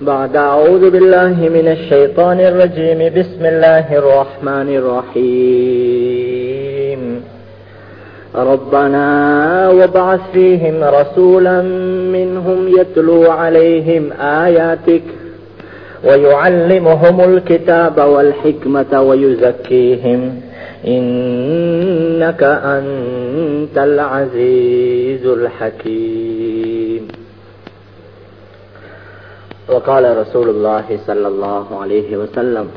بعد أعوذ بالله من الشيطان الرجيم. بسم الله الرحمن الرحيم. ربنا وابعث فيهم رسولا منهم يتلو عليهم آياتك ويعلمهم الكتاب والحكمة ويزكيهم. إنك أنت العزيز الحكيم. وقال رسول الله صلى الله عليه وسلم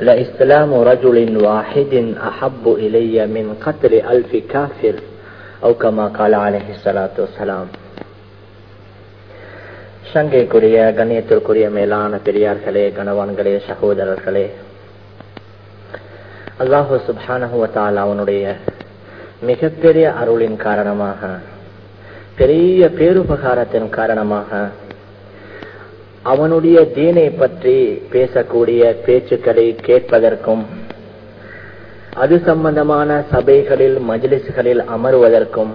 لإسلام رجل واحد أحب إلي من قتل ألف كافر أو كما قال عليه الصلاة والسلام சங்கைக்குரிய கண்ணியத்திற்குரிய மேலான பெரியார்களே கணவான்களே சகோதரர்களே அல்லாஹு சுபானகுவத்தால் அவனுடைய மிகப்பெரிய அருளின் காரணமாக பெரிய பேருபகாரத்தின் காரணமாக அவனுடைய தீனை பற்றி பேசக்கூடிய பேச்சுக்களை கேட்பதற்கும் அது சம்பந்தமான சபைகளில் மஜிலிஸ்களில் அமருவதற்கும்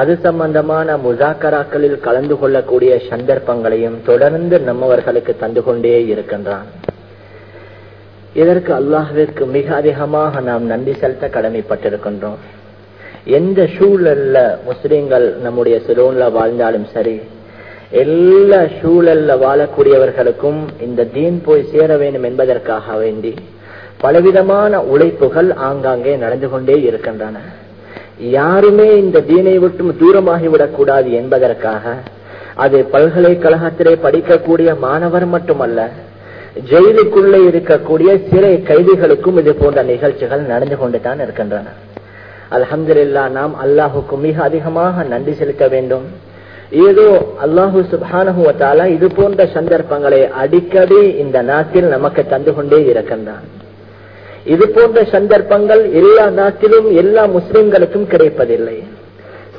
அது சம்பந்தமான முசாக்கராக்களில் கலந்து கொள்ளக்கூடிய சந்தர்ப்பங்களையும் தொடர்ந்து நம்மவர்களுக்கு தந்து கொண்டே இருக்கின்றான். இதற்கு அல்லாஹிற்கு மிக அதிகமாக நாம் நன்றி செலுத்த கடமைப்பட்டிருக்கின்றோம். எந்த சூழல்ல முஸ்லிம்கள் நம்முடைய சிலோன்ல வாழ்ந்தாலும் சரி எல்லா சூழல்ல வாழக்கூடியவர்களுக்கும் இந்த தீன் போய் சேர வேண்டும் என்பதற்காக வேண்டி பலவிதமான உழைப்புகள் ஆங்காங்கே நடந்து கொண்டே இருக்கின்றன. யாருமே இந்த தீனை விட்டும் தூரமாகிவிடக் கூடாது என்பதற்காக அது பல்கலைக்கழகத்திலே படிக்கக்கூடிய மாணவர் மட்டுமல்ல ஜெயிலுக்குள்ளே இருக்கக்கூடிய சிறை கைதிகளுக்கும் இது போன்ற நிகழ்ச்சிகள் நடந்து கொண்டுதான் இருக்கின்றன. அலமதுல்லா நாம் அல்லாஹுக்கு மிக அதிகமாக நன்றி செலுத்த வேண்டும். ஏதோ அல்லாஹு சுபானுவத்தால இது போன்ற சந்தர்ப்பங்களை அடிக்கடி இந்த நாட்டில் நமக்கு தந்து கொண்டே இருக்கின்றான். இது போன்ற சந்தர்ப்பங்கள் எல்லா நாட்டிலும் எல்லா முஸ்லிம்களுக்கும் கிடைப்பதில்லை.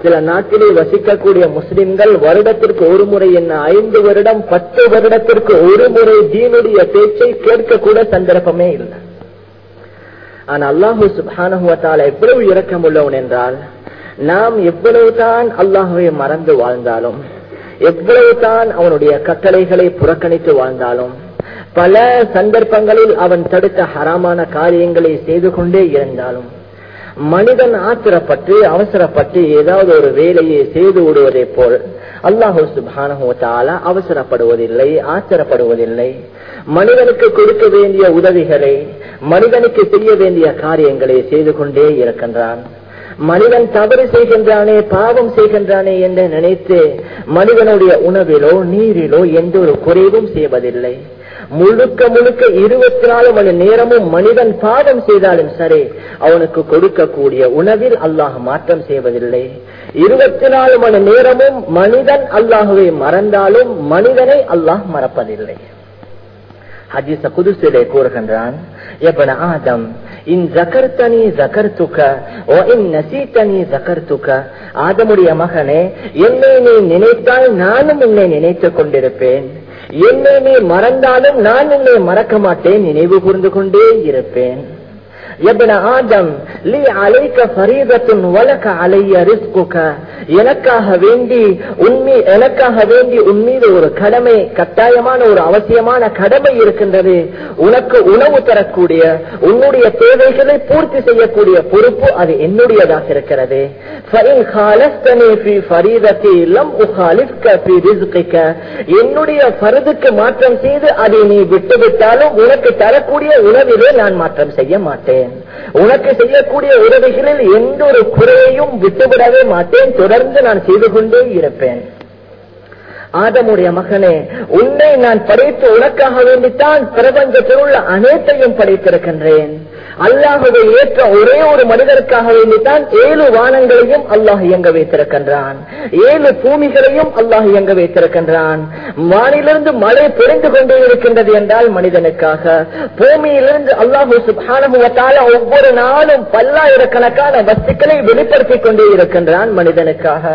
சில நாட்டிலே வசிக்கக்கூடிய முஸ்லிம்கள் வருடத்திற்கு ஒரு முறை என்ன ஐந்து வருடம் பத்து வருடத்திற்கு ஒரு முறை தீனுடைய பேச்சை கேட்கக்கூட சந்தர்ப்பமே இல்லை. ஆனா அல்லாஹு சுபானுவத்தால எவ்வளவு இறக்கம் உள்ளவன் என்றால் நாம் எவ்வளவுதான் அல்லாஹுவை மறந்து வாழ்ந்தாலும் எவ்வளவுதான் அவனுடைய கட்டளைகளை புறக்கணித்து வாழ்ந்தாலும் பல சந்தர்ப்பங்களில் அவன் தடுத்த ஹராமான காரியங்களை செய்து கொண்டே இருந்தாலும் மனிதன் ஆத்திரப்பட்டு அவசரப்பட்டு ஏதாவது ஒரு வேலையை செய்து விடுவதை போல் அல்லாஹூ சுபானுவத்தால அவசரப்படுவதில்லை ஆச்சரப்படுவதில்லை மனிதனுக்கு கொடுக்க வேண்டிய உதவிகளை மனிதனுக்கு செய்ய வேண்டிய காரியங்களை செய்து கொண்டே இருக்கின்றான். மனிதன் தவறு செய்கின்றானே பாவம் செய்கின்றானே என்று நினைத்து மனிதனுடைய உணவிலோ நீரிலோ எந்த ஒரு குறைவும் செய்வதில்லை. முழுக்க முழுக்க இருபத்தி நாலு மணி நேரமும் மனிதன் பாவம் செய்தாலும் சரி அவனுக்கு கொடுக்கக்கூடிய உணவில் அல்லாஹ் மாற்றம் செய்வதில்லை. இருபத்தி நாலு மணி நேரமும் மனிதன் அல்லாஹுவை மறந்தாலும் மனிதனை அல்லாஹ் மறப்பதில்லை. ஹஜிச குதிசிலே கூறுகின்றான் எபன ஆதம் இன் ஜகர்த்தனி ஜகர்த்துக்க ஓ இன் நசீத்தனி ஜகர்த்துக்க ஆதமுடைய மகனே என்னை நீ நினைத்தால் நானும் உன்னை நினைத்துக் கொண்டிருப்பேன். என்னை நீ மறந்தாலும் நான் உன்னை மறக்க மாட்டேன். நினைவு கூர்ந்து கொண்டே இருப்பேன். எனக்காக வேண்டி உண்மை எனக்காக வேண்டி உன்மீது ஒரு கடமை கட்டாயமான ஒரு அவசியமான கடமை இருக்கின்றது. உனக்கு உணவு தரக்கூடிய உன்னுடைய தேவைகளை பூர்த்தி செய்யக்கூடிய பொறுப்பு அது என்னுடையதாக இருக்கிறது. என்னுடைய பருதுக்கு மாற்றம் செய்து அதை நீ விட்டுவிட்டாலும் உனக்கு தரக்கூடிய உணவிலே நான் மாற்றம் செய்ய மாட்டேன். உனக்கு செய்யக்கூடிய உதவிகளில் எந்த ஒரு குறையையும் விட்டுவிடவே மாட்டேன். தொடர்ந்து நான் செய்து கொண்டே இருப்பேன். ஆதமுடைய மகனே உன்னை நான் படைத்து உனக்காக வேண்டித்தான் பிரபஞ்சத்தில் உள்ள அனைத்தையும் படைத்திருக்கின்றேன். அல்லாஹுவை ஏற்ற ஒரே ஒரு மனிதருக்காக வேண்டித்தான் ஏழு வானங்களையும் அல்லாஹ் இயங்க வைத்திருக்கின்றான். ஏழு பூமிகளையும் அல்லாஹ் இயங்க வைத்திருக்கின்றான். வானிலிருந்து மழை பொழிந்து கொண்டே இருக்கின்றது என்றால் மனிதனுக்காக. பூமியிலிருந்து அல்லாஹு சுபானுவத்தால ஒவ்வொரு நாளும் பல்லாயிரக்கணக்கான வஸ்துக்களை வெளிப்படுத்திக் கொண்டே இருக்கின்றான் மனிதனுக்காக.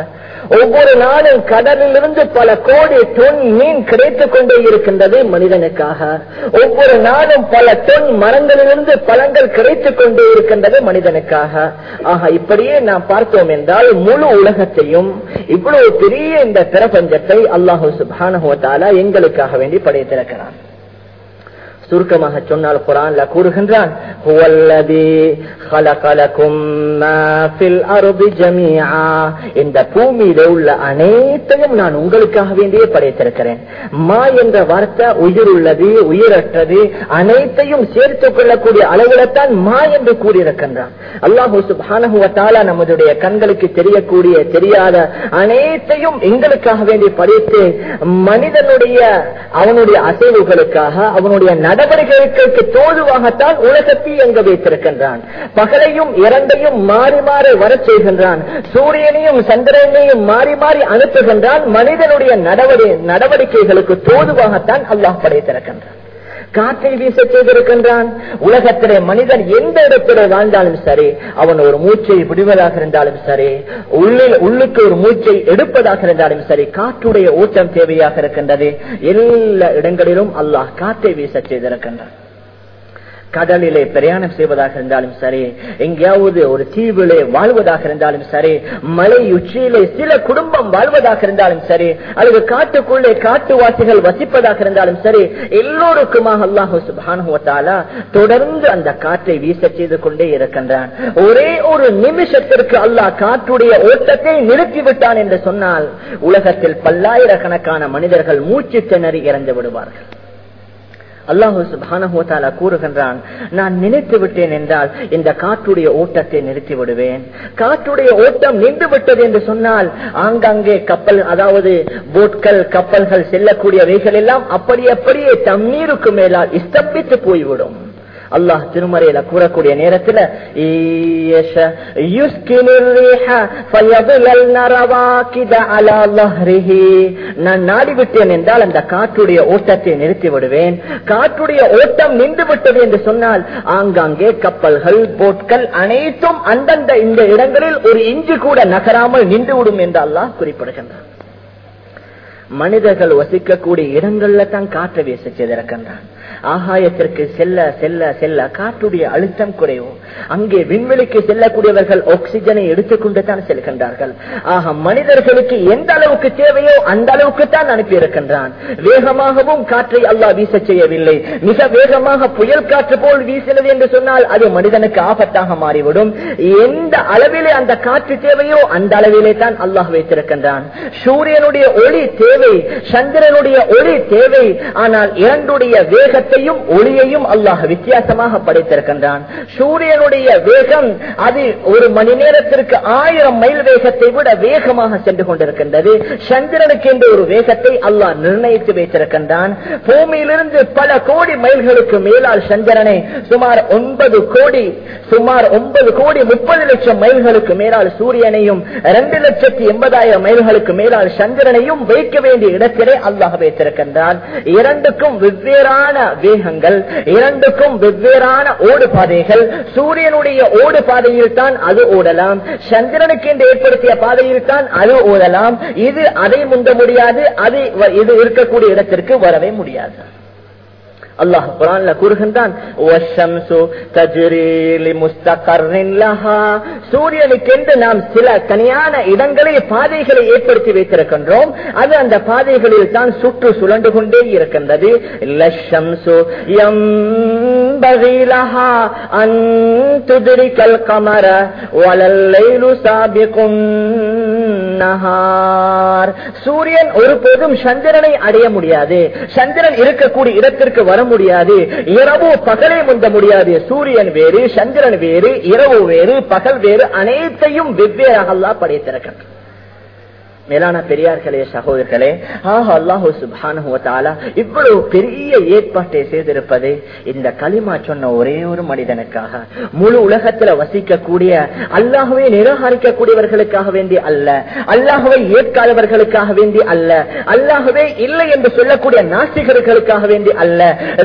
ஒவ்வொரு நாளும் கடலிலிருந்து பல கோடி டொன் மீன் கிடைத்துக் கொண்டே இருக்கின்றது மனிதனுக்காக. ஒவ்வொரு நாளும் பல டொன் மரங்களிலிருந்து பழங்கள் கிடைத்துக் கொண்டே இருக்கின்றது மனிதனுக்காக. ஆக இப்படியே நாம் பார்த்தோம் என்றால் முழு உலகத்தையும் இவ்வளவு பெரிய இந்த பிரபஞ்சத்தை அல்லாஹு சுபானுவத்தாலா எங்களுக்காக வேண்டி படைத்திருக்கிறான். சுருக்கமாக சொன்னால் குரான்ல கூறுகின்றான் இந்த பூமியில உள்ள அனைத்தையும் நான் உங்களுக்காக வேண்டியே படைத்திருக்கிறேன். மா என்ற வார்த்தை உயிர் உள்ளது உயிரற்றது அனைத்தையும் சேர்த்துக் கொள்ளக்கூடிய அளவில்தான் மா என்று கூறியிருக்கின்றான். அல்லாஹூ சுபானகுவத்தால நம்முடைய கண்களுக்கு தெரியக்கூடிய தெரியாத அனைத்தையும் எங்களுக்காக வேண்டி படைத்து மனிதனுடைய அவனுடைய அசைவுகளுக்காக அவனுடைய நடவடிக்கைகளுக்கு தோதுவாகத்தான் உலகத்தை எங்க வைத்திருக்கின்றான். பகலையும் இரண்டையும் மாறி மாறி வரச் செய்கின்றான். சூரியனையும் சந்திரனையும் மாறி மாறி அனுப்புகின்றான். மனிதனுடைய நடவடிக்கைகளுக்கு தோதுவாகத்தான் அல்லாஹ் படைத்திருக்கின்றான். காற்றை வீச செய்திருக்கின்றான். உலகத்திலே மனிதன் எந்த இடத்திலே வாழ்ந்தாலும் சரி அவன் ஒரு மூச்சை விடுவதாக இருந்தாலும் சரி உள்ளில் உள்ளுக்கு ஒரு மூச்சை எடுப்பதாக இருந்தாலும் சரி காற்றுடைய ஓட்டம் தேவையாக இருக்கின்றது. எல்லா இடங்களிலும் அல்லாஹ் காற்றை வீச செய்திருக்கின்றான். கடலிலே பிரயாணம் செய்வதாக இருந்தாலும் சரி எங்கேயாவது ஒரு தீவிலே வாழ்வதாக இருந்தாலும் சரி மலை உச்சியிலே சில குடும்பம் வாழ்வதாக இருந்தாலும் சரி அல்லது காட்டுக்குள்ளே காட்டுவாசிகள் வசிப்பதாக இருந்தாலும் சரி எல்லோருக்குமாக அல்லாஹு சுபானுவத்தாலா தொடர்ந்து அந்த காற்றை வீச செய்து கொண்டே இருக்கின்றான். ஒரே ஒரு நிமிஷத்திற்கு அல்லாஹ் காற்றுடைய ஓட்டத்தை நிறுத்திவிட்டான் என்று சொன்னால் உலகத்தில் பல்லாயிரக்கணக்கான மனிதர்கள் மூச்சு திணறி இறந்து விடுவார்கள். அல்லாஹு சுபானஹோத்தாலா கூறுகின்றான் நான் நினைத்து விட்டேன் என்றால் இந்த காற்றுடைய ஓட்டத்தை நிறுத்தி விடுவேன். காற்றுடைய ஓட்டம் நின்று விட்டது என்று சொன்னால் ஆங்காங்கே கப்பல் அதாவது போட்கள் கப்பல்கள் செல்லக்கூடியவைகள் எல்லாம் அப்படி அப்படியே தண்ணீருக்கு மேலால் ஸ்தம்பித்து போய்விடும். அல்லாஹ் திருமறையில கூறக்கூடிய நேரத்தில் நான் விட்டேன் என்றால் அந்த காற்றுடைய ஓட்டத்தை நிறுத்தி விடுவேன் காற்றுடைய ஓட்டம் நின்று விட்டது என்று சொன்னால் ஆங்காங்கே கப்பல்கள் போட்கள் அனைத்தும் அந்தந்த இந்த இடங்களில் ஒரு இஞ்சு கூட நகராமல் நின்றுவிடும் என்று அல்லாஹ் குறிப்பிடுகின்றான். மனிதர்கள் வசிக்கக்கூடிய இடங்கள்ல தான் காற்றை வீச செய்திருக்கின்றான். ஆகாயத்திற்கு செல்ல செல்ல செல்ல காற்றுடைய அழுத்தம் குறையும். அங்கே விண்வெளிக்கு செல்லக்கூடியவர்கள் ஆக்சிஜனை எடுத்துக்கொண்டு தான் செல்கின்றார்கள். ஆக மனிதர்களுக்கு எந்த அளவுக்கு தேவையோ அந்த அளவுக்கு தான் அனுப்பி இருக்கின்றான் வேகமாகவும் காற்றை அல்லா வீச செய்யவில்லை. மிக வேகமாக புயல் காற்று போல் வீசினது என்று சொன்னால் அது மனிதனுக்கு ஆபத்தாக மாறிவிடும். எந்த அளவிலே அந்த காற்று தேவையோ அந்த அளவிலே தான் அல்லாஹ் வைத்திருக்கின்றான். சூரியனுடைய ஒளி தேவை சந்திரனுடைய ஒளி தேவை. ஆனால் இரண்டுடைய வேகத்தை வேகத்தையும் ஒளியையும் அல்லாஹ் வித்தியாசமாக படைத்திருக்கின்றான். சூரியனுடைய வேகம் அது ஒரு மணி நேரத்திற்கு ஆயிரம் மைல் வேகத்தை விட வேகமாக சென்று கொண்டிருக்கின்றது. சந்திரனுக்கு என்று ஒரு வேகத்தை அல்லாஹ் நிர்ணயித்து வைத்திருக்கின்றான். பூமியிலிருந்து பல கோடி மைல்களுக்கு மேலால் சந்திரனை சுமார் ஒன்பது கோடி சுமார் ஒன்பது கோடி முப்பது லட்சம் மைல்களுக்கு மேலால் சூரியனையும் இரண்டு லட்சத்தி எண்பதாயிரம் மைல்களுக்கு மேலால் சந்திரனையும் வைக்க வேண்டிய இடத்திலே அல்லாஹ் வைத்திருக்கின்றான். இரண்டுக்கும் வெவ்வேறான வேகங்கள் இரண்டுக்கும் வெவ்வேறான ஓடு பாதைகள் சூரியனுடைய ஓடு பாதையில் தான் அது ஓடலாம். சந்திரனுக்கு என்று ஏற்படுத்திய பாதையில் தான் அது ஓடலாம். இது அதை முந்த முடியாது. அது இது இருக்கக்கூடிய இடத்திற்கு வரவே முடியாது. அல்லாஹ் குரான்ல கூறுகின்றான் சூரியனுக்கு என்று நாம் சில தனியான இடங்களை பாதைகளை ஏற்படுத்தி வைத்திருக்கின்றோம். அது அந்த பாதைகளில் தான் சுற்று சுழண்டு கொண்டே இருக்கின்றது. சூரியன் ஒருபோதும் சந்திரனை அடைய முடியாது. சந்திரன் இருக்கக்கூடிய இடத்திற்கு வர முடியாது. இரவு பகலே முந்த முடியாது. சூரியன் வேறு சந்திரன் வேறு இரவு வேறு பகல் வேறு அனைத்தையும் வெவ்வேறாக படைத்திருக்கிறது மேலான பெரியார்களே சகோதரர்களே ஆஹ் அல்லாஹூ சுபானுவத்தாலா இவ்வளவு பெரிய ஏற்பாட்டை செய்திருப்பது இந்த களிமா சொன்ன ஒரே ஒரு மனிதனுக்காக. முழு உலகத்துல வசிக்கக்கூடிய அல்லாஹுவை நிராகரிக்கக்கூடியவர்களுக்காக வேண்டி அல்ல அல்லாஹுவை ஏற்காதவர்களுக்காக வேண்டி அல்ல அல்லாஹுவே இல்லை என்று சொல்லக்கூடிய நாசிகர்களுக்காக வேண்டி அல்ல.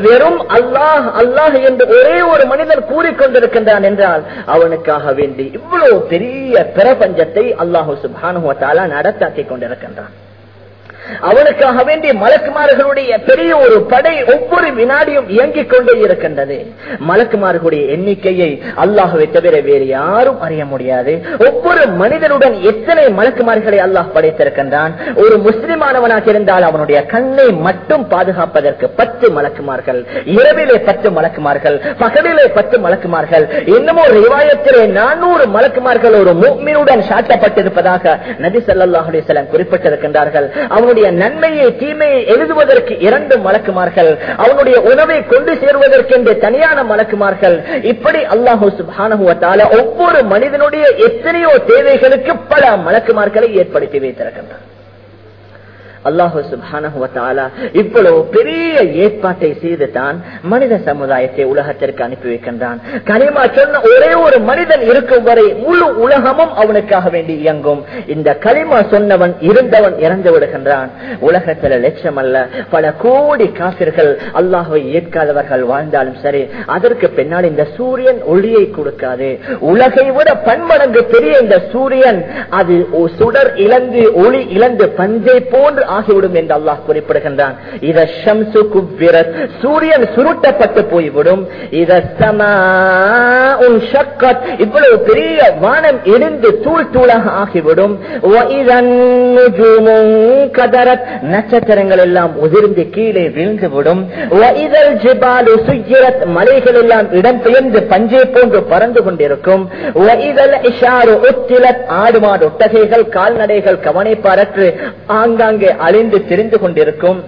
வெறும் அல்லாஹ் அல்லாஹ் என்று ஒரே ஒரு மனிதன் கூறிக்கொண்டிருக்கின்றான் என்றால் அவனுக்காக வேண்டி இவ்வளவு பெரிய பிரபஞ்சத்தை அல்லாஹூ சுபானுவத்தாலா நடத்த que condena a cantar. அவனுக்காக வேண்டிய மலக்குமார்களுடைய பெரிய ஒரு படை ஒவ்வொரு வினாடியும் இயங்கிக் கொண்டே இருக்கின்றது. மலக்குமார்களுடைய எண்ணிக்கையை அல்லாஹுவை தவிர வேறு யாரும் அறிய முடியாது. ஒவ்வொரு மனிதனுடன் எத்தனை மலக்குமார்களை அல்லாஹ் படைத்திருக்கின்றான்? ஒரு முஸ்லிமானவனாக இருந்தால் அவனுடைய கண்ணை மட்டும் பாதுகாப்பதற்கு பத்து மலக்குமார்கள் இரவிலே பத்து மலக்குமார்கள் பகலிலே பத்து மலக்குமார்கள் இன்னமும் ரிவாயத்திலே நானூறு மலக்குமார்கள் ஒரு முக்மினுடன் சாட்டப்பட்டிருப்பதாக நபி சல்லாஹ் குறிப்பிட்டிருக்கின்றார்கள். அவனுடைய அவனுடைய நன்மையை தீமையை எழுதுவதற்கு இரண்டு மலக்குமார்கள். அவனுடைய உணவை கொண்டு சேருவதற்கு என்று தனியான மலக்குமார்கள். இப்படி அல்லாஹூ சுபானுவத்தால ஒவ்வொரு மனிதனுடைய எத்தனையோ தேவைகளுக்கு பல மலக்குமார்களை ஏற்படுத்தி வைத்திருக்கின்றார் அல்லாஹு சுபானுவத்தாலா இவ்வளவு பெரிய ஏற்பாட்டை செய்து தான் மனித சமுதாயத்தை உலகத்திற்கு அனுப்பி வைக்கின்றான். கனிமா சொன்ன ஒரே ஒரு மனிதன் இருக்கும் வரை முழு உலகமும் அவனுக்காக வேண்டி இயங்கும். இந்த களிமா சொன்னவன் இருந்தவன் இறந்து விடுகின்றான். உலகத்துல லட்சம் அல்ல பல கோடி காசிர்கள் அல்லாஹுவை ஏற்காதவர்கள் வாழ்ந்தாலும் சரி அதற்கு பின்னால் இந்த சூரியன் ஒளியை கொடுக்காது. உலகை விட பன்மடங்கு பெரிய இந்த சூரியன் அது சுடர் இழந்து ஒளி இழந்து பஞ்சை போன்று ஆகிவிடும் என்று அல்லாஹ் குறிப்பிடுகின்றான். இத ஷம்சு குவ்விரத். சூரியன் சுருட்டப்பட்டு போய்விடும். இத சக்கத் இவ்வளவு பெரிய வானம் இடிந்து தூள் தூளாக ஆகிவிடும். கதரத். நட்சத்திரங்கள் எல்லாம் உதிர்ந்து கீழே விழுந்துவிடும். மலைகள் எல்லாம் இடம்பெயர்ந்து பஞ்சை போன்று பறந்து கொண்டிருக்கும். ஆடு மாடு ஒட்டகைகள் கால்நடைகள் கவனிப்பாரற்று ஆங்காங்கே அழிந்து தெரிந்து கொண்டிருக்கும்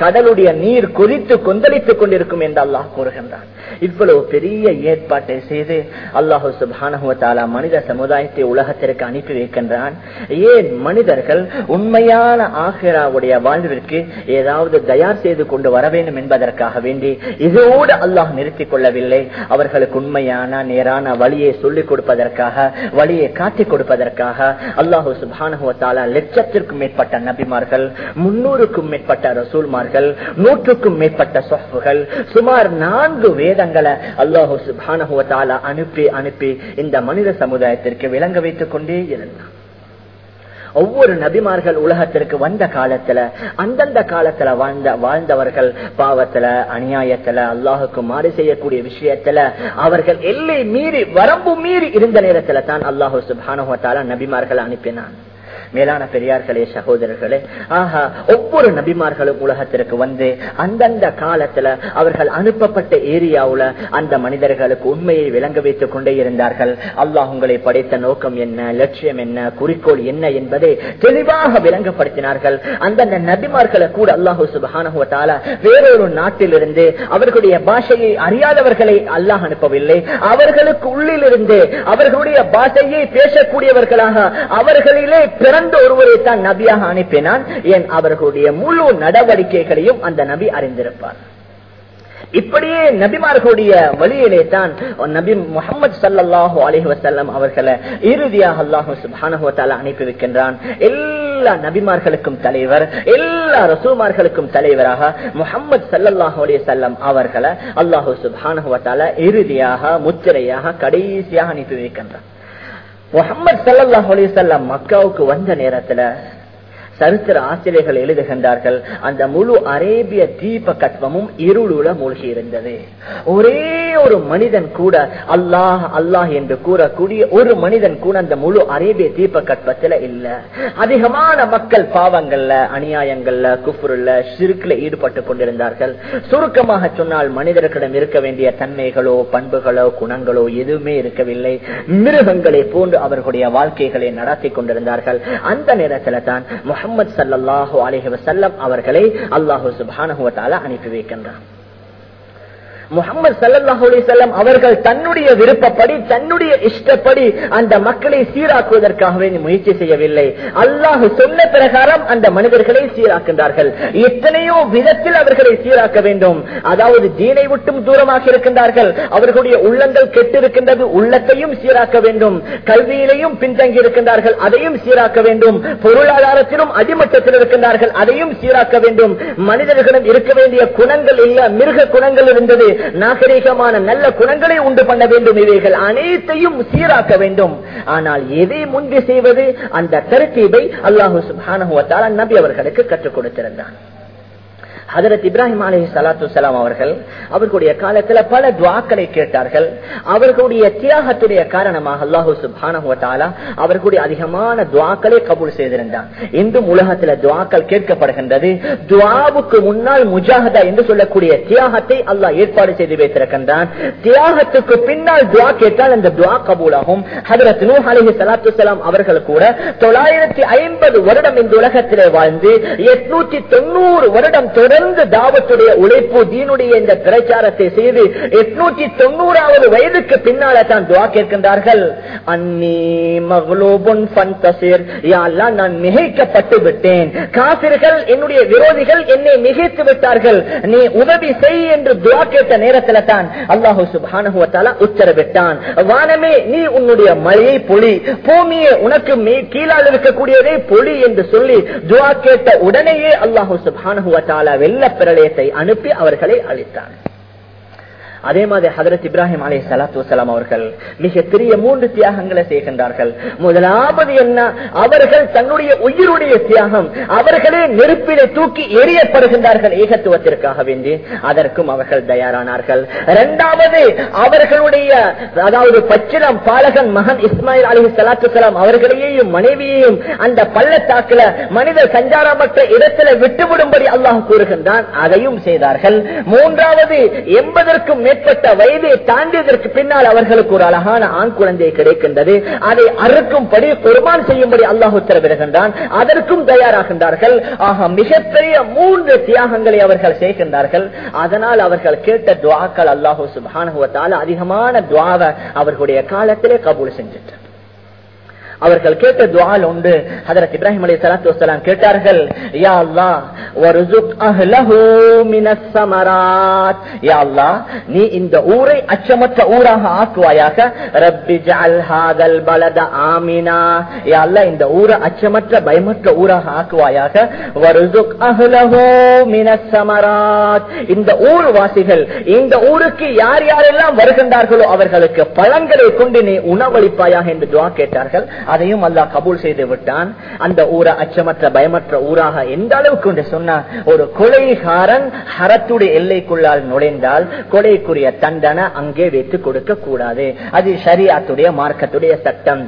கடலுடைய நீர் குறித்து கொந்தளித்துக் கொண்டிருக்கும் என்று அல்லாஹ் கூறுகின்றான். இவ்வளவு பெரிய ஏற்பாட்டை செய்து அல்லாஹு சுபானுவத்தாலா மனித சமுதாயத்தை உலகத்திற்கு அனுப்பி வைக்கின்றான். ஏன் மனிதர்கள் உண்மையான ஆகிராவுடைய வாழ்விற்கு ஏதாவது தயார் செய்து கொண்டு வர வேண்டும் என்பதற்காக வேண்டி இதோடு அல்லாஹ் நிறுத்திக் கொள்ளவில்லை. அவர்களுக்கு உண்மையான நேரான வழியை சொல்லிக் கொடுப்பதற்காக வழியை காட்டிக் கொடுப்பதற்காக அல்லாஹு சுபானுவத்தாலா லட்சத்திற்கும் மேற்பட்ட நபிமார்கள் முன்னூறுக்கும் மேற்பட்ட ரசூல்மார்கள் நூற்றுக்கும் மேற்பட்ட சொஃபுகள் சுமார் நான்கு வேதங்களை அல்லாஹு சுபானஹுவத்தால அனுப்பி அனுப்பி இந்த மனித சமுதாயத்திற்கு விளங்க வைத்துக் கொண்டே இருந்தான். ஒவ்வொரு நபிமார்கள் உலகத்திற்கு வந்த காலத்துல அந்தந்த காலத்துல வாழ்ந்த வாழ்ந்தவர்கள் பாவத்துல அநியாயத்துல அல்லாஹுக்கு மாறு செய்யக்கூடிய விஷயத்துல அவர்கள் எல்லை மீறி வரம்பு மீறி இருந்த நேரத்துல தான் அல்லாஹு சுபானுவத்தால நபிமார்கள் அனுப்பினான். மேலான பெரியார்களே சகோதரர்களே ஆஹா ஒவ்வொரு நபிமார்களும் உலகத்திற்கு வந்து அந்தந்த காலத்துல அவர்கள் அனுப்பப்பட்ட ஏரியாவுல அந்த மனிதர்களுக்கு உண்மையை விளங்க வைத்துக் கொண்டே இருந்தார்கள். அல்லாஹ் உங்களை படைத்த நோக்கம் என்ன லட்சியம் என்ன குறிக்கோள் என்ன என்பதை தெளிவாக விளங்கப்படுத்தினார்கள். அந்தந்த நபிமார்களை கூட அல்லாஹு சுபானுவத்தால வேறொரு நாட்டிலிருந்து அவர்களுடைய பாஷையை அறியாதவர்களை அல்லாஹ் அனுப்பவில்லை. அவர்களுக்கு உள்ளிலிருந்து அவர்களுடைய பாஷையை பேசக்கூடியவர்களாக அவர்களிலே பிற சிறந்த ஒருவரை தான் நபியாக அனுப்பினான் ஏன் அவர்களுடைய முழு நடவடிக்கைகளையும் அந்த நபி அறிந்திருப்பார். இப்படியே நபிமார்களுடைய வழியிலே தான் நபி முகமது சல்லாஹூ அலஹி வசல்லம் அவர்களை இறுதியாக அல்லாஹூ சுபானுவத்தால அனுப்பி வைக்கின்றான். எல்லா நபிமார்களுக்கும் தலைவர் எல்லா ரசூமார்களுக்கும் தலைவராக முகமது சல்லாஹூ அலி சொல்லம் அவர்களை அல்லாஹூ சுபானுவத்தால இறுதியாக முத்திரையாக கடைசியாக அனுப்பி வைக்கின்றான். முகமது சல்லாஹ் அலிசல்லாம் மக்காவுக்கு வந்த நேரத்துல சரித்திர ஆசிரியர்கள் எழுதுகின்றார்கள் அந்த முழு அரேபிய தீப கத்வமும் இருளுல மூழ்கி இருந்தது ஒரே ஒரு மனிதன் கூட அல்லாஹ் அல்லாஹ் என்று கூறக்கூடிய ஒரு மனிதன் கூட அந்த முழு அரேபிய தீப கத்வத்துல இல்ல. அதிகமான மக்கள் பாவங்கள்ல அநியாயங்கள்ல குஃபுருல்ல சிறுக்குல ஈடுபட்டு கொண்டிருந்தார்கள். சுருக்கமாக சொன்னால் மனிதர்களிடம் இருக்க வேண்டிய தன்மைகளோ பண்புகளோ குணங்களோ எதுவுமே இருக்கவில்லை. மிருகங்களை போன்று அவர்களுடைய வாழ்க்கைகளை நடத்தி கொண்டிருந்தார்கள். அந்த நேரத்தில் தான் முகமது சல்லாஹூ அலஹி வசல்லம் அவர்களை அல்லாஹூ சுபானுவத்தால அனுப்பி வைக்கின்றான் முகமது சல்லாஹூ செல்லம் அவர்கள் தன்னுடைய விருப்பப்படி தன்னுடைய இஷ்டப்படி அந்த மக்களை சீராக்குவதற்காகவே முயற்சி செய்யவில்லை. அல்லாஹ் சொன்ன பிரகாரம் அந்த மனிதர்களை சீராக்கின்றார்கள் எத்தனையோ விதத்தில் அவர்களை சீராக்க வேண்டும். அதாவது தீனை விட்டும் தூரமாக இருக்கின்றார்கள். அவர்களுடைய உள்ளங்கள் கெட்டிருக்கின்றது. உள்ளத்தையும் சீராக்க வேண்டும். கல்வியிலையும் பின்தங்கி இருக்கின்றார்கள். அதையும் சீராக்க வேண்டும். பொருளாதாரத்திலும் அடிமட்டத்தில் இருக்கின்றார்கள். அதையும் சீராக்க வேண்டும். மனிதர்களிடம் இருக்க வேண்டிய குணங்கள் இல்ல மிருக குணங்கள் இருந்தது. நாகரிகமான நல்ல குணங்களை உண்டு பண்ண வேண்டும் இவைகள் அனைத்தையும் சீராக்க வேண்டும். ஆனால் எதை முன்பு செய்வது? அந்த தரத்தீபை அல்லாஹு சுபானுவத்தால் நபி அவர்களுக்கு கற்றுக் கொடுத்திருந்தான். ஹதரத் இப்ராஹிம் அலி சலாத்து சலாம் அவர்கள் அவர்களுடைய காலத்துல பல துவாக்களை கேட்டார்கள். அவர்களுடைய தியாகத்துடைய காரணமாக அல்லாஹூ சுபானா அவர்களுடைய அதிகமான துவாக்களை கபூல் செய்திருந்தார் இன்றும் உலகத்துல துவாக்கள் கேட்கப்படுகின்றது. துவாவுக்கு முன்னால் முஜாஹதா என்று சொல்லக்கூடிய தியாகத்தை அல்லாஹ் ஏற்பாடு செய்து வைத்திருக்கின்றான். தியாகத்துக்கு பின்னால் துவா கேட்டால் அந்த துவா கபூலாகும். ஹதரத் நூ அலஹி சலாத்து சலாம் அவர்கள் கூட தொள்ளாயிரத்தி ஐம்பது வருடம் இந்த உலகத்திலே வாழ்ந்து எட்நூத்தி தொண்ணூறு வருடம் தொடர் தொடர்ந்து தாவத்துடைய உழைப்பு தீனுடைய இந்த பிரச்சாரத்தை செய்து எட்நூத்தி தொண்ணூறாவது வயதுக்கு பின்னால தான் துவா கேட்கின்றார்கள். அன்னி மகளோபுன் நான் மிகைக்கப்பட்டு விட்டேன். காசிர்கள் என்னுடைய விரோதிகள் என்னை மிகைத்து விட்டார்கள். நீ உதவி செய் என்று துவா கேட்ட நேரத்தில் தான் அல்லாஹு சுபானுவத்தால உத்தரவிட்டான். வானமே நீ உன்னுடைய மழையை பொழி. பூமியை உனக்கு கீழால் இருக்கக்கூடியதை பொழி என்று சொல்லி துவா கேட்ட உடனேயே அல்லாஹு சுபானுவத்தால வெள்ள பிரளயத்தை அனுப்பி அவர்களை அழித்தான். அதே மாதிரி ஹதரத் இப்ராஹிம் அலி சலாத்து வலாம் அவர்கள் மிக பெரிய மூன்று தியாகங்களை செய்கின்றார்கள். முதலாவது என்ன? அவர்கள் தன்னுடைய உயிருடைய தியாகம் அவர்களே நெருப்பிலே தூக்கி எரியப்படுகின்றார்கள் ஏகத்துவத்திற்காக வேண்டி அதற்கும் அவர்கள் தயாரானார்கள். இரண்டாவது அவர்களுடைய அதாவது பச்சிலம் பாலகன் மகன் இஸ்மாயில் அலி சலாத்து சலாம் அவர்களையும் மனைவியையும் அந்த பள்ளத்தாக்குல மனித சஞ்சாரமற்ற இடத்துல விட்டுவிடும்படி அல்லாஹ் கூறுகின்றான். அதையும் செய்தார்கள். மூன்றாவது எண்பதற்கும் மேற்பட்ட வயதை தாண்டியதற்கு பின்னால் அவர்களுக்கு ஒரு அழகான ஆண் குழந்தை கிடைக்கின்றது. அதை அறுக்கும்படி பெருமான் செய்யும்படி அல்லாஹ் உத்தரவிடுகின்றான். அதற்கும் தயாராகின்றார்கள். ஆக மிகப்பெரிய மூன்று தியாகங்களை அவர்கள் செய்கின்றார்கள். அதனால் அவர்கள் கேட்ட துவாக்கள் அல்லாஹூ சுபானுவத்தால் அதிகமான துவாவை அவர்களுடைய காலத்திலே கபூல் செஞ்சிட்டார். அவர்கள் கேட்ட துவால் உண்டு. ஹதரத் இப்ராஹிம் அலி சலாத்து வலாம் கேட்டார்கள் யா அல்லா யா அல்லாஹ் நீ இந்த ஊரை அச்சமற்ற ஊராக ஆக்குவாயாக. ரப்பி ஜஅல் ஹாதல் பலத ஆமினா. யா அல்லாஹ் இந்த ஊரை அச்சமற்ற பயமற்ற ஊராக ஆக்குவாயாக. வர்சுக் அஹ்லஹு மினஸ் இந்த ஊர் வாசிகள் இந்த ஊருக்கு யார் யாரெல்லாம் வருகின்றார்களோ அவர்களுக்கு பழங்களை கொண்டு நீ உணவளிப்பாயாக என்று துவா கேட்டார்கள். அதையும் அல்லாஹ் கபூல் செய்து விட்டான். அந்த ஊரை அச்சமற்ற பயமற்ற ஊராக எந்த அளவுக்கு என்று சொன்னா ஒரு கொலைகாரன் ஹரத்துடைய எல்லைக்குள்ளால் நுழைந்தால் கொலைக்குரிய தண்டனை அங்கே வைத்து கொடுக்க கூடாது. அது ஷரியாத்துடைய மார்க்கத்துடைய சட்டம்.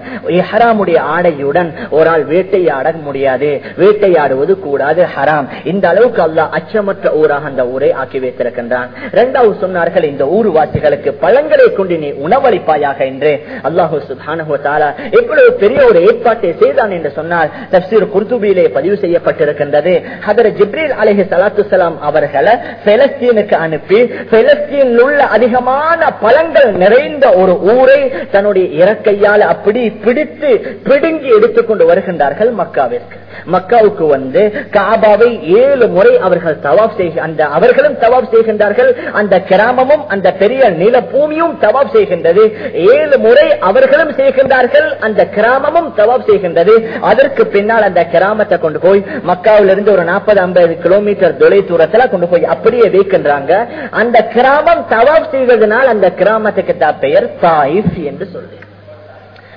ஹராமுடைய ஆடையுடன் ஒரு ஆள் வேட்டையாட முடியாது. வேட்டையாடுவது கூடாது ஹராம். இந்த அளவுக்கு அல்லாஹ் அச்சமற்ற ஊராக அந்த ஊரை ஆக்கி வைத்திருக்கின்றான். இரண்டாவது சொன்னார்கள் இந்த ஊர்வாசிகளுக்கு பழங்களை கொண்டு நீ உணவளிப்பாயாக என்று. அல்லாஹு சுபானு தாலா எவ்வளவு பெரிய ஒரு ஏற்பாட்டை செய்தான் என்று சொன்னால் தப்சீர் குர்துபியிலே பதிவு செய்யப்பட்டிருக்கின்றது. அதர் ஜிப்ரீல் அலஹி சலாத்து சலாம் அவர்களை பெலஸ்தீனுக்கு அனுப்பி பெலஸ்தீனில் உள்ள அதிகமான பழங்கள் நிறைந்த ஒரு ஊரை தன்னுடைய இறக்கையால் அப்படி பிடித்து பிடுங்கி எடுத்துக்கொண்டு வருகின்றார்கள் மக்காவிற்கு. மக்காவுக்கு வந்து காபாவை ஏழு முறை அவர்கள் தவாப் செய்க அந்த அவர்களும் தவாப் செய்கின்றார்கள். அந்த கிராமமும் அந்த பெரிய நில பூமியும் தவாப் செய்கின்றது. ஏழு முறை அவர்களும் செய்கின்றார்கள். அந்த கிராம கிராமமும் தவாப் செய்கின்றது. அதற்கு பின்னால் அந்த கிராமத்தை கொண்டு போய் மக்காவிலிருந்து ஒரு நாற்பது ஐம்பது கிலோமீட்டர் தொலை தூரத்துல கொண்டு போய் அப்படியே வைக்கின்றாங்க. அந்த கிராமம் தவாப் செய்வதனால் அந்த கிராமத்துக்கு தான் பெயர் தாயிஃப் என்று சொல்லு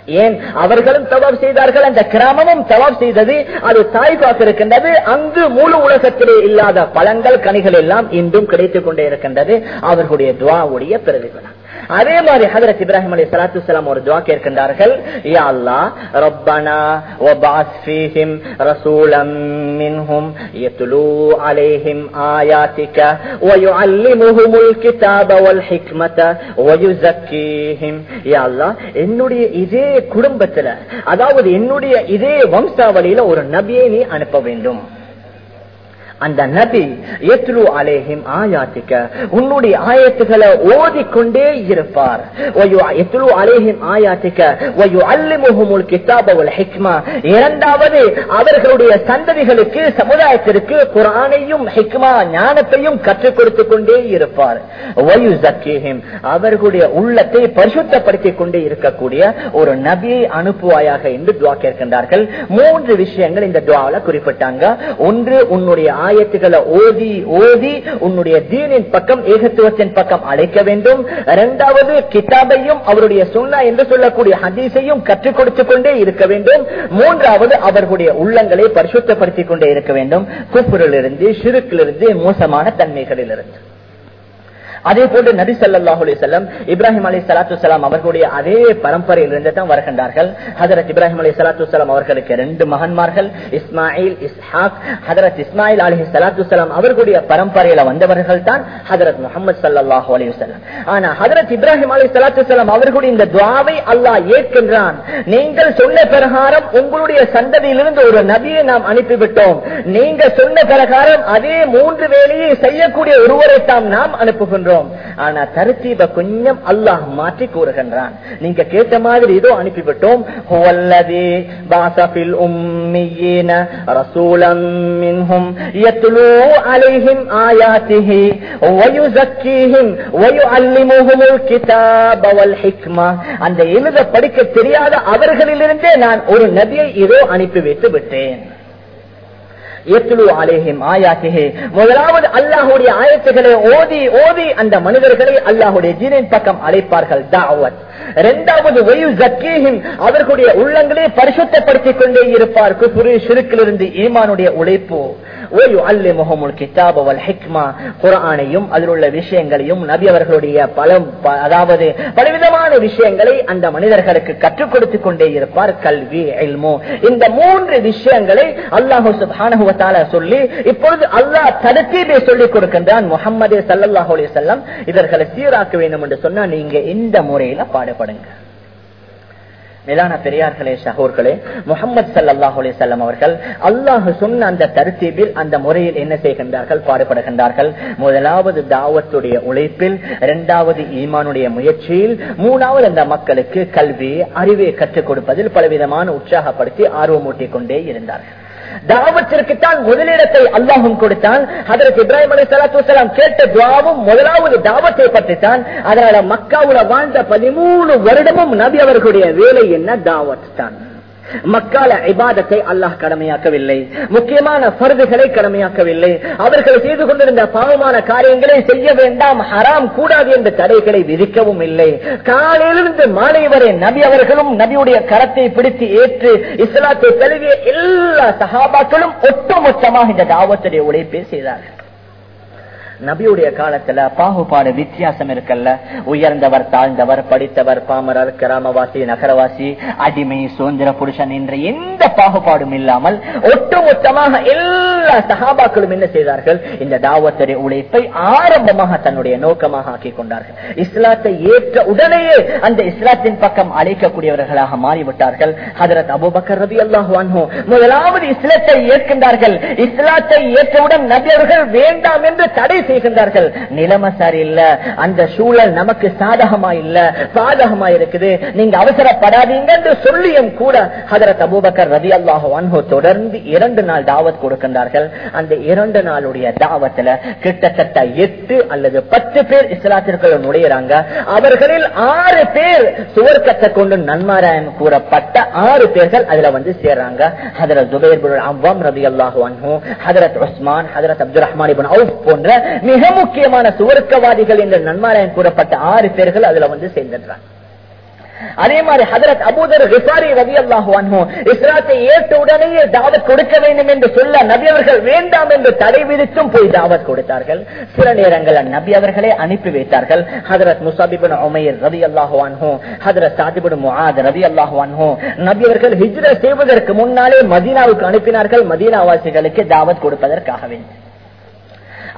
ஏன்? அவர்களும் தவாப் செய்தார்கள். அந்த கிராமமும் தவாப் செய்தது. அது தாய்பாக் இருக்கின்றது. அங்கு முழு உலகத்திலே இல்லாத பழங்கள் கனிகள் எல்லாம் இன்றும் கிடைத்துக் கொண்டே இருக்கின்றது. அவர்களுடைய துவாவுடைய பிரதிபலம் அதே மாதிரி ஹதரத் இப்ராஹிம் அலி சலாத்து சலாம் ஒரு துவா கேட்கின்றார்கள் யா அல்லாஹ் ரப்பனா வபாஸ் ஃபீஹிம் ரசூலம் மின்ஹும் யத்லூ அலைஹிம் ஆயாத்திக வயுஅல்லிமுஹுமுல் கிதாப வல் ஹிக்மத வயுஸக்கீஹிம். யா அல்லாஹ் என்னுடைய இதே குடும்பத்துல அதாவது என்னுடைய இதே வம்சாவளியில ஒரு நபியை நீ அனுப்ப வேண்டும். அந்த நபி எத்லு அலேஹிம் ஆயாத்திக்க உன்னுடைய ஆயத்துக்களை ஓதிக்கொண்டே இருப்பார். எத்லு அலேஹிம் ஆயாத்திக்க ஒயு அல்லிமுகமுல் கிதாபவல் ஹிக்மா இரண்டாவது அவர்களுடைய சந்ததிகளுக்கு சமுதாயத்திற்கு குரானையும் ஹிக்மா ஞானத்தையும் கற்றுக் கொடுத்துக் கொண்டே இருப்பார். ஒயு ஜக்கேஹிம் அவர்களுடைய உள்ளத்தை பரிசுத்தப்படுத்திக் கொண்டே இருக்கக்கூடிய ஒரு நபியை அனுப்புவாயாக என்று துவா கேட்கின்றார்கள். மூன்று விஷயங்கள் இந்த துவாவில் குறிப்பிட்டாங்க. ஒன்று உன்னுடைய ஆயத்துகளை ஓதி ஓதி உன்னுடைய தீனின் பக்கம் ஏகத்துவத்தின் பக்கம் அழைக்க வேண்டும். இரண்டாவது கிதாபையும் அவருடைய சுண்ணா என்று சொல்லக்கூடிய ஹதீஸையும் கற்றுக் கொடுத்துக் கொண்டே இருக்க வேண்டும். மூன்றாவது அவர்களுடைய உள்ளங்களை பரிசுத்தப்படுத்திக் கொண்டே இருக்க வேண்டும். குப்புரிலிருந்து சிறுக்கிலிருந்து மோசமான தன்மைகளிலிருந்து. அதே போன்று நபி சல்லாஹூ செல்லம் இப்ராஹிம் அலி சலாத்து சலாம் அவர்களுடைய அதே பரம்பரையிலிருந்து தான் வருகின்றார்கள். ஹதரத் இப்ராஹிம் அலி சலாத்து சலாம் அவர்களுக்கு ரெண்டு மகன்மார்கள் இஸ்மாயில் இஸ்ஹாக். ஹதரத் இஸ்மாயில் அலி சலாத்து சலாம் அவர்களுடைய பரம்பரையில வந்தவர்கள் தான் ஹதரத் முகமது சல்லாஹூ அலி வல்லம் ஆனா ஹதரத் இப்ராஹிம் அலி சலாத்து சலாம் அவர்களுடைய இந்த துவாவை அல்லாஹ் ஏற்கின்றான். நீங்கள் சொன்ன பிரகாரம் உங்களுடைய சந்ததியிலிருந்து ஒரு நபியை நாம் அனுப்பிவிட்டோம். நீங்க சொன்ன பிரகாரம் அதே மூன்று வேலையை செய்யக்கூடிய ஒருவரை தாம் நாம் அனுப்புகின்றோம். சொல்றோம் ஆனா தருத்தீப கொஞ்சம் அல்லாஹ் மாற்றி கூறுகின்றான். நீங்க கேட்ட மாதிரி இதோ அனுப்பிவிட்டோம். அந்த எழுத படிக்க தெரியாத அவர்களிலிருந்தே நான் ஒரு நபியை இதோ அனுப்பி வைத்து விட்டேன். முதலாவது அல்லாஹுடைய ஆயத்துகளை ஓதி ஓதி அந்த மனிதர்களை அல்லாஹுடைய ஜீனின் பக்கம் அழைப்பார்கள். தாவத். இரண்டாவது அவர்களுடைய உள்ளங்களே பரிசுத்தப்படுத்திக் கொண்டே இருப்பார். குபுரு சிறுக்கிலிருந்து ஈமானுடைய உழைப்பு. குரானையும் அதில் உள்ள விஷயங்களையும் நபி அவர்களுடைய பல அதாவது பலவிதமான விஷயங்களை அந்த மனிதர்களுக்கு கற்றுக் கொடுத்துக் கொண்டே இருப்பார் கல்வி எல்மோ இந்த மூன்று விஷயங்களை அல்லாஹு சுபானுவத்தால சொல்லி இப்பொழுது அல்லாஹ் தடுத்தீபை சொல்லிக் கொடுக்கின்றான் முகமது சல்லாஹ் அலி செல்லம் இவர்களை சீராக்க வேண்டும் என்று சொன்னா நீங்க இந்த முறையில பாடுபடுங்க மேலான பெரியார்களே சகோர்களே முகமது சல்லாஹ் அலிசல்லம் அவர்கள் அல்லாஹ் சொன்ன அந்த தருத்தீபில் அந்த முறையில் என்ன செய்கின்றார்கள் பாடுபடுகின்றார்கள். முதலாவது தாவத்துடைய உழைப்பில் இரண்டாவது ஈமானுடைய முயற்சியில் மூணாவது அந்த மக்களுக்கு கல்வி அறிவை கற்றுக் கொடுப்பதில் பலவிதமான உற்சாகப்படுத்தி ஆர்வமூட்டிக் கொண்டே இருந்தார்கள். தாவத்திற்குத்தான் முதலிடத்தை அல்லாஹும் கொடுத்தான். அதற்கு இப்ராஹிம் அலி சலாத்து வலாம் கேட்ட துவாவும் முதலாவது தாவத்தை பற்றித்தான். அதனால மக்காவுல வாழ்ந்த பதிமூணு வருடமும் நபி அவர்களுடைய வேலை என்ன? தாவத் தான். மக்கால இபாதத்தை அல்லாஹ் கடமையாக்கவில்லை. முக்கியமான பருதுகளை கடமையாக்கவில்லை. அவர்கள் செய்து கொண்டிருந்த பாவமான காரியங்களை செய்ய வேண்டாம் ஹராம் கூடாது என்ற தடைகளை விதிக்கவும் இல்லை. காலையிலிருந்து மாலை வரை நபி அவர்களும் நபியுடைய கரத்தை பிடித்து ஏற்று இஸ்லாத்தை தழுவிய எல்லா சகாபாக்களும் ஒட்டுமொத்தமாக இந்த தாவத்துடைய உழைப்பை செய்தார்கள். நபியுடைய காலத்துல பாகுபாடு வித்தியாசம் இருக்கல்ல? உயர்ந்தவர் தாழ்ந்தவர் படித்தவர் பாமரர் கிராமவாசி நகரவாசி அடிமை சுதந்திர புருஷன் என்ற எந்த பாகுபாடும் இல்லாமல் ஒட்டுமொத்தமாக எல்லா சகாபாக்களும் என்ன செய்தார்கள்? இந்த தாவத்தரை உழைப்பை ஆரம்பமாக தன்னுடைய நோக்கமாக ஆக்கிக் கொண்டார்கள். இஸ்லாத்தை ஏற்ற உடனேயே அந்த இஸ்லாத்தின் பக்கம் அழைக்கக்கூடியவர்களாக மாறிவிட்டார்கள். ஹதரத் அபுபக்கர் ரபி அல்லாஹு முதலாவது இஸ்லாத்தை ஏற்கின்றார்கள். இஸ்லாத்தை ஏற்றவுடன் நபியவர்கள் வேண்டாம் என்று தடை செய்கின்றார்கள் நிலைமை சரியில்ல அந்த சூழல் நமக்கு சாதகமா இல்ல சாதகமா இருக்குது நீங்க அவசரப்படாதீங்க என்று சொல்லியும் கூட ஹதரத் அபூபக்கர் ரதி அல்லாஹ் தொடர்ந்து இரண்டு நாள் தாவத் கொடுக்கின்றார்கள். அந்த இரண்டு நாளுடைய தாவத்துல கிட்டத்தட்ட எட்டு அல்லது பத்து பேர் இஸ்லாத்திற்குள்ள நுழையிறாங்க. அவர்களில் ஆறு பேர் சுவர்க்கத்தை கொண்டு நன்மாராயம் கூறப்பட்ட ஆறு பேர்கள் அதுல வந்து சேர்றாங்க. ஹதரத் ஜுபைர் அவ்வாம் ரதி அல்லாஹ் அன்ஹோ Hazrat Usman Hazrat Abdul Rahman இப்னு அவுஃப் போன்ற மிக முக்கியமான சுவர்க்கவாதிகள் என்று நன்மாராயன் கூறப்பட்ட ஆறு பேர்கள் அதுல வந்து சேர்ந்துடுறாங்க அதே மாதிரி ஹதரத் அபூதர் ரிசாரி ரவி அல்லாஹு இஸ்லாத்தை ஏற்ற உடனேயே தாவத் கொடுக்க வேண்டும் என்று சொல்ல நபி அவர்கள் வேண்டாம் என்று தடை விதித்தும் போய் தாவத் கொடுத்தார்கள். சில நேரங்களில் நபி அவர்களே அனுப்பி வைத்தார்கள். ஹதரத் முசாபிபின் உமையர் ரவி அல்லாஹு ஹதரத் சாதிபின் முஹாத் ரவி அல்லாஹு நபி அவர்கள் ஹிஜ்ர செய்வதற்கு முன்னாலே மதீனாவுக்கு அனுப்பினார்கள். மதீனாவாசிகளுக்கு தாவத் கொடுப்பதற்காக வேண்டும்.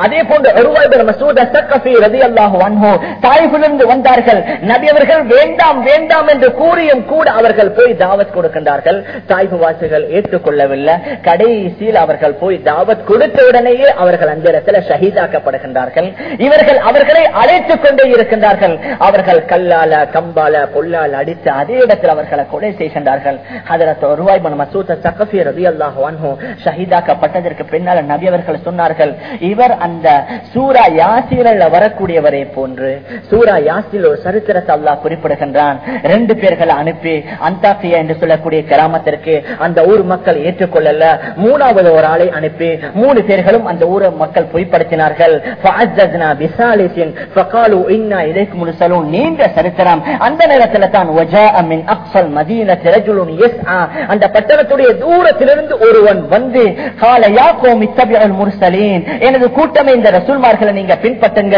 அதே போன்று மசூத சக்கஃபி ரதி அல்லாஹு வன்ஹோ தாய்பிலிருந்து வந்தார்கள். நபி அவர்கள் வேண்டாம் வேண்டாம் என்று கூறியும் கூட அவர்கள் போய் தாவத் கொடுக்கின்றார்கள். தாய்பு வாசிகள் ஏற்றுக்கொள்ளவில்லை. கடைசியில் அவர்கள் போய் தாவத் கொடுத்த உடனேயே அவர்கள் அந்த இடத்துல ஷஹீதாக்கப்படுகின்றார்கள். இவர்கள் அவர்களை அழைத்துக் கொண்டே இருக்கின்றார்கள். அவர்கள் கல்லால கம்பால பொல்லால் அடித்து அதே இடத்தில் அவர்களை கொலை செய்கின்றார்கள். அதில் ரூபாய் மசூத சக்கஃபி ரதி அல்லாஹு அல்லாஹ் ஷஹீதாக்கப்பட்டதற்கு பின்னால் நபி அவர்கள் சொன்னார்கள் இவர் அந்த சூரா யாசிரல்ல வரக்கூடியவரை போன்று சூரா யாசில் ஒரு சரித்திரத்தை அல்லா குறிப்பிடுகின்றான். ரெண்டு பேர்களை அனுப்பி அந்தாசியா என்று சொல்லக்கூடிய கிராமத்திற்கு அந்த ஊர் மக்கள் ஏற்றுக்கொள்ளல. மூணாவது ஒரு ஆளை அனுப்பி மூணு பேர்களும் அந்த ஊர் மக்கள் பொய்ப்படுத்தினார்கள். நீண்ட சரித்திரம். அந்த நேரத்தில் தான் அந்த பட்டணத்துடைய தூரத்திலிருந்து ஒருவன் வந்து காலையா கோமி முர்சலீன் எனது கூட்டம் இந்த ரசூல்மார்களை நீங்க பின்பற்றுங்க.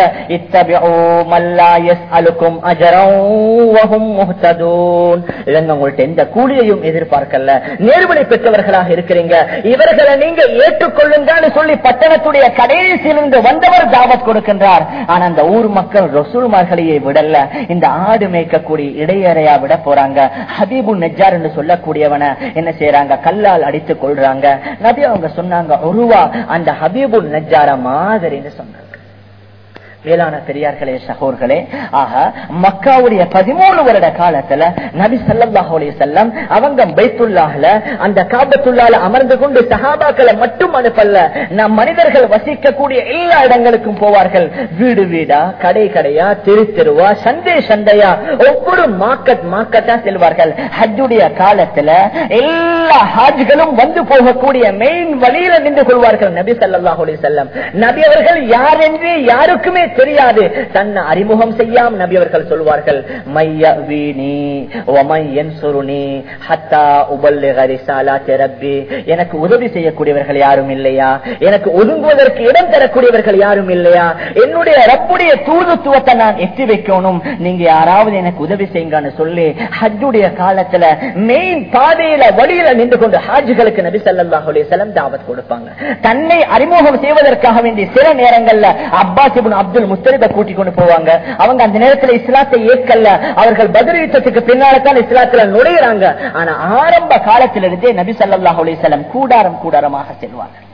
உங்கள்ட்ட எந்த கூலியையும் எதிர்பார்க்கல. நேர்வழி பெற்றவர்களாக இருக்கிறீங்க. இவர்களை நீங்க ஏற்றுக்கொள்ளுங்கன்னு சொல்லி பட்டணத்துடைய கடைசியிலிருந்து வந்தவர் தாவத் கொடுக்கின்றார். ஆனா அந்த ஊர் மக்கள் ரசூல்மார்களையே விடல. இந்த ஆடு மேய்க்கக்கூடிய இடையறையா விட போறாங்க. ஹபீபு நெஜார் என்று சொல்லக்கூடியவனை என்ன செய்யறாங்க கல்லால் அடித்துக் கொள்றாங்க. நபி அவங்க சொன்னாங்க உருவா அந்த ஹபீபு நெஜாரமா மாதிரின்னு சொன்னாங்க வேளாண் பெரியார்களே சகோர்களே ஆக மக்காவுடைய பதிமூணு வருட காலத்துல நபி சல்லாஹ் செல்லம் அவங்க பைத்துள்ளாகல அந்த காபத்துள்ளால அமர்ந்து கொண்டு சகாபாக்களை மட்டும் அனுப்பல்ல நம் மனிதர்கள் வசிக்கக்கூடிய எல்லா இடங்களுக்கும் போவார்கள். வீடு வீடா கடை கடையா தெரு தெருவா சந்தை சந்தையா ஒவ்வொரு மார்க்கெட் மார்க்கெட்டா செல்வார்கள். ஹஜ்ஜுடைய காலத்துல எல்லா ஹாஜ்களும் வந்து போகக்கூடிய மெயின் வழியில நின்று கொள்வார்கள் நபி சல்லாஹ் செல்லம் நபி அவர்கள் யார் என்று யாருக்குமே தெரியாது. தன்னை அறிமுகம் செய்யாம நபி அவர்கள் சொல்வார்கள் மைய வீணி எனக்கு உதவி செய்யக்கூடியவர்கள் யாரும் இல்லையா? எனக்கு ஒதுங்குவதற்கு இடம் தரக்கூடியவர்கள் யாரும் இல்லையா? என்னுடைய ரப்புடைய தூதுத்துவத்தை நான் எட்டி வைக்கணும். நீங்க யாராவது எனக்கு உதவி செய்யுங்கன்னு சொல்லி ஹஜ்ஜுடைய காலத்துல மெயின் பாதையில வழியில நின்று கொண்டு ஹாஜ்களுக்கு நபி சல்லாஹுடைய செலம் தாவத் கொடுப்பாங்க. தன்னை அறிமுகம் செய்வதற்காக வேண்டிய சில நேரங்கள்ல அப்பாஸ் அப்துல் முஸ்தலிப கூட்டிக் கொண்டு போவாங்க. அவங்க அந்த நேரத்தில் இஸ்லாத்தை ஏற்கல்ல. அவர்கள் பதில் யுத்தத்துக்கு பின்னால்தான் இஸ்லாத்துல நுழையிறாங்க. ஆனா ஆரம்ப காலத்திலிருந்தே நபி சல்லாஹ் அலிசல்லம் கூடாரம் கூடாரமாக செல்வார்கள்.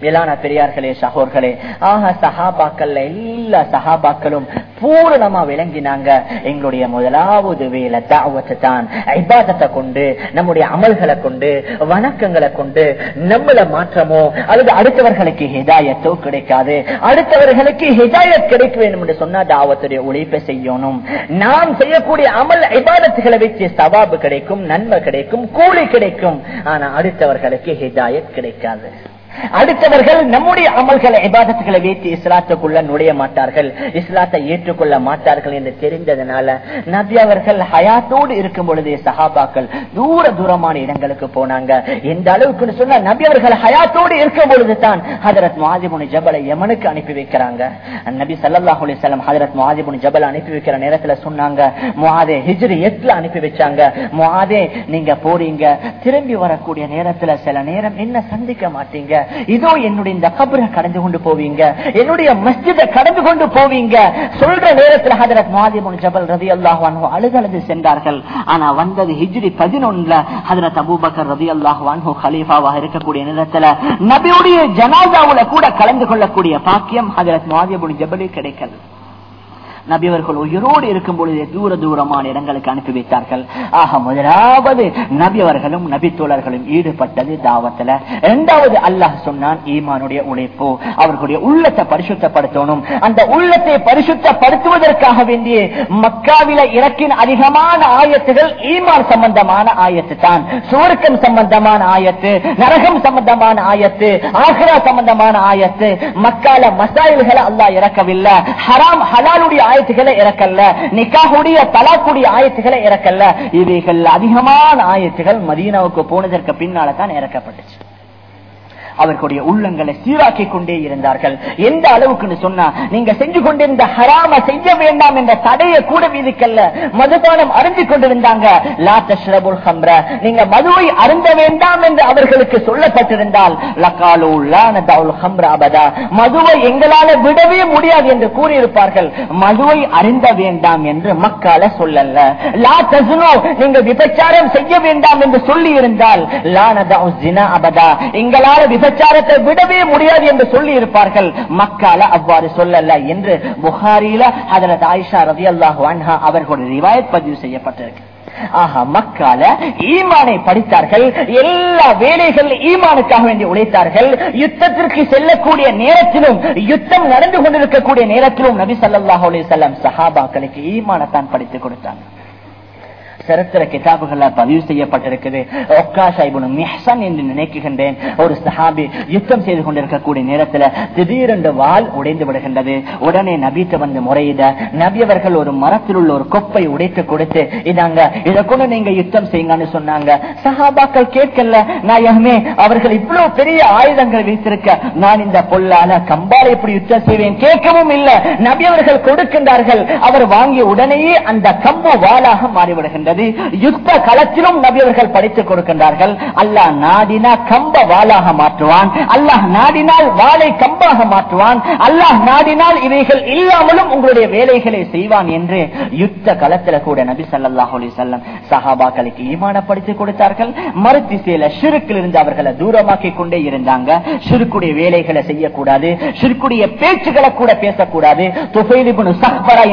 மேலான பெரியார்களே சகோர்களே ஆக சஹாபாக்கள் எல்லா சஹாபாக்களும் பூரணமா விளங்கினாங்க. எங்களுடைய முதலாவது வேலை தாவத்தை தான். ஐபாதத்தை கொண்டு நம்முடைய அமல்களை கொண்டு வணக்கங்களை கொண்டு நம்மள மாற்றமோ அல்லது அடுத்தவர்களுக்கு ஹிதாயத்தோ கிடைக்காது. அடுத்தவர்களுக்கு ஹிதாயத் கிடைக்க வேண்டும் என்று சொன்னா தாவத்துடைய உழைப்பை செய்யணும். நாம் செய்யக்கூடிய அமல் ஐபாதத்துகளை வச்சு சவாபு கிடைக்கும் நன்மை கிடைக்கும் கூலி கிடைக்கும். ஆனா அடுத்தவர்களுக்கு ஹிதாயத் கிடைக்காது. அடுத்தவர்கள் நம்முடைய அமல்களை இபாதத்துகளை வைத்து இஸ்லாத்துக்குள்ள நுழைய மாட்டார்கள். இஸ்லாத்தை ஏற்றுக்கொள்ள மாட்டார்கள் என்று தெரிந்ததனால நபி அவர்கள் ஹயாத்தோடு இருக்கும் பொழுது சஹாபாக்கள் தூர தூரமான இடங்களுக்கு போனாங்க. எந்த அளவுக்கு சொன்னா நபி அவர்கள் ஹயாத்தோடு இருக்கும் பொழுது தான் ஹதரத் மாதிபுனி ஜபலை யமனுக்கு அனுப்பி வைக்கிறாங்க. நபி சல்லாஹ் அலிசல்லாம் ஹதரத் மாதிபுனி ஜபல் அனுப்பி வைக்கிற நேரத்துல சொன்னாங்க முவாதே ஹிஜ்ரி எட்டுல அனுப்பி வச்சாங்க. முவாதே நீங்க போறீங்க. திரும்பி வரக்கூடிய நேரத்துல சில நேரம் என்ன சந்திக்க மாட்டீங்க? இதோ என்னுடைய இந்த கபரை கடந்து கொண்டு போவீங்க. என்னுடைய மஸ்ஜிதை கடந்து கொண்டு போவீங்க. சொல்ற நேரத்தில் ஹதரத் மாதிமுன் ஜபல் ரதி அல்லாஹான் அழுதழுது சென்றார்கள். ஆனா வந்தது ஹிஜ்ரி பதினொன்னுல ஹதரத் அபூபக்கர் ரதி அல்லாஹான் ஹலீஃபாவாக இருக்கக்கூடிய நேரத்தில் நபியுடைய ஜனாதாவுல கூட கலந்து கொள்ளக்கூடிய பாக்கியம் ஹதரத் மாதிமுன் ஜபலி கிடைக்கிறது நபி அவர்கள் உயிரோடு இருக்கும் பொழுது தூர தூரமான இடங்களுக்கு அனுப்பி வைத்தார்கள். ஆக முதலாவது நபி அவர்களும் நபி தோழர்களும் ஈடுபட்டது தாவத்துல. இரண்டாவது அல்லாஹ் சொன்னான் ஈமானுடைய உழைப்பு. அவர்களுடைய உள்ளத்தை பரிசுத்தப்படுத்தணும். அந்த உள்ளத்தை பரிசுத்தப்படுத்துவதற்காக வேண்டிய மக்காவில இறக்கின் அதிகமான ஆயத்துகள் ஈமான் சம்பந்தமான ஆயத்து தான். சுவர்க்கம் சம்பந்தமான ஆயத்து நரகம் சம்பந்தமான ஆயத்து ஆஹ்ரா சம்பந்தமான ஆயத்து. மக்கால மசாயில்களை அல்லாஹ் இறக்கவில்லை. ஹராம் ஹலாலுடைய ஆயத்துக்களை இறக்கல்ல. நிக்காகுடைய தலாக்குடைய ஆயத்துக்களை இறக்கல்ல. இவைகள் அதிகமான ஆயத்துகள் மதீனாவுக்கு போனதற்கு பின்னால தான் இறக்கப்பட்டுச்சு. அவர்களுடைய உள்ளங்களை சீராக்கிக் கொண்டே இருந்தார்கள். எந்த அளவுக்கு சொன்னா நீங்க செஞ்சு கொண்டிருந்த ஹராம செய்ய வேண்டாம் என்ற தடையை கூட விதிக்கல்ல மதுபானம் அருந்தி கொண்டிருந்தாங்க. லா நீங்க மதுவை அருந்த வேண்டாம் என்று அவர்களுக்கு சொல்லப்பட்டிருந்தால் அபதா. மதுவை எங்களால விடவே முடியாது என்று கூறியிருப்பார்கள். மதுவை அருந்த வேண்டாம் என்று மக்களை சொல்லல. லா தசுனோ நீங்க விபச்சாரம் செய்ய வேண்டாம் என்று சொல்லி இருந்தால் லானதவு ஜினா அபதா. எங்களால விபச்சாரத்தை விடவே முடியாது என்று சொல்லி இருப்பார்கள் மக்கால அவ்வாறு சொல்லல என்று புகாரில ஹதரத் ஆயிஷா ரவி அல்லாஹ் அவர்களுடைய ரிவாயத் பதிவு செய்யப்பட்டிருக்கு. ஆஹா மக்கால ஈமானை படித்தார்கள் எல்லா வேலைகள் ஈமானுக்காக வேண்டி உழைத்தார்கள் யுத்தத்திற்கு செல்லக்கூடிய நேரத்திலும் யுத்தம் நடந்து கொண்டிருக்கக்கூடிய நேரத்திலும் நபி சல்லாஹ் அலிசல்லாம் சஹாபாக்களுக்கு ஈமானத்தான் படித்துக் கொடுத்தாங்க. சரித்திர கிதாபுகள்ல பதிவு செய்யப்பட்டிருக்குது. என்று நினைக்கின்றேன் ஒரு சஹாபி யுத்தம் செய்து கொண்டிருக்கக்கூடிய நேரத்தில் திடீரென்று வால் உடைந்து விடுகின்றது. உடனே நபித்த வந்து முறையிட நபியவர்கள் ஒரு மரத்தில் உள்ள ஒரு கொப்பை உடைத்து கொடுத்து இதாங்க இதை கொண்டு நீங்க யுத்தம் செய்யுங்கன்னு சொன்னாங்க. சஹாபாக்கள் கேட்கல நாயகமே அவர்கள் இவ்வளவு பெரிய ஆயுதங்கள் வைத்திருக்க நான் இந்த பொல்லால கம்பால எப்படி யுத்தம் செய்வேன்? கேட்கவும் இல்லை. நபியவர்கள் கொடுக்கின்றார்கள். அவர் வாங்கிய உடனேயே அந்த கம்பு வாளாக மாறிவிடுகின்றது. இருக்கின்றது யுத்த களத்திலும் நபியவர்கள் படித்துக் கொடுக்கின்றார்கள். அல்லாஹ் நாடினா கம்ப வாளாக மாற்றுவான். அல்லாஹ் நாடினால் வாளை கம்பாக மாற்றுவான். அல்லாஹ் நாடினால் இவைகள் இல்லாமலும் உங்களுடைய வேலைகளை செய்வான் என்று யுத்த களத்துல கூட நபி சல்லாஹ் அலி செல்லம் சஹாபாக்களுக்கு ஈமானப்படுத்தி கொடுத்தார்கள். மறுத்திசையில சிறுக்கில் இருந்து அவர்களை தூரமாக்கி கொண்டே இருந்தாங்க. சிறுக்குடைய வேலைகளை செய்யக்கூடாது. சிறுக்குடைய பேச்சுகளை கூட பேசக்கூடாது.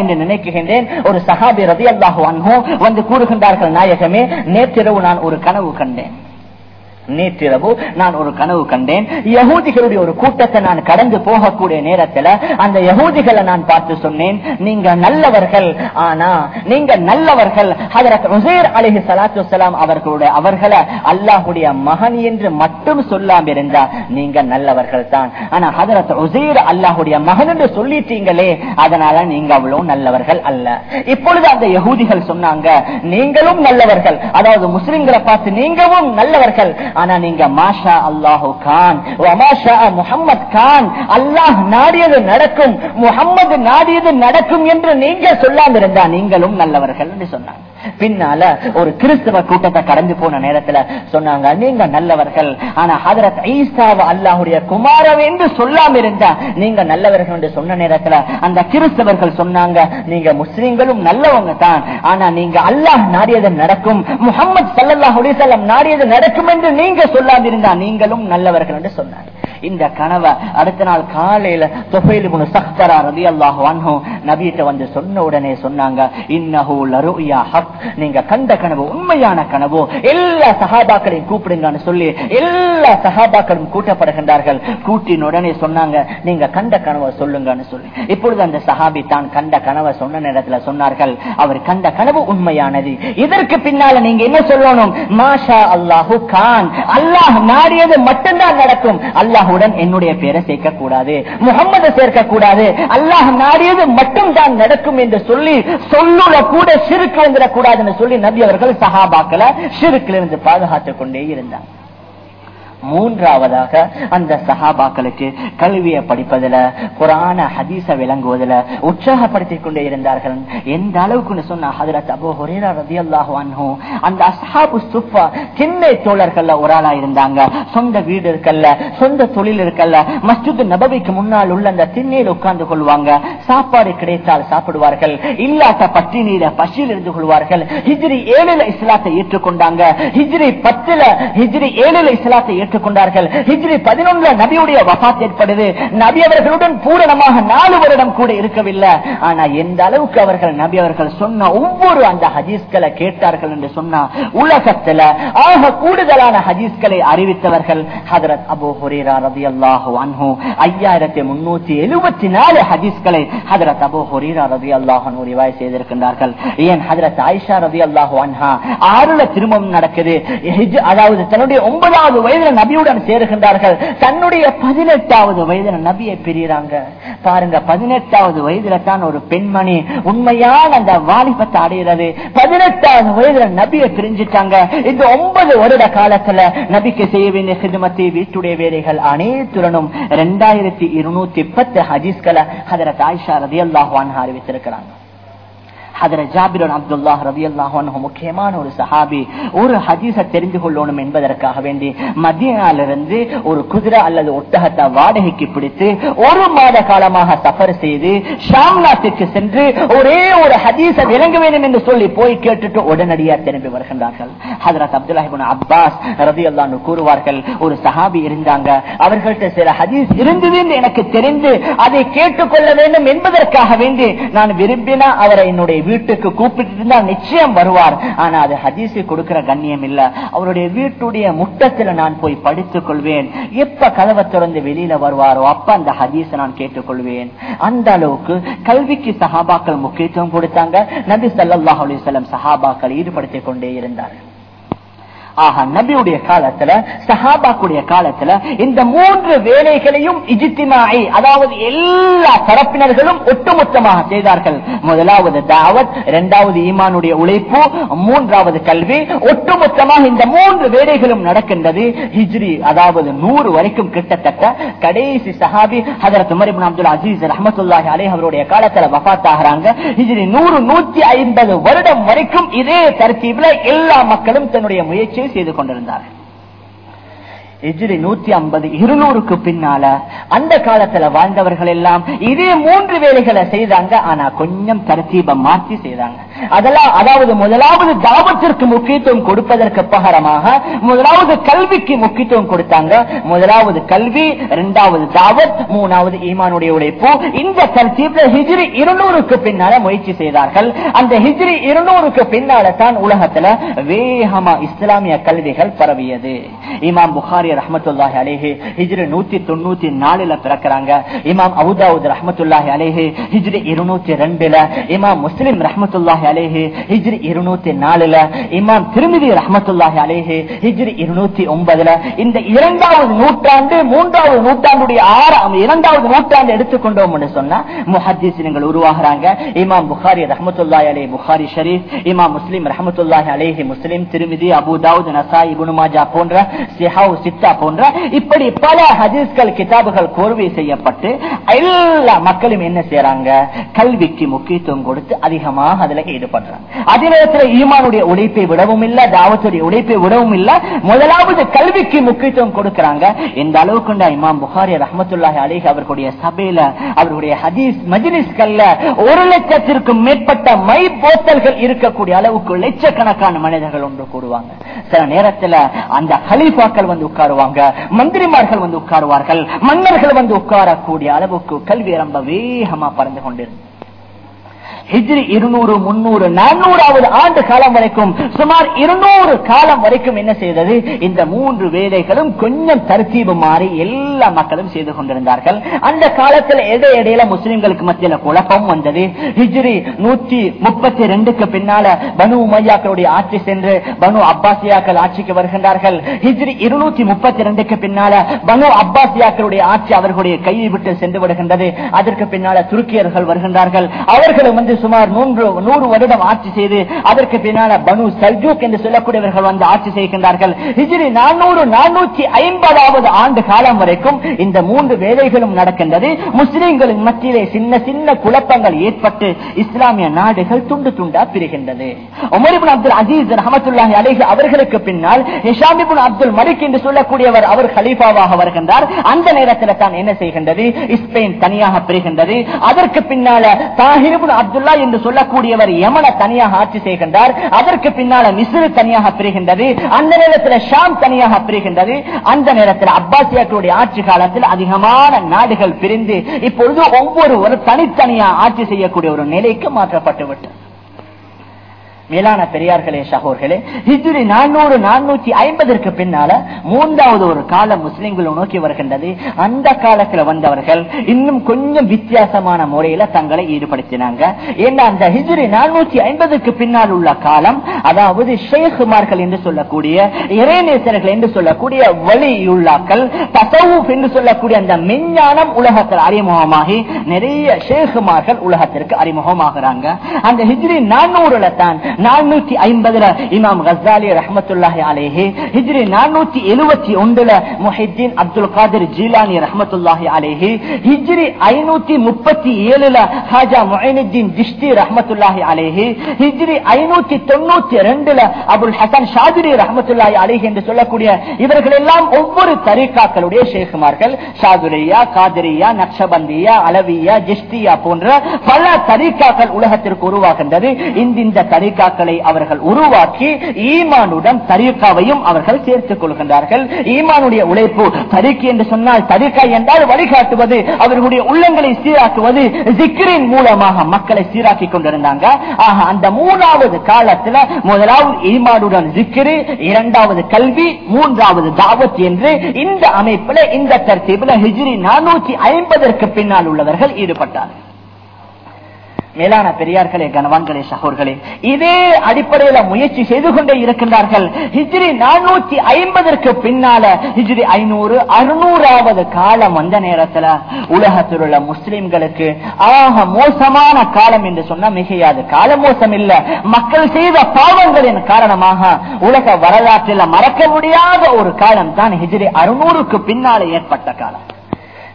என்று நினைக்கின்றேன். ஒரு சஹாபி ரதி அல்லாஹு வந்து கூறுகிறார் கூறுகின்றார்கள் நாயகமே. நேற்றிரவு நான் ஒரு கனவு கண்டேன். நேற்றிரவு நான் ஒரு கனவு கண்டேன். யகூதிகளுடைய ஒரு கூட்டத்தை நான் கடந்து போகக்கூடிய நேரத்துல அந்த யகூதிகளை நான் பார்த்து சொன்னேன். நீங்க நல்லவர்கள் ஆனா நீங்க நல்லவர்கள். அலிஹி சலாத்து அவர்களுடைய அவர்களை அல்லாஹுடைய மகன் என்று மட்டும் சொல்லாம இருந்தா நீங்க நல்லவர்கள் தான். ஆனா ஹதரத் உசேர் அல்லாஹுடைய மகன் என்று சொல்லிட்டீங்களே அதனால நீங்க அவ்வளவு நல்லவர்கள் அல்ல. இப்பொழுது அந்த யகூதிகள் சொன்னாங்க நீங்களும் நல்லவர்கள். அதாவது முஸ்லிம்களை பார்த்து நீங்களும் நல்லவர்கள். ஆனா நீங்க மாஷா அல்லாஹு கான் முகமது கான் அல்லாஹ் நாடியது நடக்கும் முகம்மது நாடியது நடக்கும் என்று நீங்க சொல்லாம இருந்தா நீங்களும் நல்லவர்கள் சொன்னாங்க. பின்னால ஒரு கிறிஸ்தவ கூட்டத்தை கடந்து போன நேரத்துல சொன்னாங்க நீங்க நல்லவர்கள். ஆனா ஹதரத் ஈசாவ அல்லாஹுடைய குமாரம் என்று சொல்லாம இருந்தா நீங்க நல்லவர்கள் என்று சொன்ன நேரத்துல அந்த கிறிஸ்தவர்கள் சொன்னாங்க நீங்க முஸ்லீம்களும் நல்லவங்க தான். ஆனா நீங்க அல்லாஹ் நாடியது நடக்கும். முகமது சல்லாஹ் அலிசல்லாம் நாடியது நடக்கும் என்று நீங்க சொல்லாம இருந்தா நீங்களும் நல்லவர்கள் என்று சொன்னாங்க. இந்த கனவை அடுத்த நாள் காலையில தொகையில் சஹ்தரா ரதி அல்லாஹ் நபியிட்ட வந்து சொன்ன உடனே சொன்னாங்க இன்னஹூ லருயா ஹக் நீங்க கண்ட கனவு உண்மையான கனவு எல்லா சகாபாக்களையும் கூப்பிடுங்கன்னு சொல்லி எல்லா சகாபாக்களும் கூட்டப்படுகின்றார்கள். கூட்டின் உடனே சொன்னாங்க நீங்க கண்ட கனவை சொல்லுங்கன்னு சொல்லி. இப்பொழுது அந்த சஹாபி தான் கண்ட கனவை சொன்ன நேரத்தில் சொன்னார்கள் அவர் கண்ட கனவு உண்மையானது. இதற்கு பின்னால நீங்க என்ன சொல்லணும்? மாஷா அல்லாஹு கான். அல்லாஹ் நாடியது மட்டும்தான் நடக்கும். அல்லாஹுடன் என்னுடைய பேரை சேர்க்க கூடாது முகம்மது சேர்க்க கூடாது அல்லாஹ் நாடியது மட்டும் தான் நடக்கும் என்று சொல்லி சொல்லுற கூட சிறுக்கு வந்துடக்கூடாது. சொல்லி நபி அவர்கள் சஹாபாக்களை சிறுக்கிலிருந்து பாதுகாத்துக் கொண்டே இருந்தார். மூன்றாவதாக அந்த சஹாபாக்களுக்கு கல்வியை படிப்பதில் புராண ஹதீச விளங்குவதில் உற்சாகப்படுத்தி கொண்டே இருந்தார்கள். எந்த அளவுக்குன்னு சொன்னா ஹதரத் அபு ஹுரேரா ரதியல்லாஹு அன்ஹு அந்த அஸ்ஹாபு சுப்பா சின்ன தோழர்கள்ல ஒரு ஆளா இருந்தாங்க. சொந்த வீடு இருக்கல்ல சொந்த தொழில் இருக்கல்ல மஸ்ஜித் நபவிக்கு முன்னால் உள்ள அந்த திண்ணையில் உட்கார்ந்து கொள்வாங்க. சாப்பாடு கிடைத்தால் சாப்பிடுவார்கள். இல்லாத பட்டினியில பசியில் இருந்து கொள்வார்கள். ஹிஜ்ரி ஏழுல இஸ்லாத்தை ஏற்றுக்கொண்டாங்க. ஹிஜ்ரி பத்துல ஹிஜ்ரி ஏழுல இஸ்லாத்தை ஏற்றுக்கொண்டார்கள் ஹிஜ்ரி பதினொன்றுல நபியுடைய வபாத் ஏற்படுது நபி அவர்களுடன் பூரணமாக நாலு வருடம் கூட இருக்கவில்லை. ஆனா எந்த அளவுக்கு அவர்கள் நபி அவர்கள் சொன்ன ஒவ்வொரு அந்த ஹதீஸ்களை கேட்டார்கள் என்று சொன்னா உலகத்துல ஆக கூடுதலான ஹதீஸ்களை அறிவித்தவர்கள் ஹதரத் அபு ஹுரேரா ரதி அல்லாஹு அன்ஹு. ஐயாயிரத்தி முன்னூத்தி எழுபத்தி நாலு ஹதீஸ்களை ஹதரத் அபு ஹுரேரா ரதி அல்லாஹு ரிவாய் செய்திருக்கின்றார்கள். ஏன் ஹதரத் ஆயிஷா ரதி அல்லாஹு அன்ஹா ஆறுல திருமணம் நடக்குது. அதாவது தன்னுடைய ஒன்பதாவது வயதுல நபியுடன் சேருகின்றார்கள். தன்னுடைய பதினெட்டாவது வயதுல நபியை பிரியறாங்க. பாருங்க பதினெட்டாவது வயதுல தான் ஒரு பெண்மணி உண்மையான அந்த வாலிபத்தை அடைகிறது பதினெட்டாவது வயதுல நபியை பிரிஞ்சிட்டாங்க. இந்த ஒன்பது வருட காலத்துல நபிக்கு செய்ய வேண்டிய சிதுமத்தி வீட்டுடைய வேலைகள் அனைத்துடனும் இரண்டாயிரத்தி இருநூத்தி பத்து ஹஜீஸ்களை அதில் ஆயிஷா ரதி அல்லாஹான் அறிவித்திருக்கிறாங்க. அதுல ஜாபிரன் அப்துல்லா ரவி முக்கியமான ஒரு சஹாபி. ஒரு ஹதீஸ தெரிந்து கொள்ளணும் என்பதற்காக வேண்டி மதியனாலிருந்து ஒரு குதிரை அல்லது ஒட்டகத்தை வாடகைக்கு பிடித்து ஒரு மாத காலமாக சஃபர் செய்து ஷாம் சென்று ஒரே ஒரு ஹதீச விளங்க வேண்டும் என்று சொல்லி போய் கேட்டுட்டு உடனடியா திரும்பி வருகின்றார்கள். ஹதரத் அப்துல்லாஹிபின் அப்பாஸ் ரவி அல்லான்னு கூறுவார்கள் ஒரு சஹாபி இருந்தாங்க. அவர்கள்ட்ட சில ஹதீஸ் இருந்தது என்று எனக்கு தெரிந்து அதை கேட்டுக்கொள்ள வேண்டும் என்பதற்காக வேண்டி நான் விரும்பினா அவரை என்னுடைய வீட்டுக்கு கூப்பிட்டு இருந்தால் நிச்சயம் வருவார். ஆனா அது ஹதீஸு கொடுக்கிற கண்ணியம் இல்ல. அவருடைய வீட்டுடைய முட்டத்துல நான் போய் படித்துக் கொள்வேன். எப்ப கதவை திறந்து வெளியில வருவாரோ அப்ப அந்த ஹதீஸை நான் கேட்டுக்கொள்வேன். அந்த அளவுக்கு கல்விக்கு சஹாபாக்கள் முக்கியத்துவம் கொடுத்தாங்க. நபி சல்லாஹ் அலிசல்லம் சஹாபாக்கள் ஈடுபடுத்திக் கொண்டே இருந்தார்கள் ஆக நபியுடைய காலத்துல சஹாபாக்குடைய காலத்துல இந்த மூன்று வேலைகளையும் இஜித்திமாயி அதாவது எல்லா தரப்பினர்களும் ஒட்டுமொத்தமாக செய்தார்கள். முதலாவது தாவத் இரண்டாவது ஈமானுடைய உழைப்பு மூன்றாவது கல்வி ஒட்டுமொத்தமாக இந்த மூன்று வேலைகளும் நடக்கின்றது. ஹிஜ்ரி அதாவது நூறு வரைக்கும் கிட்டத்தட்ட கடைசி சஹாபி ஹதரத் உமர் இப்னு அப்துல் அஜீஸ் ரஹமத்துல்லாஹி அலே அவருடைய காலத்துல வஃபாத் ஆகிறாங்க ஹிஜ்ரி நூறு நூத்தி ஐம்பது வருடம் வரைக்கும் இதே தர்த்தீப்ல எல்லா மக்களும் தன்னுடைய முயற்சியை செய்து கொண்டிருந்தார்கள். எஜிரி நூத்தி ஐம்பது இருநூறுக்கு பின்னால அந்த காலத்துல வாழ்ந்தவர்கள் எல்லாம் இதே மூன்று வேலைகளை செய்தாங்க. ஆனா கொஞ்சம் தரத்தீப மாற்றி செய்தாங்க. அதெல்லாம் அதாவது முதலாவது தாபத்திற்கு முக்கியத்துவம் கொடுப்பதற்கு பகரமாக முதலாவது கல்விக்கு முக்கியத்துவம் கொடுத்தாங்க. முதலாவது கல்வி இரண்டாவது தாவத் மூணாவது ஈமானுடைய உழைப்பு. இந்த தரத்தீப்ல ஹிஜ்ரி இருநூறுக்கு பின்னால முயற்சி செய்தார்கள். அந்த ஹிஜ்ரி இருநூறுக்கு பின்னால தான் உலகத்துல வேகமா இஸ்லாமிய கல்விகள் பரவியது. இமாம் புகாரி ரஹமத்துல்லாஹி அலேஹி ஹிஜ்ரி நூத்தி தொண்ணூத்தி நாலுல பிறக்கிறாங்க. இமாம் அவுதாவுத் ரஹமத்துல்லாஹி அலேஹி ஹிஜ்ரி இருநூத்தி ரெண்டுல இமாம் முஸ்லிம் ரஹமத்துல்லாஹி அலேஹி ஹிஜ்ரி இருநூத்தி நாலுல இமாம் திருமிதி ரஹமத்துல்லாஹி அலேஹி ஹிஜ்ரி இருநூத்தி ஒன்பதுல இந்த இரண்டாவது நூற்றாண்டு மூன்றாவது நூற்றாண்டுடைய ஆறாம் இரண்டாவது நூற்றாண்டு எடுத்துக்கொண்டோம் என்று சொன்னா முஹத்திசினங்கள் உருவாகிறாங்க. இமாம் புகாரி ரஹமத்துல்லாஹி அலே புகாரி ஷரீஃப் இமாம் முஸ்லிம் ரஹமத்துல்லாஹி அலேஹி முஸ்லிம் திருமிதி அபு அபுதாவுத் நசா இபுனுமாஜா போன்ற சிஹாவு சித்தா போன்ற இப்படி பல ஹதீஸ்கள் கிதாபுகள் கோர்வை செய்யப்பட்டு எல்லா மக்களும் என்ன செய்யறாங்க கல்விக்கு முக்கியத்துவம் கொடுத்து அதிகமாக அதுல ஈடுபடுறாங்க. அதே நேரத்தில் ஈமானுடைய உழைப்பை விடவும் இல்ல தாவத்துடைய உழைப்பை விடவும் இல்ல முதலாவது கல்விக்கு முக்கியத்துவம் கொடுக்கிறாங்க. இந்த அளவுக்கு இமாம் புகாரி ரஹமத்துல்லாஹி அலிஹ் அவர்களுடைய சபையில அவருடைய ஹதீஸ் மஜினிஸ்கல்ல ஒரு லட்சத்திற்கும் மேற்பட்ட மை போத்தல்கள் இருக்கக்கூடிய அளவுக்கு லட்சக்கணக்கான மனிதர்கள் ஒன்று கூடுவாங்க. சில நேரத்தில் அந்த ஹலீஃபாக்கள் வந்து உட்காருவாங்க. மந்திரிமார்கள் வந்து உட்காருவார்கள். மன்னர்கள் வந்து உட்காரக்கூடிய அளவுக்கு கல்வி ரொம்ப வேகமா பறந்து கொண்டிருந்தது. ஹிஜ்ரி இருநூறு முன்னூறு நானூறாவது ஆண்டு காலம் வரைக்கும் சுமார் இருநூறு காலம் வரைக்கும் என்ன செய்தது? இந்த மூன்று வேலைகளும் கொஞ்சம் தர்த்தீபு மாறி எல்லா மக்களும் செய்து கொண்டிருந்தார்கள். அந்த காலத்தில் எதை இடையில முஸ்லிம்களுக்கு மத்தியில குழப்பம் வந்தது. ஹிஜ்ரி நூத்தி முப்பத்தி ரெண்டுக்கு பின்னால பனு உமையாக்களுடைய ஆட்சி சென்று பனு அப்பாசியாக்கள் ஆட்சிக்கு வருகின்றார்கள். ஹிஜ்ரி இருநூத்தி முப்பத்தி ரெண்டுக்கு பின்னால பனு அப்பாசியாக்களுடைய ஆட்சி அவர்களுடைய கையை விட்டு சென்று விடுகின்றது. அதற்கு பின்னால துருக்கியர்கள் வருகின்றார்கள். அவர்களும் வந்து சுமார் மூன்று நூறு வருடம் ஆட்சி செய்து அதற்கு பின்னால பனு சல்ஜூக் என்று சொல்லக்கூடியவர்கள் வந்து ஆட்சி செய்கின்றார்கள். ஹிஜிரி நானூறு நானூற்றி ஐம்பதாவது ஆண்டு காலம் வரைக்கும் இந்த மூன்று வேலைகளும் நடக்கின்றது. முஸ்லிம்களின் மத்தியிலே சின்ன சின்ன குழப்பங்கள் ஏற்பட்டு இஸ்லாமிய நாடுகள் துண்டு துண்டா பிரிகின்றது. உமரிபுன் அப்துல் அசீஸ் ரஹமத்துல்லாஹி அலைஹி அவர்களுக்கு பின்னால் ஹிஷாமிபுன் அப்துல் மலிக் என்று சொல்லக்கூடியவர் அவர் ஹலீஃபாவாக வருகின்றார். அந்த நேரத்தில் தான் என்ன செய்கின்றது? ஸ்பெயின் தனியாக பிரிகின்றது. அதற்கு பின்னால தாஹிபுன் அப்துல் அப்துல்லா என்று சொல்லக்கூடியவர் யமன தனியாக ஆட்சி செய்கின்றார். அதற்கு பின்னால மிஸ்ரு தனியாக பிரிகின்றது. அந்த நேரத்தில் ஷாம் தனியாக பிரிகின்றது. அந்த நேரத்தில் அப்பாசியாக்களுடைய ஆட்சி காலத்தில் அதிகமான நாடுகள் பிரிந்து இப்பொழுது ஒவ்வொரு ஒரு தனித்தனியா ஆட்சி செய்யக்கூடிய ஒரு நிலைக்கு மாற்றப்பட்டுவிட்டது. மேலான பெரியார்களே சகோர்களே ஹிஜ்ரி நானூறு நானூத்தி ஐம்பதற்கு பின்னால மூன்றாவது ஒரு காலம் முஸ்லிம்களை நோக்கி வருகின்றது. அந்த காலத்துல வந்தவர்கள் இன்னும் கொஞ்சம் வித்தியாசமான முறையில தங்களை ஈடுபடுத்தினாங்க. ஏன்னா அந்த ஹிஜ்ரி நானூத்தி ஐம்பதுக்கு பின்னால் உள்ள காலம் அதாவது ஷேகுமார்கள் என்று சொல்லக்கூடிய இறைநேசர்கள் என்று சொல்லக்கூடிய வழியுள்ளாக்கள் தசவுப் என்று சொல்லக்கூடிய அந்த மெஞ்ஞானம் உலகத்தில் அறிமுகமாகி நிறைய ஷேகுமார்கள் உலகத்திற்கு அறிமுகமாகிறாங்க. அந்த ஹிஜ்ரி நானூறுல தான் நானூத்தி ஐம்பதுல இமாம் கசாலி ரஹமத்துல்லாஹி அலேஹி ஹிஜ்ரி நானூத்தி எழுபத்தி ஒன்றுல முஹிதீன் அப்துல் காதிர் ஜீலானி ரஹமத்துல்லாஹி அலேஹி ஹிஜ்ரி ஐநூத்தி முப்பத்தி ஏழுல ஹாஜா மொயினுddin திஷ்டி ரஹமத்துல்லாஹி அலேஹி ஹிஜ்ரி ஐநூத்தி தொண்ணூத்தி ரெண்டுல அபுல் ஹசன் ஷாதிரி ரஹமத்துல்லாஹி அலேஹி என்று சொல்லக்கூடிய இவர்கள் எல்லாம் ஒவ்வொரு தரீக்காக்களுடைய ஷேகுமார்கள் ஷாதுரியா காதிரியா நக்ஷபந்தியா அலவியா ஜிஷ்டியா போன்ற பல தரீக்காக்கள் உலகத்திற்கு உருவாகின்றது. இந்த தரீக்காக்களை அவர்கள் உருவாக்கி ஈமானுடன் தரீக்காவையும் அவர்கள் சேர்த்துக் கொள்கின்றார்கள். ஈமானுடைய உழைப்பு தரிக்கு என்று சொன்னால் தரிக்கா என்றால் வழிகாட்டுவது அவர்களுடைய உள்ளங்களை சீராக்குவது ஜிக்ரின் மூலமாக மக்களை சீராக்கி கொண்டிருந்தாங்க. ஆக அந்த மூணாவது காலத்துல முதலாவது ஈமானுடன் ஜிக்ரு இரண்டாவது கல்வி மூன்றாவது தாவத் என்று இந்த அமைப்பில் இந்த தர்த்தீபில் ஹிஜ்ரி நானூற்றி ஐம்பதற்கு பின்னால் உள்ளவர்கள் ஈடுபட்டார்கள். மேலான பெரியார்களே கனவான்களே சகோர்களே இதே அடிப்படையில முயற்சி செய்து கொண்டே இருக்கின்றார்கள். ஹிஜ்ரி நானூத்தி ஐம்பதற்கு பின்னால ஹிஜ்ரி ஐநூறு அறுநூறாவது காலம் வந்த நேரத்துல உலகத்தில் உள்ள முஸ்லிம்களுக்கு ஆக மோசமான காலம் என்று சொன்னா மிகையாது. கால மோசம் இல்ல. மக்கள் செய்த பாவங்களின் காரணமாக உலக வரலாற்றில் மறக்க முடியாத ஒரு காலம் தான் ஹிஜ்ரி அறுநூறுக்கு பின்னால ஏற்பட்ட காலம்.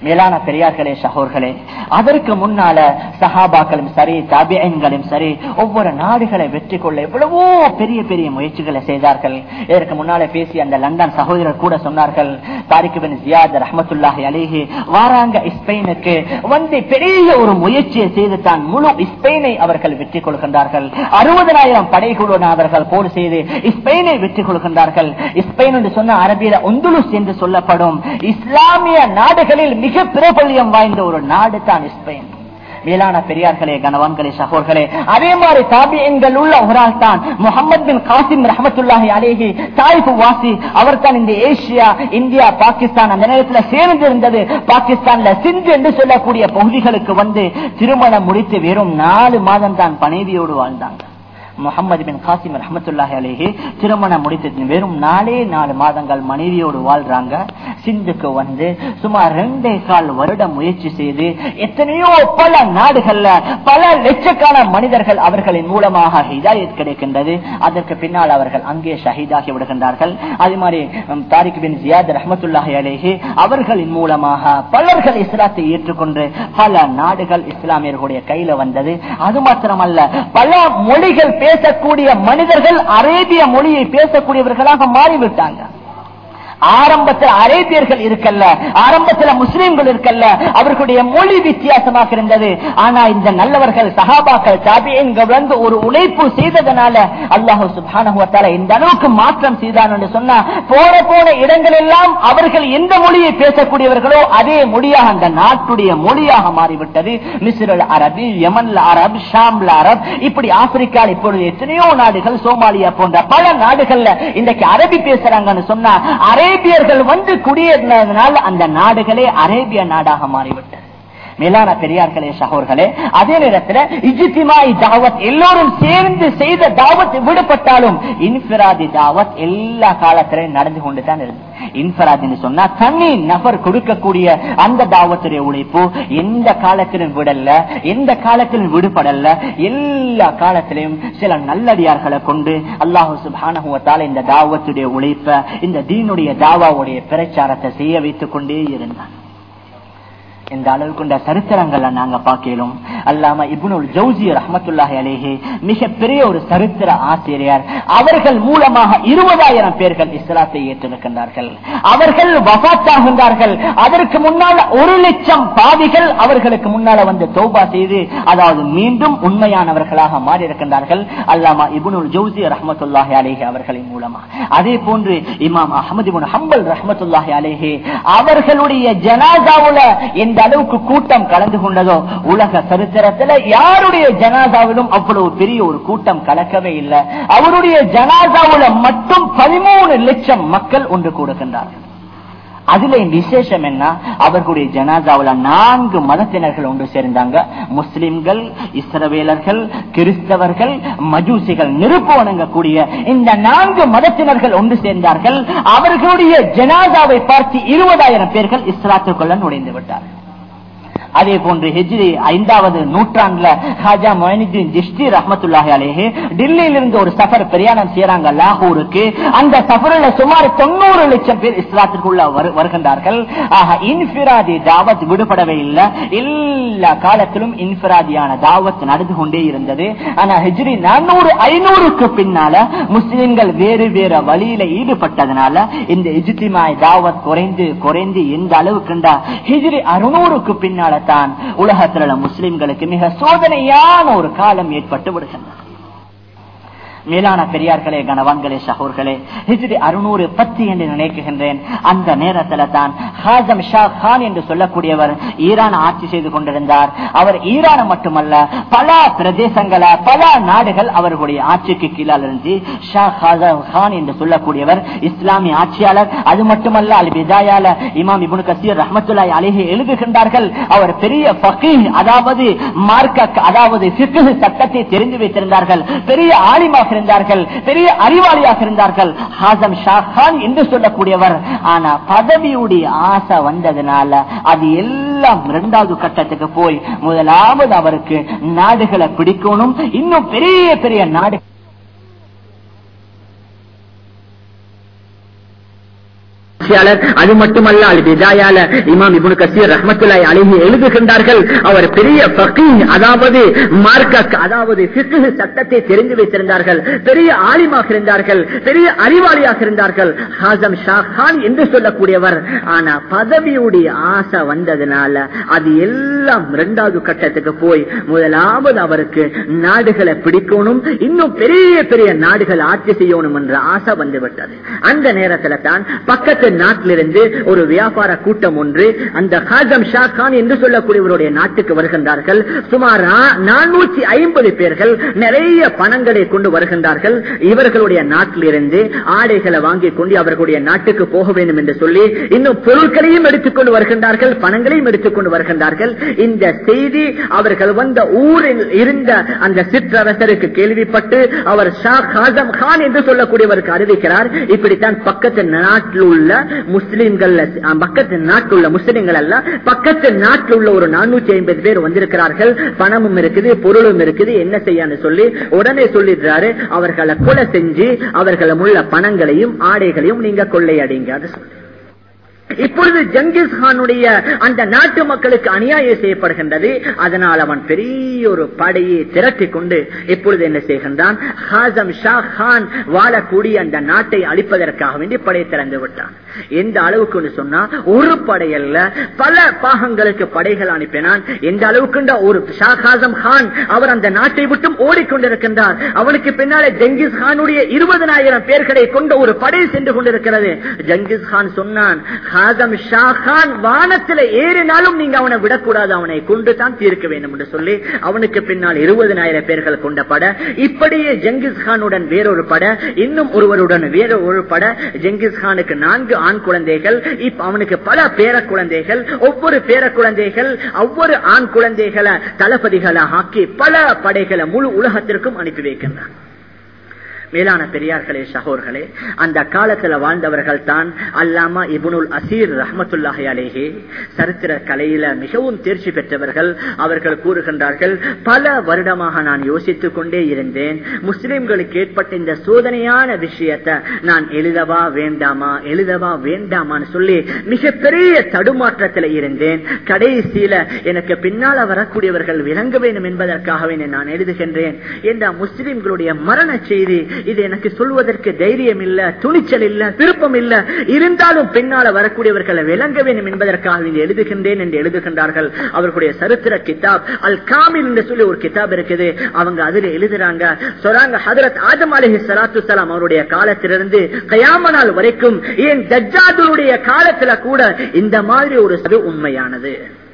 மேலான பெரியார்களே சகோர்களே அதற்கு முன்னால சஹாபாக்களும் சரி தாபியன்களும் சரி ஒவ்வொரு நாடுகளை வெற்றி கொள்ள எவ்வளவோ பெரிய பெரிய முயற்சிகளை செய்தார்கள். இதற்கு முன்னால பேசி அந்த லண்டன் சகோதரர் கூட சொன்னார்கள் தாரிக் பின் ஜியாத் ரஹமத்துல்லாஹி அலிஹி வாராங்க ஸ்பெயினுக்கு வந்து பெரிய ஒரு முயற்சியை செய்து தான் முழு ஸ்பெயினை அவர்கள் வெற்றி கொள்கின்றார்கள். அறுபதனாயிரம் படைகளுடன் அவர்கள் போர் செய்து ஸ்பெயினை வெற்றி கொள்கின்றார்கள். ஸ்பெயின் என்று சொன்ன அரபியில ஒந்துலுஸ் என்று சொல்லப்படும் இஸ்லாமிய நாடுகளில் மிக பிரபல்யம் வாய்ந்த ஒரு நாடு தான் ஸ்பெயின். மேலான பெரியார்களே கனவான்களே சகோர்களே அதே மாதிரி தாபியங்கள் உள்ள ஒரு ஆள் தான் முகமது பின் காசிம் ரஹமத்துல்லாஹி அலேஹி தாய்பு வாசி. அவர் தான் இந்த ஏசியா இந்தியா பாகிஸ்தான் அந்த நேரத்தில் சேர்ந்திருந்தது. பாகிஸ்தான்ல சிந்து என்று சொல்லக்கூடிய பகுதிகளுக்கு வந்து திருமணம் முடித்து வெறும் நாலு மாதம் தான் பனைவியோடு வாழ்ந்தாங்க முகமது பின் காசிம் ரஹமத்துல்லாஹி அலேஹி திருமணம் முடித்து வெறும் நாலே நாலு மாதங்கள் மனைவியோடு வாழ்றாங்க. சிந்துக்கு வந்து சுமார் ரெண்டே கால் வருடம் முயற்சி செய்து எத்தனையோ பல நாடுகள்ல பல லட்சக்கான மனிதர்கள் அவர்களின் மூலமாக ஹிதாயத் கிடைக்கின்றது. அதற்கு பின்னால் அவர்கள் அங்கே ஷஹீதாகி விடுகின்றார்கள். அதே மாதிரி தாரிக் பின் ஜியாத் ரஹமத்துல்லாஹி அலேஹி அவர்களின் மூலமாக பலர்கள் இஸ்லாத்தை ஏற்றுக்கொண்டு பல நாடுகள் இஸ்லாமியர்களுடைய கையில வந்தது. அது மாத்திரமல்ல பல மொழிகள் பேசக்கூடிய மனிதர்கள் அரேபிய மொழியை பேசக்கூடியவர்களாக மாறிவிட்டாங்க. ஆரம்பத்தில் அரேபியர்கள் இருக்கல்ல ஆரம்பத்தில் முஸ்லீம்கள் இருக்கல்ல அவர்களுடைய மொழி வித்தியாசமாக இருந்தது. ஆனா இந்த நல்லவர்கள் சகாபாக்கள் தாபியன்கள் ஒரு உழைப்பு செய்ததனால அல்லாஹு சுபானுவத்தால இந்த அளவுக்கு மாற்றம் செய்தான் என்று சொன்னா போன போன இடங்கள் எல்லாம் அவர்கள் எந்த மொழியை பேசக்கூடியவர்களோ அதே மொழியாக அந்த நாட்டுடைய மொழியாக மாறிவிட்டது. மிஸ்ரல் அரபி யமன்ல அரப் ஷாம்ல அரப் இப்படி ஆப்பிரிக்கா இப்பொழுது எத்தனையோ நாடுகள் சோமாலியா போன்ற பல நாடுகள்ல இன்றைக்கு அரபி பேசுறாங்கன்னு சொன்னா அரே அரேபியர்கள் வந்து குடியேறினதுனால அந்த நாடுகளே அரேபிய நாடாக மாறிவிட்டது. மேலான பெரியார்களே சகோர்களே அதே நேரத்தில் இஜித்திமாய் தாவத் எல்லோரும் சேர்ந்து செய்த தாவத் விடுபட்டாலும் இன்பிராதி தாவத் எல்லா காலத்திலும் நடந்து கொண்டுதான் இருந்தது இன்ஃபராத் சொன்னா தனி நபர் கொடுக்கக்கூடிய அந்த தாவத்துடைய உழைப்பு எந்த காலத்திலும் விடல எந்த காலத்திலும் விடுபடல எல்லா காலத்திலும் சில நல்லடியார்களை கொண்டு அல்லாஹு சுபானகுவத்தால் இந்த தாவத்துடைய உழைப்ப இந்த தீனுடைய தாவாவுடைய பிரச்சாரத்தை செய்ய வைத்துக் கொண்டே இருந்தான். இந்த அளவுக்கு இந்த சரித்திரங்களை நாங்க பார்க்கலாம். அல்லாம இப்னுல் ஜவுசி ரஹமத்துல்லாஹி அலேஹி மிகப்பெரிய ஒரு சரித்திர ஆசிரியர். அவர்கள் மூலமாக இருபதாயிரம் பேர்கள் இஸ்லாத்தை ஏற்றிருக்கின்றார்கள். அவர்கள் வபாத்தாகின்றார்கள் அதற்கு முன்னால் ஒரு லட்சம் பாவிகள் அவர்களுக்கு முன்னால வந்து தௌபா செய்து அதாவது மீண்டும் உண்மையானவர்களாக மாறியிருக்கின்றார்கள். அல்லாமா இபுனுல் ஜவுசி ரஹமத்துல்லாஹி அலேஹி அவர்களின் மூலமாக அதே போன்று இமாம் அஹமது ஹம்பல் ரஹமத்துல்லாஹி அலேஹி அவர்களுடைய ஜனாதாவுல இந்த எந்த அளவுக்கு கூட்டம் கலந்து கொண்டதோ உலக சரித்திரத்துல யாருடைய ஜனாதாவிலும் அவ்வளவு பெரிய ஒரு கூட்டம் கலக்கவே இல்லை. அவருடைய ஜனாதாவுல மட்டும் பதிமூணு லட்சம் மக்கள் ஒன்று கூடுகின்றார்கள். அதுல விசேஷம் என்ன? அவர்களுடைய ஜனாதாவில் நான்கு மதத்தினர்கள் ஒன்று சேர்ந்தாங்க. முஸ்லிம்கள் இஸ்ரவேலர்கள் கிறிஸ்தவர்கள் மஜூசிகள் நெருப்பு வணங்கக்கூடிய இந்த நான்கு மதத்தினர்கள் ஒன்று சேர்ந்தார்கள். அவர்களுடைய ஜனாதாவை பார்த்து இருபதாயிரம் பேர்கள் இஸ்லாத்துக்குள்ள நுழைந்து விட்டார்கள். அதே போன்று ஹெஜ்ரி ஐந்தாவது நூற்றாண்டுல ஹாஜா மொயினுதீன் ஜிஷ்டி ரஹமத்துல்லாஹி அலேஹி டெல்லியிலிருந்து ஒரு சஃபர் பிரயாணம் செய்யறாங்க லாகூருக்கு. அந்த சஃபரில் சுமார் தொண்ணூறு லட்சம் பேர் இஸ்லாத்திற்குள்ள வருகின்றார்கள். ஆக இன்பிராதி தாவத் விடுபடவே இல்லை. எல்லா காலத்திலும் இன்பிராதியான தாவத் நடந்து கொண்டே இருந்தது. ஆனா ஹெஜ்ரி நானூறு ஐநூறுக்கு பின்னால முஸ்லிம்கள் வேறு வேறு வழியில ஈடுபட்டதுனால இந்த இஜித்திமாய் தாவத் குறைந்து குறைந்து எந்த அளவுக்குண்டா. ஹிஜ்ரி அறுநூறுக்கு பின்னால தான் உலகத்தில் முஸ்லிம்களுக்கு மிக சோதனையான ஒரு காலம் ஏற்பட்டு விடுகின்றது. மேலான பெரியார்களே கனவான்களே சகோர்களே ஹிஜ்ரி அறுநூறு பத்து என்று நினைக்கின்றேன் அந்த நேரத்தில் தான் ஹாசம் ஷா கான் என்று சொல்லக்கூடியவர் ஈரான் ஆட்சி செய்து கொண்டிருந்தார். அவர் ஈரான் மட்டுமல்ல பல பிரதேசங்கள பல நாடுகள் அவர்களுடைய ஆட்சிக்கு கீழால் இருந்து ஷா ஹாசம் கான் என்று சொல்லக்கூடியவர் இஸ்லாமிய ஆட்சியாளர். அது மட்டுமல்ல அல் விதாயால இமாம் இபுன் கசீர் ரஹமத்துல்லாய் அலிஹி எழுதுகின்றார்கள் அவர் பெரிய பகீர் அதாவது மார்க்க அதாவது சிக்கு சட்டத்தை தெரிந்து வைத்திருந்தார்கள். பெரிய ஆலிமாக இருந்தார்கள். பெரிய அறிவாளியாக இருந்தார்கள். ஹாசம் ஷாஹான் என்று சொல்லக்கூடியவர். ஆனா பதவியுடைய ஆசை வந்ததுனால அது எல்லாம் இரண்டாவது கட்டத்துக்கு போய் முதலாவது அவருக்கு நாடுகளை பிடிக்கணும். இன்னும் பெரிய பெரிய நாடு அது மட்டுமல்ல அல் விதாயால இமாம் இபுன் கசீர் ரஹமத்துல்லாய் அழகி எழுதுகின்றார்கள் அவர் பெரிய பகீன் அதாவது மார்க்க அதாவது சித்து சட்டத்தை தெரிந்து வைத்திருந்தார்கள் பெரிய ஆலிமாக இருந்தார்கள் பெரிய அறிவாளியாக இருந்தார்கள். ஹாசம் ஷா கான் என்று சொல்லக்கூடியவர். ஆனா பதவியுடைய ஆசை வந்ததுனால அது எல்லாம் இரண்டாவது கட்டத்துக்கு போய் முதலாவது அவருக்கு நாடுகளை பிடிக்கணும் இன்னும் பெரிய பெரிய நாடுகள் ஆட்சி செய்யணும் என்ற ஆசை வந்துவிட்டது. அந்த நேரத்தில் தான் பக்கத்து நாட்டிலிருந்து ஒரு வியாபார கூட்டம் ஒன்று அந்த ஹாசம் ஷா கான் என்று சொல்லக்கூடியவருடைய நாட்டுக்கு வருகின்றார்கள். சுமார் நானூற்றி ஐம்பது பேர்கள் நிறைய பணங்களை கொண்டு வருகின்றார்கள். இவர்களுடைய நாட்டிலிருந்து ஆடைகளை வாங்கிக் கொண்டு அவர்களுடைய நாட்டுக்கு போக வேண்டும் என்று சொல்லி இன்னும் பொருட்களையும் எடுத்துக்கொண்டு வருகின்றார்கள் பணங்களையும் எடுத்துக்கொண்டு வருகின்றார்கள். இந்த செய்தி அவர்கள் வந்த ஊரில் இருந்த அந்த சிற்றரசருக்கு கேள்விப்பட்டு அவர் ஷா ஹாசம் கான் என்று சொல்லக்கூடியவருக்கு அறிவிக்கிறார். இப்படித்தான் பக்கத்து நாட்டில் உள்ள முஸ்லிம்கள் பக்கத்து நாட்டில் உள்ள முஸ்லிம்கள் அல்ல பக்கத்து நாட்டில் உள்ள ஒரு நானூற்றி ஐம்பது பேர் வந்திருக்கிறார்கள். பணமும் இருக்குது பொருளும் இருக்குது. என்ன செய்யான்னு சொல்லி உடனே சொல்லிடுறாரு. அவர்களை கொலை செஞ்சு அவர்களை உள்ள பணங்களையும் ஆடைகளையும் நீங்க கொள்ளையடிங்க. அது சொல்லி இப்பொழுது ஜங்கிஸ் கானுடைய அந்த நாட்டு மக்களுக்கு அநியாயம் செய்யப்படுகின்றது. அதனால் அவன் பெரிய ஒரு படையை திரட்டி கொண்டு இப்பொழுது என்ன செய்கின்றான்? ஹாசம் ஷா கான் வாழக்கூடிய அந்த நாட்டை அழிப்பதற்காக வேண்டி படை திறந்து விட்டான். எந்த அளவுக்கு சொன்னா ஒரு படையல்ல பல பாகங்களுக்கு படைகள் அனுப்பினான். எந்த அளவுக்கு ஒரு ஷா ஹாசம் கான் அவர் அந்த நாட்டை விட்டும் ஓடிக்கொண்டிருக்கின்றார். அவனுக்கு பின்னாலே ஜங்கிஸ் கானுடைய இருபதனாயிரம் பேர்களை கொண்ட ஒரு படை சென்று கொண்டிருக்கிறது. ஜங்கிஸ் கான் சொன்னான் ஹாசம் ஷாஹான் வானத்தில் ஏறினாலும் நீங்க அவனை விடக்கூடாது. அவனை கொண்டு தான் தீர்க்க வேண்டும் என்று சொல்லி அவனுக்கு பின்னால் இருபதனாயிரம் பேர்கள் கொண்ட பட இப்படியே ஜெங்கிஸ்கானுடன் வேறொரு பட இன்னும் ஒருவருடன் வேற ஒரு பட ஜங்கிஸ் கானுக்கு நான்கு ஆண் குழந்தைகள் இப்ப அவனுக்கு பல பேர குழந்தைகள் ஒவ்வொரு பேர குழந்தைகள் ஒவ்வொரு ஆண் குழந்தைகளை தளபதிகளை ஆக்கி பல படைகளை முழு உலகத்திற்கும் அனுப்பி வைக்கின்றான். மேலான பெரியார்களே சகோர்களே அந்த காலத்துல வாழ்ந்தவர்கள் தான் அல்லாமா இபுனுல் அசீர் ரஹமத்துல்லாஹி அலேஹே சரித்திர கலையில மிகவும் தேர்ச்சி பெற்றவர்கள். அவர்கள் கூறுகின்றார்கள் பல வருடமாக நான் யோசித்துக் கொண்டே இருந்தேன். முஸ்லிம்களுக்கு ஏற்பட்ட இந்த சோதனையான விஷயத்தை நான் எழுதவா வேண்டாமா எழுதவா வேண்டாமான்னு சொல்லி மிகப்பெரிய தடுமாற்றத்தில் இருந்தேன். கடைசியில எனக்கு பின்னால் வரக்கூடியவர்கள் விளங்க வேண்டும் என்பதற்காகவே நான் எழுதுகின்றேன். என்ற முஸ்லிம்களுடைய மரண செய்தி இது எனக்கு சொல்வதற்கு தைரியம் இல்ல துணிச்சல் இல்ல விருப்பம் இல்ல. இருந்தாலும் பின்னால வரக்கூடியவர்களை விளங்க வேண்டும் என்பதற்காக இங்கு எழுதுகின்றேன் என்று எழுதுகின்றார்கள். அவர்களுடைய சரித்திர கிதாப் அல் காமில் என்று சொல்லி ஒரு கிதாப் இருக்குது. அவங்க அதில் எழுதுறாங்க சொல்றாங்க ஹதரத் ஆதம் அலஹி சலாத்து சலாம் அவருடைய காலத்திலிருந்து கயாம நாள் வரைக்கும் ஏன் தஜாதுடைய காலத்துல கூட இந்த மாதிரி ஒரு சது உண்மையானது.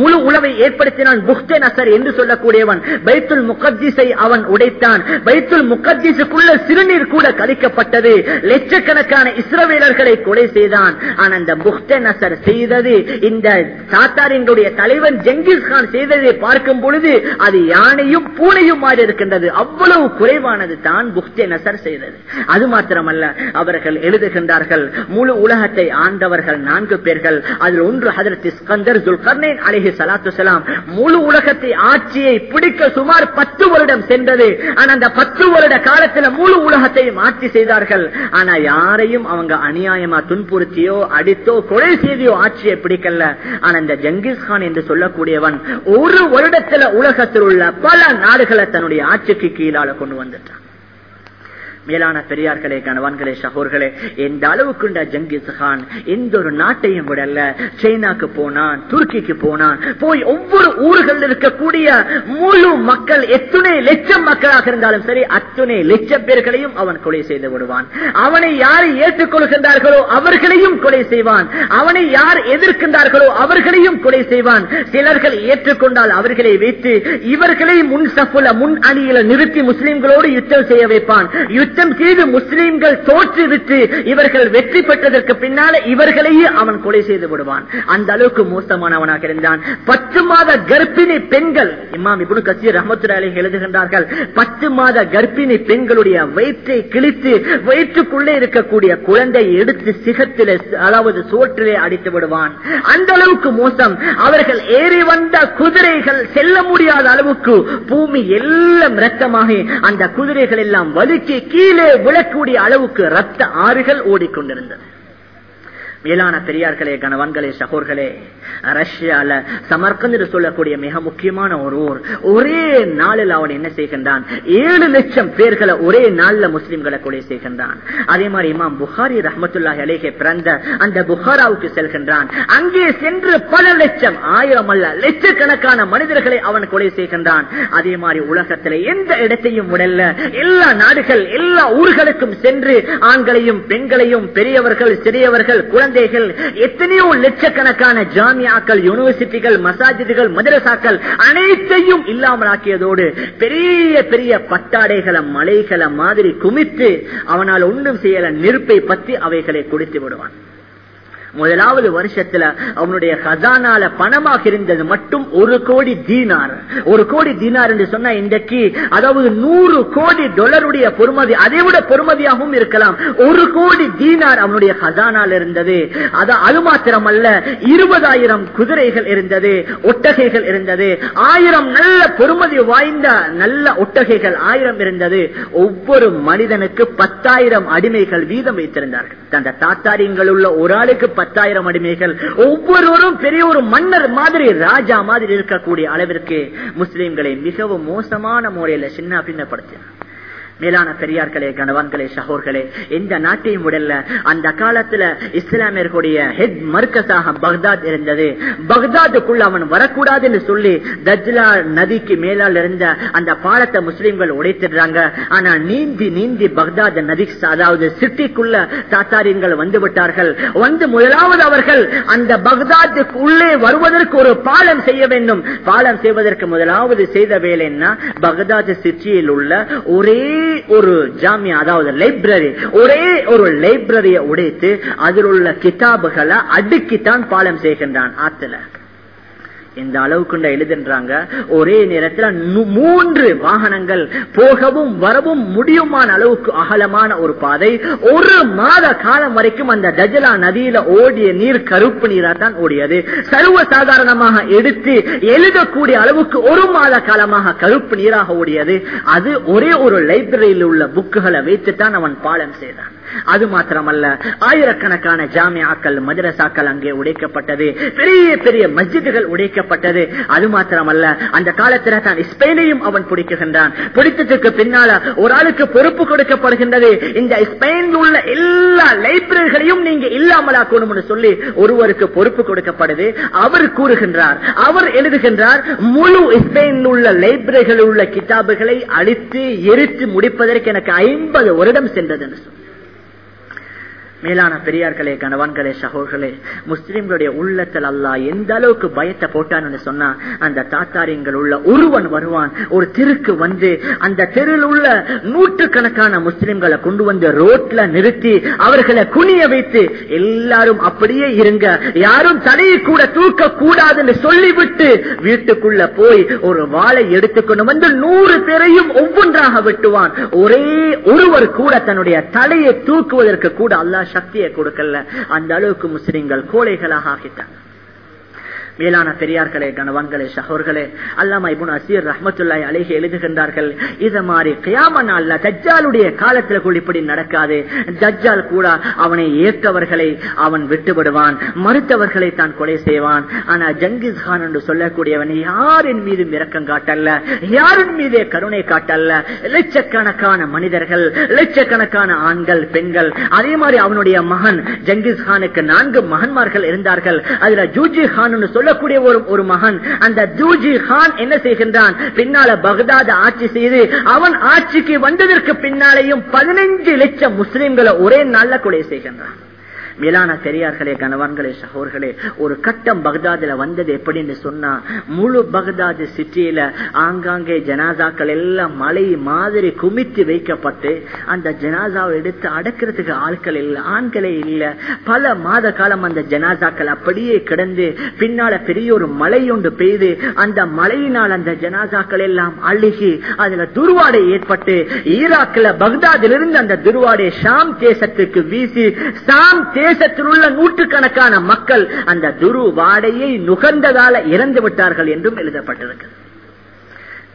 முழு உளவை ஏற்படுத்தினான் புக்தே நசர் என்று சொல்லக்கூடியவன். பைத்துல் முகத்திஸை அவன் உடைத்தான். பைத்துல் முகத்திஸுக்குள்ள சிறுநீர் கூட கழிக்கப்பட்டது. லட்சக்கணக்கான இஸ்ரவேலர்களை கொலை செய்தான். ஆனா அந்த புக்தே நசர் செய்தது இந்த சாத்தாரினுடைய தலைவன் ஜெங்கிஸ் கான் செய்ததை பார்க்கும் பொழுது அது யானையும் பூனையும் மாறி இருக்கின்றது. அவ்வளவு குறைவானது தான் புக்தே நசர் செய்தது. அது மாத்திரமல்ல அவர்கள் எழுதுகின்றார்கள் முழு உலகத்தை ஆண்டவர்கள் நான்கு பேர்கள் அதில் ஒன்று ஹதரத் இஸ்கந்தர் துல்கர்னேன் அலிஹி சலாத்து சலாம் முழு உலகத்தை ஆட்சியை பிடிக்க சுமார் பத்து வருடம் சென்றது. ஆனா அந்த பத்து வருட காலத்துல முழு உலகத்தையும் ஆட்சி செய்தார்கள். ஆனா யாரையும் அவங்க அநியாயமா துன்புறுத்தியோ அடித்தோ கொலை செய்தியோ ஆட்சியை பிடிக்கல. ஆனா இந்த ஜங்கிஸ் கான் என்று சொல்லக்கூடியவன் ஒரு வருடத்துல உலகத்தில் உள்ள பல நாடுகளை தன்னுடைய ஆட்சிக்கு கீழால கொண்டு வந்துட்டான். மேலான பெரியார்களே கணவான்களே சகோர்களே எந்த அளவுக்கு ஜங்கிஸ் கான் எந்த ஒரு நாட்டையும் விடல. சைனாக்கு போனான் துருக்கிக்கு போனான் போய் ஒவ்வொரு ஊர்கள் இருக்கக்கூடிய முழு மக்கள் எத்தனை லட்சம் மக்களாக இருந்தாலும் சரி அத்துணை லட்சம் பேர்களையும் அவன் கொலை செய்து விடுவான். அவனை யார் ஏற்றுக்கொள்கின்றார்களோ அவர்களையும் கொலை செய்வான். அவனை யார் எதிர்க்கின்றார்களோ அவர்களையும் கொலை செய்வான். சிலர்கள் ஏற்றுக்கொண்டால் அவர்களை வைத்து இவர்களை முன் சப்புல முன் அணியில நிறுத்தி முஸ்லிம்களோடு யுத்தம் செய்ய வைப்பான். யுத்தம் செய்து முஸ்லீம்கள் தோற்றுவிட்டு இவர்கள் வெற்றி பெற்றதற்கு பின்னால இவர்களையே அவன் கொலை செய்து விடுவான். அந்த அளவுக்கு மோசமானவனாக இருந்தான். பத்து மாத கர்ப்பிணி பெண்கள் இமாம் இபுனு கசீர் ரஹமத்துரை எழுதுகின்றார்கள் பத்து மாத கர்ப்பிணி பெண்களுடைய வயிற்றை கிழித்து வயிற்றுக்குள்ளே இருக்கக்கூடிய குழந்தையை எடுத்து சிகத்திலே அதாவது சோற்றிலே அடித்து விடுவான். அந்த அளவுக்கு மோசம். அவர்கள் ஏறி வந்த குதிரைகள் செல்ல முடியாத அளவுக்கு பூமி எல்லாம் ரத்தமாக அந்த குதிரைகள் எல்லாம் வலுக்கி கீழே விழக்கூடிய அளவுக்கு ரத்த ஆறுகள் ஓடிக்கொண்டிருந்தது மேலான பெரியார்களே கணவன்களே சகோர்களே ரஷ்யால சமர்கந்த் என்று சொல்லக்கூடிய மிக முக்கியமான ஒரு ஊர். ஒரே நாளில் அவன் என்ன செய்கின்றான்? ஏழு லட்சம் பேர்களை ஒரே நாள்ல முஸ்லிம்களை கொலை செய்கின்றான். அதே மாதிரி இமாம் புகாரி ரஹமத்துல்லா அலேஹே பிறந்த அந்த புகாராவுக்கு செல்கின்றான். அங்கே சென்று பல லட்சம் ஆயிரம் அல்ல லட்சக்கணக்கான மனிதர்களை அவன் கொலை செய்கின்றான். அதே மாதிரி உலகத்தில் எந்த இடத்தையும் விடல்ல எல்லா நாடுகள் எல்லா ஊர்களுக்கும் சென்று ஆண்களையும் பெண்களையும் பெரியவர்கள் சிறியவர்கள் குழந்தை குழந்தைகள் எத்தனையோ லட்சக்கணக்கான ஜாமியாக்கள் யூனிவர்சிட்டிகள் மசாஜிதுகள் மதரசாக்கள் அனைத்தையும் இல்லாமலாக்கியதோடு பெரிய பெரிய பட்டாடைகளை மலைகளை மாதிரி குமித்து அவனால் ஒன்றும் செய்யல நெருப்பை பத்தி அவைகளை கொடுத்து விடுவான். முதலாவது வருஷத்துல அவனுடைய கதானால பணமாக இருந்தது மட்டும் ஒரு கோடி தீனார். ஒரு கோடி தீனார் என்று சொன்னா இன்றைக்கு அதாவது நூறு கோடி டொலருடைய பொறுமதி அதை விட பொறுமதியாகவும் இருக்கலாம். ஒரு கோடி தீனார் அவனுடைய ஹசானால இருந்தது. அது மாத்திரம் அல்ல இருபதாயிரம் குதிரைகள் இருந்தது ஒட்டகைகள் இருந்தது. ஆயிரம் நல்ல பொறுமதி வாய்ந்த நல்ல ஒட்டகைகள் ஆயிரம் இருந்தது. ஒவ்வொரு மனிதனுக்கு பத்தாயிரம் அடிமைகள் வீதம் வைத்திருந்தார்கள். அந்த தாத்தாரியங்கள் உள்ள ஒரு ஆளுக்கு பத்தாயிரம் அடிமைகள். ஒவ்வொருவரும் பெரிய ஒரு மன்னர் மாதிரி ராஜா மாதிரி இருக்கக்கூடிய அளவிற்கு முஸ்லிம்களை மிகவும் மோசமான முறையில சின்ன பின்னப்படுத்தினார் மேலான பெரியார்களே கணவான்களே சகோர்களே இந்த நாட்டையும் விடல. அந்த காலத்துல இஸ்லாமியர்களுடைய ஹெட் மர்க்கஸாக பக்தாத் இருந்தது. பக்தாதுக்குள்ள அவன் வரக்கூடாது என்று சொல்லி தஜ்லா நதிக்கு மேலால் இருந்த அந்த பாலத்தை முஸ்லிம்கள் உடைத்திடுறாங்க. ஆனா நீந்தி நீந்தி பக்தாத் நதி அதாவது சிட்டிக்குள்ள தாத்தாரியங்கள் வந்து விட்டார்கள். வந்து முதலாவது அவர்கள் அந்த பக்தாத்துக்கு உள்ளே வருவதற்கு ஒரு பாலம் செய்ய வேண்டும். பாலம் செய்வதற்கு முதலாவது செய்த வேலை என்ன பக்தாத் சிட்டியில் உள்ள ஒரே ஒரு ஜாமியா அதாவது லைப்ரரி ஒரே ஒரு லைப்ரரியை உடைத்து அதில் உள்ள கிதாபுகளை அடுக்கித்தான் பாலம் செய்கின்றான் ஆத்துல. இந்த அளவுக்குண்ட எழுதுன்றாங்க? ஒரே நேரத்தில் மூன்று வாகனங்கள் போகவும் வரவும் முடியுமான அளவுக்கு அகலமான ஒரு பாதை ஒரு மாத காலம் வரைக்கும் அந்த டஜலா நதியில ஓடிய நீர் கருப்பு நீரா தான் ஓடியது. சர்வ சாதாரணமாக எடுத்து எழுதக்கூடிய அளவுக்கு ஒரு மாத காலமாக கருப்பு நீராக ஓடியது. அது ஒரே ஒரு லைப்ரரியில் உள்ள புக்குகளை வைத்துத்தான் அவன் பாலம் செய்தான். அது மாத்திரமல்ல ஆயிரக்கணக்கான ஜாமியாக்கள் மதரசாக்கள் அங்கே உடைக்கப்பட்டது பெரிய பெரிய மஸ்ஜிதுகள் உடைக்கப்பட்டது. அது மாத்திரமல்ல அந்த காலத்தில் தான் ஸ்பெயினையும் அவன் பிடிக்குகின்றான். பிடித்ததுக்கு பின்னால ஒரு ஆளுக்கு பொறுப்பு கொடுக்கப்படுகின்றது. இந்த ஸ்பெயினில் உள்ள எல்லா லைப்ரரிகளையும் நீங்க இல்லாமலாக்கணும்னு சொல்லி ஒருவருக்கு பொறுப்பு கொடுக்கப்படுது. அவர் கூறுகின்றார் அவர் எழுதுகின்றார் முழு ஸ்பெயினில் உள்ள லைப்ரரிகளில் உள்ள கிதாபுகளை அழித்து எரித்து முடிப்பதற்கு எனக்கு ஐம்பது வருடம் சென்றது என்று சொல்லி. மேலான பெரியார்களே கணவான்களே சகோர்களே முஸ்லிம்களுடைய உள்ளத்தில் அல்லா எந்த அளவுக்கு பயத்தை போட்டான்னு சொன்னா அந்த தாத்தாரியங்கள் உள்ள ஒருவன் வருவான் ஒரு தெருக்கு வந்து அந்த தெருவில் உள்ள நூற்று கணக்கான முஸ்லிம்களை கொண்டு வந்து ரோட்ல நிறுத்தி அவர்களை குனிய வைத்து எல்லாரும் அப்படியே இருங்க யாரும் தலையை கூட தூக்க கூடாதுன்னு சொல்லிவிட்டு வீட்டுக்குள்ள போய் ஒரு வாழை எடுத்துக்கொண்டு வந்து நூறு பேரையும் ஒவ்வொன்றாக வெட்டுவான். ஒரே ஒருவர் கூட தன்னுடைய தலையை தூக்குவதற்கு கூட அல்லா சக்தியை கொடுக்கல. அந்த அளவுக்கு முஸ்லிம்கள் கோழைகளாக ஆகிட்டாங்க. மேலான பெரியார்களே கணவான்களே சகோர்களே அல்லாமா இபுன் அசீர் ரஹமத்துல்லாய் அழகி எழுதுகின்றார்கள் இத மாதிரி கியாம நாள்ல தஜ்ஜாலுடைய காலத்துல கூட இப்படி நடக்காது. தஜ்ஜால் கூட அவனை ஏற்றவர்களை அவன் விட்டுவிடுவான் மறுத்தவர்களை தான் கொலை செய்வான். ஆனா ஜங்கிஸ் கான் என்று சொல்லக்கூடியவன் யாரின் மீது இரக்கம் காட்டல்ல யாரின் மீதே கருணை காட்டல்ல. லட்சக்கணக்கான மனிதர்கள் லட்சக்கணக்கான ஆண்கள் பெண்கள் அதே மாதிரி அவனுடைய மகன் ஜங்கிஸ் கானுக்கு நான்கு மகன்மார்கள் இருந்தார்கள். அதுல ஜூஜி கான் சொல்ல சொல்லக்கூடிய ஒரு ஒரு மகன். அந்த ஜூஜி கான் என்ன செய்கின்றான்? பின்னால பகதாத ஆட்சி செய்து அவன் ஆட்சிக்கு வந்ததற்கு பின்னாலேயும் பதினைஞ்சு லட்சம் முஸ்லிம்களை ஒரே நாள்ல கொலை செய்கின்றான். மேலான பெரியார்களே கணவான்களே சகோர்களே ஒரு கட்டம் பக்தாதுல வந்தது எப்படின்னு சொன்னா முழு பக்தாது சிட்டியில ஆங்காங்கே ஜனாசாக்கள் எல்லாம் மலை மாதிரி குமித்து வைக்கப்பட்டு அந்த ஜனாசாவை எடுத்து அடக்கிறதுக்கு ஆட்கள் இல்லை ஆண்களே இல்லை. பல மாத காலம் அந்த ஜனாசாக்கள் அப்படியே கிடந்து பின்னால பெரிய ஒரு மலை ஒன்று பெய்து அந்த மழையினால் அந்த ஜனாசாக்கள் எல்லாம் அழுகி அதுல துருவாடை ஏற்பட்டு ஈராக்ல பக்தாதிலிருந்து அந்த துருவாடை ஷாம் தேசத்துக்கு வீசி ஷாம் தேசத்தில் உள்ள நூற்றுக்கணக்கான மக்கள் அந்த துரு வாடையை நுகர்ந்ததால இறந்து விட்டார்கள் என்றும் எழுதப்பட்டிருக்கிறது.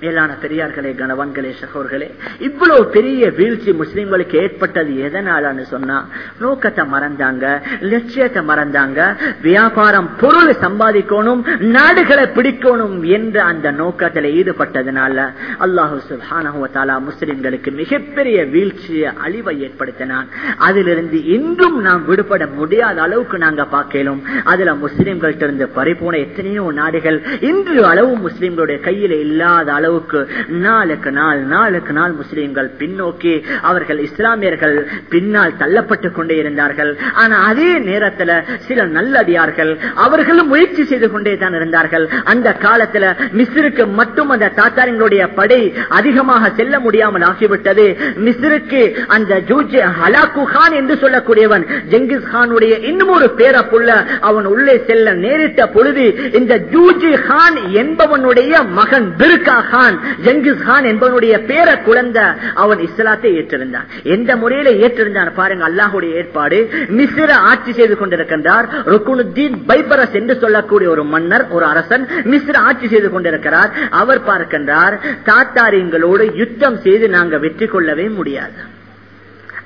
மேலான பெரியார்களே கணவான்களே சகோர்களே இவ்வளவு பெரிய வீழ்ச்சி முஸ்லிம்களுக்கு ஏற்பட்டது எதனாலன்னு சொன்னா நோக்கத்தை மறந்தாங்க லட்சியத்தை மறந்தாங்க வியாபாரம் பொருள் சம்பாதிக்கணும் நாடுகளை பிடிக்கணும் என்ற அந்த நோக்கத்தில் ஈடுபட்டதுனால அல்லாஹு சுல்ஹானா முஸ்லிம்களுக்கு மிகப்பெரிய வீழ்ச்சியை அழிவை ஏற்படுத்தினான். அதிலிருந்து இன்றும் நாம் விடுபட முடியாத அளவுக்கு நாங்க பார்க்கலாம் அதுல முஸ்லிம்கள்ட்ட இருந்து பறிபோன எத்தனையோ நாடுகள் இன்று அளவு முஸ்லிம்களுடைய கையில இல்லாத அளவு அளவுக்கு நாளுக்கு நாள் நாளுக்கு நாள் முஸ்லீம்கள் பின்னோக்கி அவர்கள் இஸ்லாமியர்கள் பின்னால் தள்ளப்பட்டுக் கொண்டே இருந்தார்கள். ஆனா அதே நேரத்தில் சில நல்லடியார்கள் அவர்களும் முயற்சி செய்து கொண்டே தான் இருந்தார்கள். அந்த காலத்துல மிஸ்ருக்கு மட்டும் அந்த தாத்தாரிங்களுடைய படை அதிகமாக செல்ல முடியாமல் ஆகிவிட்டது. மிஸ்ருக்கு அந்த ஜூஜே ஹலாக்கு கான் என்று சொல்லக்கூடியவன் ஜெங்கிஸ் கானுடைய இன்னும் ஒரு பேரப்புள்ள அவன் உள்ளே செல்ல நேரிட்ட பொழுது இந்த ஜூஜி கான் என்பவனுடைய மகன் பிர்கா கான் ஜங்கிஸ் என்பவனுடைய பேர குழந்தை அவன் இஸ்லாத்தை ஏற்றிருந்தான். எந்த முறையில ஏற்றிருந்தான் பாருங்க அல்லாஹுடைய ஏற்பாடு. மிஸ்ர ஆட்சி செய்து கொண்டிருக்கின்றார். ருக்குனுத்தீன் பைபரஸ் என்று சொல்லக்கூடிய ஒரு மன்னர் ஒரு அரசன் மிஸ்ர ஆட்சி செய்து கொண்டிருக்கிறார். அவர் பார்க்கின்றார் தாத்தாரியங்களோடு யுத்தம் செய்து நாங்க வெற்றி கொள்ளவே முடியாது.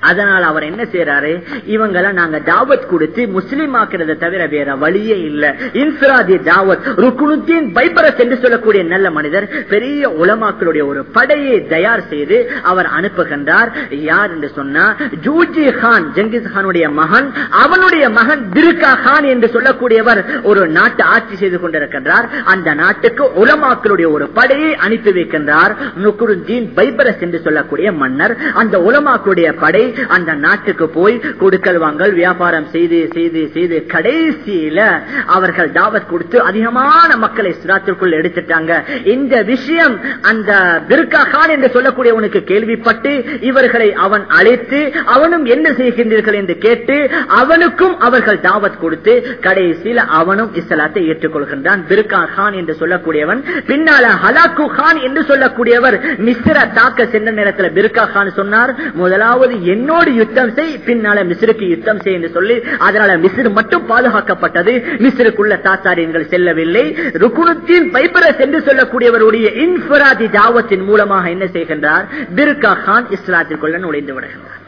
அதனால் அவர் என்ன செய்யறாரு இவங்களை நாங்க தாவத் கொடுத்து முஸ்லீம் ஆக்குறத தவிர வேற வழியே இல்ல. இன்ஃபிராதி தாவத் ருக்குனுத்தீன் பைபரஸ் என்று சொல்லக்கூடிய நல்ல மனிதர் பெரிய உலமாக்களுடைய ஒரு படையை தயார் செய்து அவர் அனுப்புகின்றார். யார் என்று சொன்னா ஜூஜி கான் ஜங்கிஸ் ஹானுடைய மகன் அவனுடைய மகன் திருகா கான் என்று சொல்லக்கூடியவர் ஒரு நாட்டு ஆட்சி செய்து கொண்டிருக்கின்றார். அந்த நாட்டுக்கு உலமாக்களுடைய ஒரு படையை அனுப்பி வைக்கின்றார். நுக்குருந்தீன் பைபரஸ் என்று சொல்லக்கூடிய மன்னர். அந்த உலமாக்களுடைய படை அந்த நாட்டுக்கு போய் கொடுக்கல் வாங்கல் வியாபாரம் செய்து செய்து செய்து கடைசியில அவர்கள் தாவத் கொடுத்து அதிகமான மக்களை சிராத்திற்குள் எடுத்துட்டாங்க. இந்த விஷயம் அந்த பிர்கா கான் என்று சொல்லக்கூடியவனுக்கு கேள்விப்பட்டு இவர்களை அவன் அழைத்து அவனும் என்ன செய்கின்றீர்கள் என்று கேட்டு அவனுக்கும் அவர்கள் தாவத் கொடுத்து கடைசியில் அவனும் இஸ்லாத்தை ஏற்றுக்கொள்கின்றான். பிர்கா கான் என்று சொல்லக்கூடியவன் பின்னால ஹலாக்கு கான் என்று சொல்லக்கூடியவர் மிஸ்ர தாக்க சென்ற நேரத்தில் பிர்கா கான் சொன்னார் முதலாவது என்னோடு யுத்தம் செய் பின்னால மிஸ்ருக்கு யுத்தம் செய் என்று சொல்லி அதனால மிஸ்ரு மட்டும் பாதுகாக்கப்பட்டது. மிஸ்ருக்குள்ள தாத்தாரியங்கள் செல்லவில்லை. ருக்குனுத்தின் பைபரஸ் என்று சொல்லக்கூடியவருடைய இன்ஃபராதி ஜாவத்தின் மூலமாக என்ன செய்கின்றார்? பிர்கா கான் இஸ்லாத்திற்குள்ள நுழைந்து விடுகின்றார்.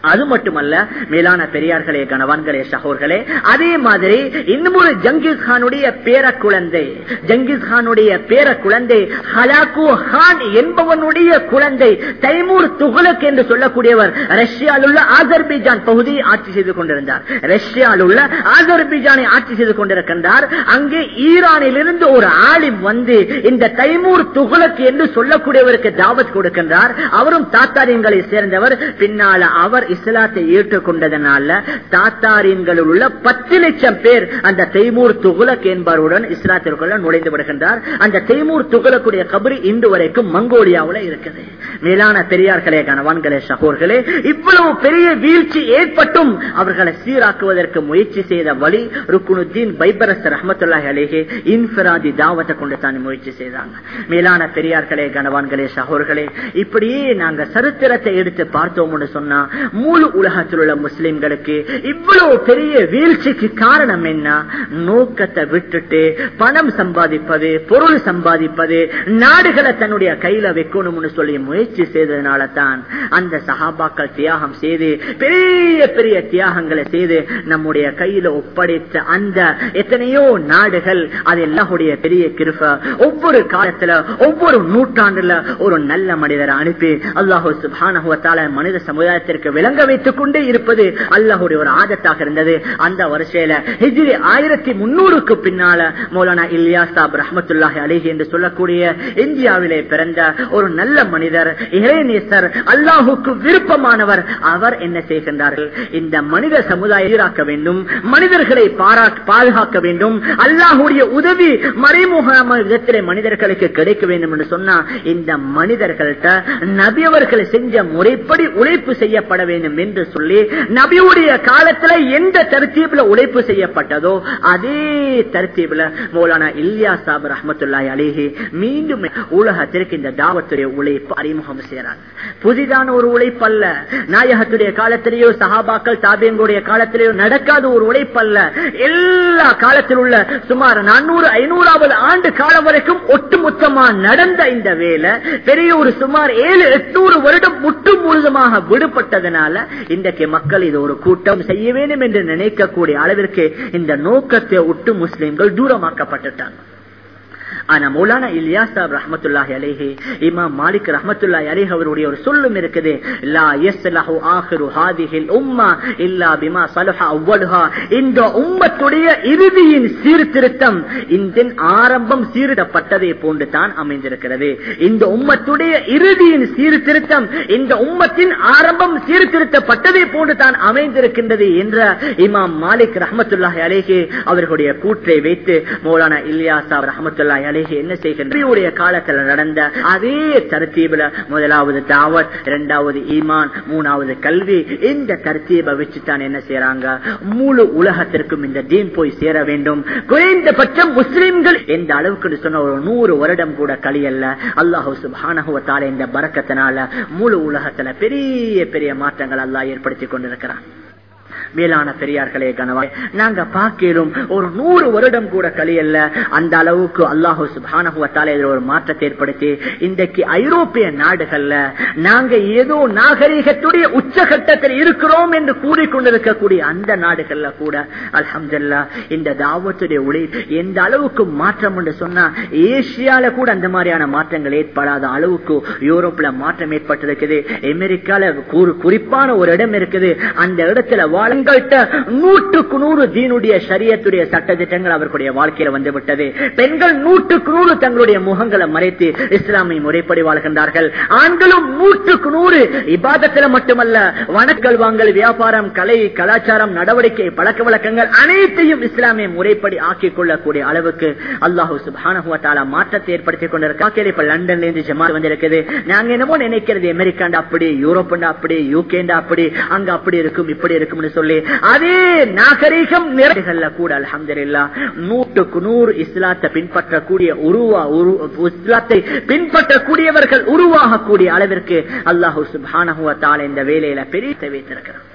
அது மட்டுமல்ல மேலான பெரியார்களே கணவான்களே சகோர்களே அதே மாதிரி இன்னும் ஒரு ஜங்கிஸ் கானுடைய பேர குழந்தை ஜங்கிஸ் கானுடைய பேர குழந்தை ஹலாக்கு ஹான் என்பவனுடைய குழந்தை தைமூர் துகுலக் என்று சொல்லக்கூடியவர் ரஷ்யாவில் உள்ள ஆசர்பைஜான் பகுதியை ஆட்சி செய்து கொண்டிருந்தார். ரஷ்யாவில் உள்ள ஆசர்பைஜானை ஆட்சி செய்து கொண்டிருக்கின்றார். அங்கே ஈரானிலிருந்து ஒரு ஆலிம் வந்து இந்த தைமூர் துகுலக் என்று சொல்லக்கூடியவருக்கு தாவத் கொடுக்கின்றார். அவரும் தாத்தாரியங்களை சேர்ந்தவர். பின்னால அவர் இஸ்லாத்தை ஏற்றுக்கொண்டதனால தாத்தாரியன்களில் உள்ள பத்து லட்சம் பேர் அந்த தெய்மூர் துகுலக் என்பவருடன் இஸ்லாத்திற்குள்ள நுழைந்து விடுகின்றார். அந்த தெய்மூர் துகுலக்குடைய கபரி இன்று வரைக்கும் மங்கோலியாவில் இருக்குது. மேலான பெரியார்களே கணவான்களே சகோர்களே இவ்வளவு பெரிய வீழ்ச்சி ஏற்பட்டும் அவர்களை சீராக்குவதற்கு முயற்சி செய்த வழி ருக்குனுத்தீன் பைபரஸ் ரஹமத்துல்லாஹி அலேஹே இன்ஃபிராதி தாவத்தை கொண்டு தான் முயற்சி செய்தாங்க. மேலான பெரியார்களே கணவான்களே சகோர்களே இப்படியே நாங்க சரித்திரத்தை எடுத்து பார்த்தோம்னு சொன்னா முழு உலகத்தில் உள்ள முஸ்லிம்களுக்கு இவ்வளவு பெரிய வீழ்ச்சிக்கு காரணம் என்ன? நோக்கத்தை விட்டுட்டு பணம் சம்பாதிப்பது பொருள் சம்பாதிப்பது நாடுகளை தன்னுடைய கையில வைக்கணும்னு சொல்லி முயற்சி செய்ததுனால தான் அந்த சகாபாக்கள் தியாகம் செய்து பெரிய பெரிய தியாகங்களை செய்து நம்முடைய கையில ஒப்படைத்த அந்த எத்தனையோ நாடுகள் அது எல்லாருடைய பெரிய கிருப. ஒவ்வொரு காலத்துல ஒவ்வொரு நூற்றாண்டுல ஒரு நல்ல மனிதரை அனுப்பி அல்லாஹு சுபானகுவத்தால மனித சமுதாயத்திற்கு விளங்க வைத்துக் கொண்டே இருப்பது அல்லாஹுடைய ஒரு ஆதத்தாக இருந்தது. அந்த வருஷையில ஹிஜ்ரி ஆயிரத்தி முன்னூறுக்கு பின்னால மௌலானா இல்லியா சாப் ரஹமத்துல்லாஹி அலிஹி என்று சொல்லக்கூடிய இந்தியாவிலே பிறந்த ஒரு நல்ல மனிதர் இறைநேசர் அல்லாஹுக்கு விருப்பமானவர் அவர் என்ன செய்கின்றார்கள்? இந்த மனித சமுதாயம் ஈராக்க வேண்டும் மனிதர்களை பாதுகாக்க வேண்டும் அல்லாஹுடைய உதவி மறைமுக விதத்திலே மனிதர்களுக்கு கிடைக்க வேண்டும் என்று சொன்னா இந்த மனிதர்கள்ட்ட நபியவர்கள் செஞ்ச முறைப்படி உழைப்பு செய்யப்பட வேண்டும். என்று சொல்லி நபியுடைய காலத்துல எந்த தருத்தீப்ல உழைப்பு செய்யப்பட்டதோ அதே தருத்தீப்ல மௌலானா இல்லியா சாப் ரஹமத்துல்லாய் அலிஹி மீண்டும் உலகத்திற்கு இந்த தாவத்துடைய உழைப்பு அறிமுகம் செய்யறாங்க புதிதான ஒரு உழைப்பு அல்ல நாயகத்துடைய காலத்திலேயோ சஹாபாக்கள் தாபியங்களுடைய காலத்திலேயோ நடக்காத ஒரு உழைப்பு அல்ல எல்லா காலத்தில் உள்ள சுமார் நானூறு ஐநூறாவது ஆண்டு காலம் வரைக்கும் ஒட்டுமொத்தமா நடந்த இந்த வேலை பெரிய ஒரு சுமார் ஏழு எட்நூறு வருடம் முற்று முழுதுமாக விடுபட்டதனால் இன்றைக்கு மக்கள் இது ஒரு கூட்டம் செய்ய வேண்டும் என்று நினைக்கக்கூடிய அளவிற்கு இந்த நோக்கத்தை ஒட்டு முஸ்லிம்கள் தூரமாக்கப்பட்டுட்டாங்க. ஆனா மௌலானா இல்லியா சாப் ரஹமத்துல்லாஹி அலேஹி இமாம் மாலிக் ரஹமத்துல்லாஹி அலைஹி அவருடைய ஒரு சொல்லும் இருக்குது லா யஸ்லஹு ஆஹிரு ஹாதிஹில் உம்மா இல்லா பிமா சலஹா அவ்வலுஹா. இந்த உம்மத்துடைய இறுதியின் சீர்திருத்தம் இந்த ஆரம்பம் சீரிடப்பட்டதை போன்று தான் அமைந்திருக்கிறது. இந்த உம்மத்துடைய இறுதியின் சீர்திருத்தம் இந்த உம்மத்தின் ஆரம்பம் சீர்திருத்தப்பட்டதை போன்று தான் அமைந்திருக்கின்றது என்ற இமாம் மாலிக் ரஹமத்துல்லாஹி அலேஹி அவர்களுடைய கூற்றை வைத்து மௌலானா சாப் ரஹமத்துல்லாஹி அலேஹி என்ன செய்கின்ற காலத்தில் நடந்த அதே தரத்தீபில முதலாவது தாவத் இரண்டாவது ஈமான் மூணாவது கல்வி இந்த தரத்தீபை வச்சுத்தான் என்ன செய்யறாங்க முழு உலகத்திற்கும் இந்த தீன் போய் சேர வேண்டும். குறைந்தபட்சம் முஸ்லிம்கள் எந்த அளவுக்கு சொன்ன ஒரு நூறு வருடம் கூட கழியல்ல. அல்லாஹு சுபானகுவத்தால இந்த பறக்கத்தினால முழு உலகத்துல பெரிய பெரிய மாற்றங்கள் அல்லாஹ் ஏற்படுத்தி கொண்டிருக்கிறான். மேலான பெரியார்களே கனவாய் நாங்க பார்க்கலும் ஒரு நூறு வருடம் கூட கலியல்ல அந்த அளவுக்கு அல்லாஹு சுபானகுவத்தால இதுல ஒரு மாற்றத்தை ஏற்படுத்தி இன்றைக்கு ஐரோப்பிய நாடுகள்ல நாங்க ஏதோ நாகரிகத்துடைய உச்சகட்டத்தில் இருக்கிறோம் என்று கூறிக்கொண்டிருக்கக்கூடிய அந்த நாடுகள்ல கூட அலமதுல்லா இந்த தாவத்துடைய ஒளி எந்த அளவுக்கு மாற்றம் என்று சொன்னா ஏசியால கூட அந்த மாதிரியான மாற்றங்கள் ஏற்படாத அளவுக்கு யூரோப்ல மாற்றம் ஏற்பட்டிருக்குது. அமெரிக்கால குறிப்பான ஒரு இடம் இருக்குது. அந்த இடத்துல வாழங்கள்ட்ட நூற்றுக்கு நூறு தீனுடைய சரியத்துடைய சட்டத்திட்டங்கள் அவர்களுடைய வாழ்க்கையில வந்து விட்டது பெண்கள் நூற்றுக்கு நூறு தங்களுடைய முகங்களை மறைத்து இஸ்லாமை முறைப்படி வாழ்கின்றார்கள். ஆண்களும் நூற்றுக்கு நூறு இபாதத்தில் மட்டுமல்ல வணக்கல் வாங்கல் வியாபாரம் கலை கலாச்சாரம் நடவடிக்கை பழக்க வழக்கங்கள் அனைத்தையும் இஸ்லாமிய முறைப்படி ஆக்கிக் கொள்ளக்கூடிய அளவுக்கு அல்லாஹூ சுபானஹுவத்தால மாற்றத்தை ஏற்படுத்திக் கொண்டிருக்கா இப்ப லண்டன்ல இருந்து ஜமாத் வந்திருக்குது. நாங்க என்னமோ நினைக்கிறது அமெரிக்காண்டா அப்படி யூரோப்டா அப்படி யூகேண்டா அப்படி அங்க அப்படி இருக்கும் இப்படி இருக்கும் என்று சொல்லி அதே நாகரிகம் நிறைகள்ல கூட அலமதுல்லா நூற்றுக்கு நூறு இஸ்லாத்தை பின்பற்றக்கூடிய உருவா இஸ்லாத்தை பின்பற்றக்கூடியவர்கள் உருவாகக்கூடிய அளவிற்கு அல்லாஹூ சுபானஹுவத்தால் இந்த வேலையில பெரிய வைத்திருக்கிறார்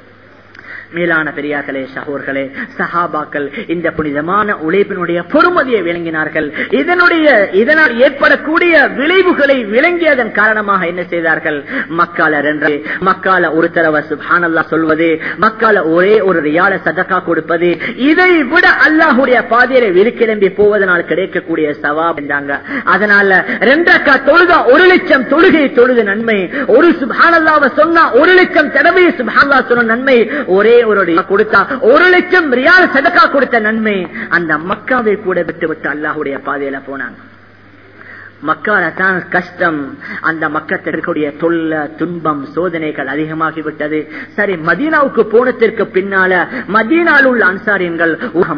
மேலான பெரியார்களே சகோர்களே சஹாபாக்கள் இந்த புனிதமான உழைப்பினுடைய பொறுமதியை விளங்கினார்கள். இதனுடைய இதனால் ஏற்படக்கூடிய விளைவுகளை விளங்கியதன் காரணமாக என்ன செய்தார்கள்? மக்கால ரெண்டு மக்கால ஒரு தடவை சுபானல்லா சொல்வது மக்கால ஒரே ஒரு ரியால சதக்கா கொடுப்பது இதை விட அல்லாஹுடைய பாதையில வெளிக்கிளம்பி போவதனால் கிடைக்கக்கூடிய சவாப் என்றாங்க. அதனால ரெண்டக்கா தொழுதா ஒரு லட்சம் தொழுகை தொழுது நன்மை. ஒரு சுபானல்லாவை சொன்னா ஒரு லட்சம் தடவை சுபானல்லா சொன்ன நன்மை. ஒரே ஒரு கொடுத்தா ஒரு லட்சம் ரியால் சதக்கா கொடுத்த நன்மை அந்த மக்காவை கூட விட்டு விட்டு அல்லாஹுடைய பாதையில போனாங்க மக்கால தான் கஷ்டம். அந்த மக்கத்திற்குரிய தொல்ல துன்பம் சோதனைகள் அதிகமாகிவிட்டது. சரி மதீனாவுக்கு போனதற்கு பின்னால மதீனாவில் உள்ள அன்சாரியன்கள்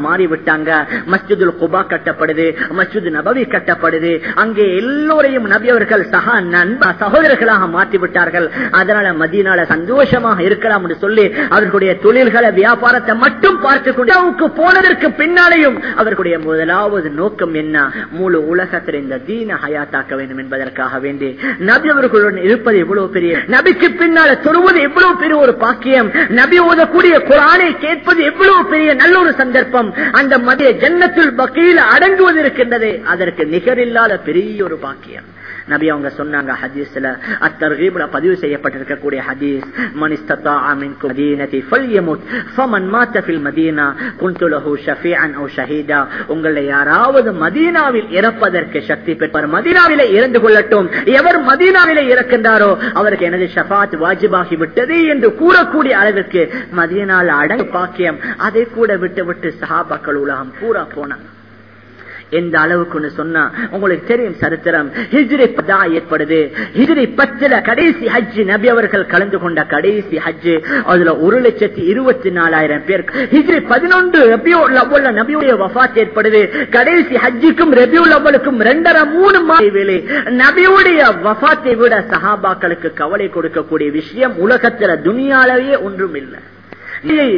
மாறிவிட்டாங்க. மஸ்ஜிதுல் குபா கட்டப்படுது மஸ்ஜிது நபவி கட்டப்படுது. அங்கே எல்லோரையும் நபியவர்கள் சக நண்ப சகோதரர்களாக மாற்றி விட்டார்கள் அதனால மதீனால சந்தோஷமாக இருக்கலாம் என்று சொல்லி அவர்களுடைய தொழில்களை வியாபாரத்தை மட்டும் பார்த்து கொண்டு போனதற்கு பின்னாலேயும் அவர்களுடைய முதலாவது நோக்கம் என்ன? முழு உலகத்தில் இந்த தீன ஹயாத்தாக்க வேண்டும் என்பதற்காக வேண்டி நபி அவர்களுடன் இருப்பது எவ்வளவு பெரிய நபிக்கு பின்னால தொழுவது எவ்வளவு பெரிய ஒரு பாக்கியம்? நபி ஓதக்கூடிய குரானை கேட்பது எவ்வளவு பெரிய நல்ல ஒரு சந்தர்ப்பம்? அந்த மதிய ஜன்னத்தில் பக்கையில் அடங்குவது இருக்கின்றது அதற்கு நிகரில்லாத பெரிய ஒரு பாக்கியம். நபி அவங்க சொன்னாங்க ஹதீஸ்ல அத்தர்கீப்ல பதிவு செய்யப்பட்டிருக்கக்கூடிய ஹதீஸ் மனிஸ்தத்தா மின்கும் மதீனதி ஃபல்யமுத் ஃபமன் மாத்த ஃபில் மதீனா குன்து லஹு ஷஃபீஅன் ஷஹீதா. உங்களை யாராவது மதீனாவில் இறப்பதற்கு சக்தி பெற்றார் மதீனாவிலே இறந்து கொள்ளட்டும். எவர் மதீனாவிலே இறக்கின்றாரோ அவருக்கு எனது ஷஃபாத் வாஜிபாகி விட்டது என்று கூறக்கூடிய அளவிற்கு மதீனால அடங்கு பாக்கியம். அதை கூட விட்டு விட்டு சஹாபாக்கள் உலகம் பூரா போனாங்க. எந்த அளவுக்கு சொன்னா உங்களுக்கு தெரியும் சரித்திரம். ஹிஜ்ரி தான் ஏற்படுது. ஹிஜ்ரி பத்துல கடைசி ஹஜ் நபி அவர்கள் கலந்து கொண்ட கடைசி ஹஜ் அதுல ஒரு லட்சத்தி இருபத்தி நாலாயிரம் பேர். ஹிஜ்ரி பதினொன்று ரபியுல் அவ்வள நபியுடைய வஃத் ஏற்படுது. கடைசி ஹஜ்ஜுக்கும் ரபியுல் அவ்வளுக்கும் ரெண்டரை மூணு மாத வேலை. நபியுடைய வஃத்தை விட சஹாபாக்களுக்கு கவலை கொடுக்கக்கூடிய விஷயம் உலகத்துல துணியாலேயே ஒன்றும் இல்லை.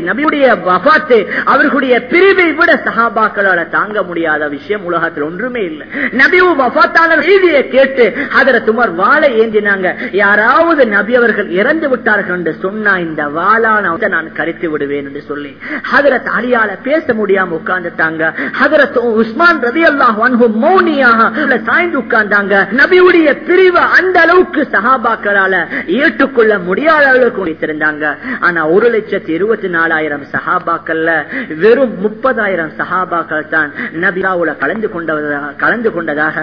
நபியுடைய வபாத்து அவர்களுடைய பிரிவை விட சஹாபாக்களால தாங்க முடியாத விஷயம் உலகத்தில் ஒன்றுமே இல்லை. நபியு வபாத்தான செய்தியை கேட்டு அதர துமர் வாழை ஏந்தினாங்க. யாராவது நபி அவர்கள் இறந்து விட்டார்கள் என்று சொன்னா இந்த வாழான நான் கருத்து விடுவேன் என்று சொல்லி ஹதரத் அலியால பேச முடியாம உட்கார்ந்துட்டாங்க. ஹதரத் உஸ்மான் ரவி அல்லாஹ் மௌனியாக சாய்ந்து உட்கார்ந்தாங்க. நபியுடைய பிரிவு அந்த அளவுக்கு சஹாபாக்களால ஏற்றுக்கொள்ள முடியாத அளவுக்கு வைத்திருந்தாங்க ஆனா ஒரு லட்சத்தி இருபத்தி நாலாயிரம் சஹாபாக்கள்ல வெறும் முப்பதாயிரம் சஹாபாக்கள் தான் நபிராவுல கலந்து கொண்டதாக கலந்து கொண்டதாக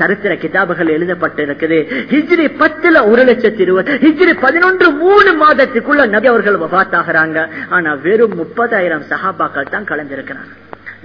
சரித்திர கிதாபுகள் எழுதப்பட்டிருக்குது. ஹிஜ்ரி பத்துல ஒரு லட்சத்தி இருபது ஹிஜ்ரி பதினொன்று மூணு மாதத்துக்குள்ள நபி அவர்கள் வபாத்தாகிறாங்க ஆனா வெறும் முப்பதாயிரம் சஹாபாக்கள் தான் கலந்திருக்கிறாங்க.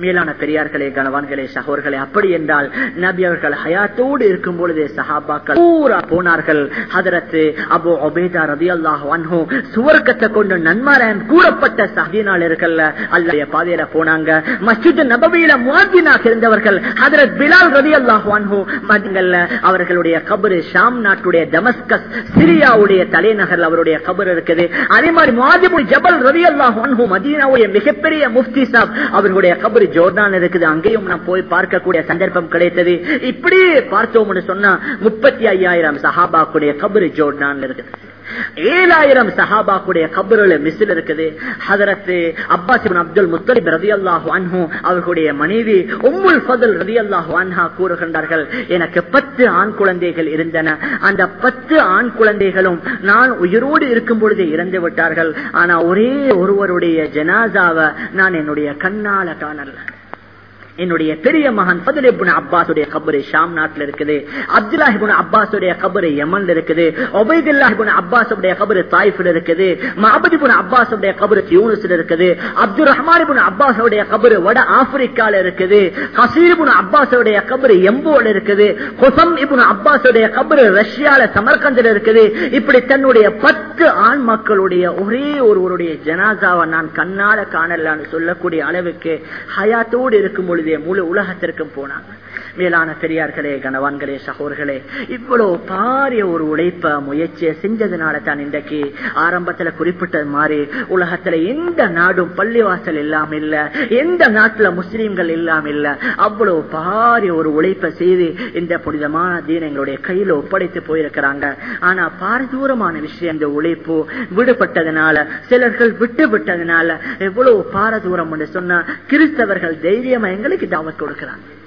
மேலான பெரியார்களே கனவான்களே சகோர்களே அப்படி என்றால் நபி அவர்கள் ஹயாத்தோடு இருக்கும் பொழுதே சஹாபாக்கள் பூரா போனார்கள். ஹதரத்து அபோ ஒபேதா ரதி அல்லாஹ் வன்ஹோ சுவர்க்கத்தை கொண்டு நன்மாரன் கூறப்பட்ட சஹீனாளர்கள் அல்லைய பாதையில போனாங்க. மஸ்ஜித் நபவியில முவாத்தினாக இருந்தவர்கள் ஹதரத் பிலால் ரதி அல்லாஹ் வன்ஹோ மதிங்கள்ல அவர்களுடைய கபரு ஷாம் நாட்டுடைய தமஸ்கஸ் சிரியாவுடைய தலைநகர் அவருடைய கபர் இருக்குது. அதே மாதிரி மாதிபுல் ஜபல் ரவி அல்லாஹ் வன்ஹோ மதீனாவுடைய மிகப்பெரிய முஃப்தி சாப் அவர்களுடைய கபரு ஜோர்தான் இருக்குது அங்கேயும் நான் போய் பார்க்கக்கூடிய சந்தர்ப்பம் கிடைத்தது. இப்படி பார்த்தோம்னு சொன்னா முப்பத்தி ஐயாயிரம் சஹாபாக்குடைய கபரு ஜோர்டான் இருக்குது. ஏழாயிரம் சஹாபாக்குடைய கபருல மிஸ்ல இருக்குது. ஹதரத்து அப்பாஸ் அப்துல் முத்தலிப் ரதி அல்லாஹு அன்ஹு அவர்களுடைய மனைவி உம்முல் ஃபதல் ரதி அல்லாஹு அன்ஹா கூறுகின்றார்கள் எனக்கு பத்து ஆண் குழந்தைகள் இருந்தன. அந்த பத்து ஆண் குழந்தைகளும் நான் உயிரோடு இருக்கும் பொழுது இறந்து விட்டார்கள். ஆனா ஒரே ஒருவருடைய ஜனாசாவை நான் என்னுடைய கண்ணால காணல. என்னுடைய பெரிய மகன் பதிலிபுன அப்பாசுடைய கபரு ஷாம் நாட்டில் இருக்குது. அப்துல்லாஹிபுன அப்பாசுடைய கபரு யமன்ல இருக்குது. ஒபைதுல்லாஹிபுன அப்பாசுடைய கபரு தாய்ஃபில் இருக்குது. மஹபதிபுன அப்பாசுடைய கபரு யூனிஸ்ல இருக்குது. அப்துல் ரஹ்மானிபுன அப்பாசுடைய கபரு வட ஆப்பிரிக்கால இருக்குது. ஹசீர்புன அப்பாசுடைய கபரு எம்போல இருக்குது. ஹொசம் இபுன அப்பாசுடைய கபரு ரஷ்யால சமர்கந்தில் இருக்குது. இப்படி தன்னுடைய பத்து ஆண் மக்களுடைய ஒரே ஒருவருடைய ஜனாசாவை நான் கண்ணால காணலான்னு சொல்லக்கூடிய அளவுக்கு ஹயாத்தோடு இருக்கும் பொழுது முழு உலகத்திற்கும் போனாங்க. மேலான பெரியார்களே கணவான்களே சகோர்களே இவ்வளவு பாரிய ஒரு உழைப்ப முயற்சியை செஞ்சதுனால தான் இன்றைக்கு ஆரம்பத்துல குறிப்பிட்டது மாதிரி உலகத்துல எந்த நாடும் பள்ளிவாசல் இல்லாம இல்ல எந்த நாட்டுல முஸ்லீம்கள் இல்லாம இல்ல அவ்வளவு பாரிய ஒரு உழைப்பை செய்து இந்த புனிதமான தீன எங்களுடைய கையில ஒப்படைத்து போயிருக்கிறாங்க. ஆனா பாரதூரமான விஷயம் இந்த உழைப்பு விடுபட்டதுனால சிலர்கள் விட்டு விட்டதுனால எவ்வளவு பாரதூரம் சொன்னா கிறிஸ்தவர்கள் தைரியமா کې دعوت کول ګران دی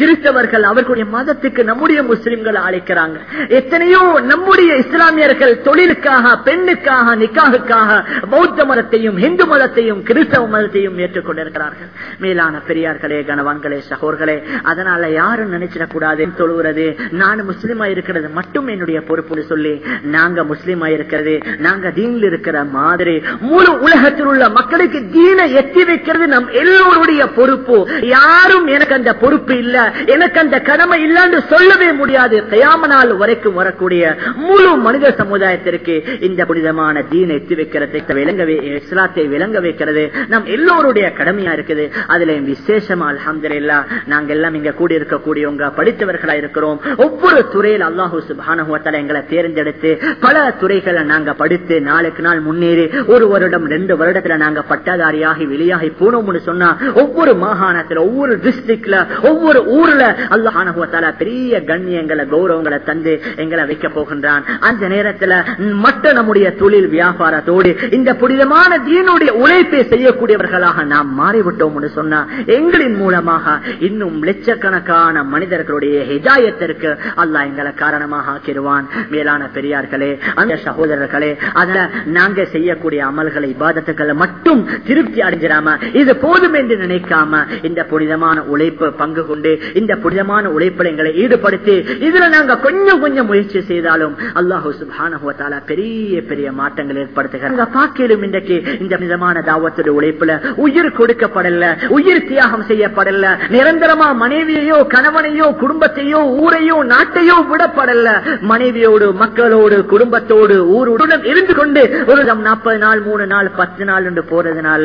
கிறிஸ்தவர்கள் அவர்களுடைய மதத்துக்கு நம்முடைய முஸ்லிம்கள் அழைக்கிறாங்க. எத்தனையோ நம்முடைய இஸ்லாமியர்கள் தொழிலுக்காக பெண்ணுக்காக நிக்காகுக்காக பௌத்த மதத்தையும் இந்து மதத்தையும் கிறிஸ்தவ மதத்தையும் ஏற்றுக்கொண்டிருக்கிறார்கள். மேலான பெரியார்களே கணவான்களே சகோர்களே அதனால யாரும் நினைச்சிடக்கூடாது. தொழுகிறது நான் முஸ்லீமா இருக்கிறது மட்டும் என்னுடைய பொறுப்புன்னு சொல்லி நாங்க முஸ்லீமா இருக்கிறது நாங்க தீனில் இருக்கிற மாதிரி முழு உலகத்தில் உள்ள மக்களுக்கு தீனை எத்தி வைக்கிறது நம் எல்லோருடைய பொறுப்பு. யாரும் எனக்கு அந்த பொறுப்பு இல்ல. எனக்கு அந்த கடமை இல்லாண்டு சொல்லவே முடியாது. கயாம நாள் வரைக்கும் வரக்கூடிய முழு மனித சமுதாயத்திற்கு இந்த புனிதமான தீனை எத்தி வைக்கிறது விளங்கவே இஸ்லாத்தை விளங்க வைக்கிறது. நம் எல்லோருடைய கடமையா இருக்குது. அதுல விசேஷமா அலமதுல்லா நாங்க எல்லாம் இங்க கூடி இருக்கக்கூடியவங்க படித்தவர்களா இருக்கிறோம். ஒவ்வொரு துறையில் அல்லாஹூ சுபானுவத்தால எங்களை தேர்ந்தெடுத்து பல துறைகளை நாங்க படித்து நாளுக்கு நாள் முன்னேறி ஒரு வருடம் ரெண்டு வருடத்துல நாங்க பட்டதாரியாகி வெளியாகி போனோம்னு சொன்னா ஒவ்வொரு மாகாணத்துல ஒவ்வொரு டிஸ்ட்ரிக்ட்ல ஒவ்வொரு ஊர்ல அல்லாஹானுவத்தால பெரிய கண்ணியங்களை கௌரவங்களை தந்து எங்களை வைக்க போகின்றான். அந்த நேரத்துல மற்ற நம்முடைய தொழில் வியாபாரத்தோடு இந்த புனிதமான தீனுடைய உழைப்பை செய்யக்கூடியவர்களாக நாம் மாறிவிட்டோம்னு சொன்னா எங்களின் மூலமாக இன்னும் லட்சக்கணக்கான மனிதர்களுடைய ஹிதாயத்திற்கு அல்லாஹ் எங்களை காரணமாக ஆக்கிடுவான். மேலான பெரியார்களே அந்த சகோதரர்களே அதனால நாங்க செய்யக்கூடிய அமல்களை பாதத்துக்களை மட்டும் திருப்தி அடைஞ்சிடாம இது போதும் என்று நினைக்காம இந்த புனிதமான உழைப்பு பங்கு கொண்டு இந்த புனிதமான உழைப்பில் எங்களை ஈடுபடுத்தி இதுல நாங்க கொஞ்சம் கொஞ்சம் முயற்சி செய்தாலும் அல்லாஹூ சுபானுவத்தால பெரிய பெரிய மாற்றங்கள் ஏற்படுத்துகிறாங்க பாக்கிலும் இன்றைக்கு இந்த விதமான தாவத்துடைய உழைப்புல உயிர் கொடுக்கப்படல உயிர் தியாகம் செய்யப்படல நிரந்தரமா மனைவியையோ கணவனையோ குடும்பத்தையோ ஊரையோ நாட்டையோ விடப்படல. மனைவியோடு மக்களோடு குடும்பத்தோடு ஊருடன் இருந்து கொண்டு ஒரு நாற்பது நாள் மூணு நாள் பத்து நாள் என்று போறதுனால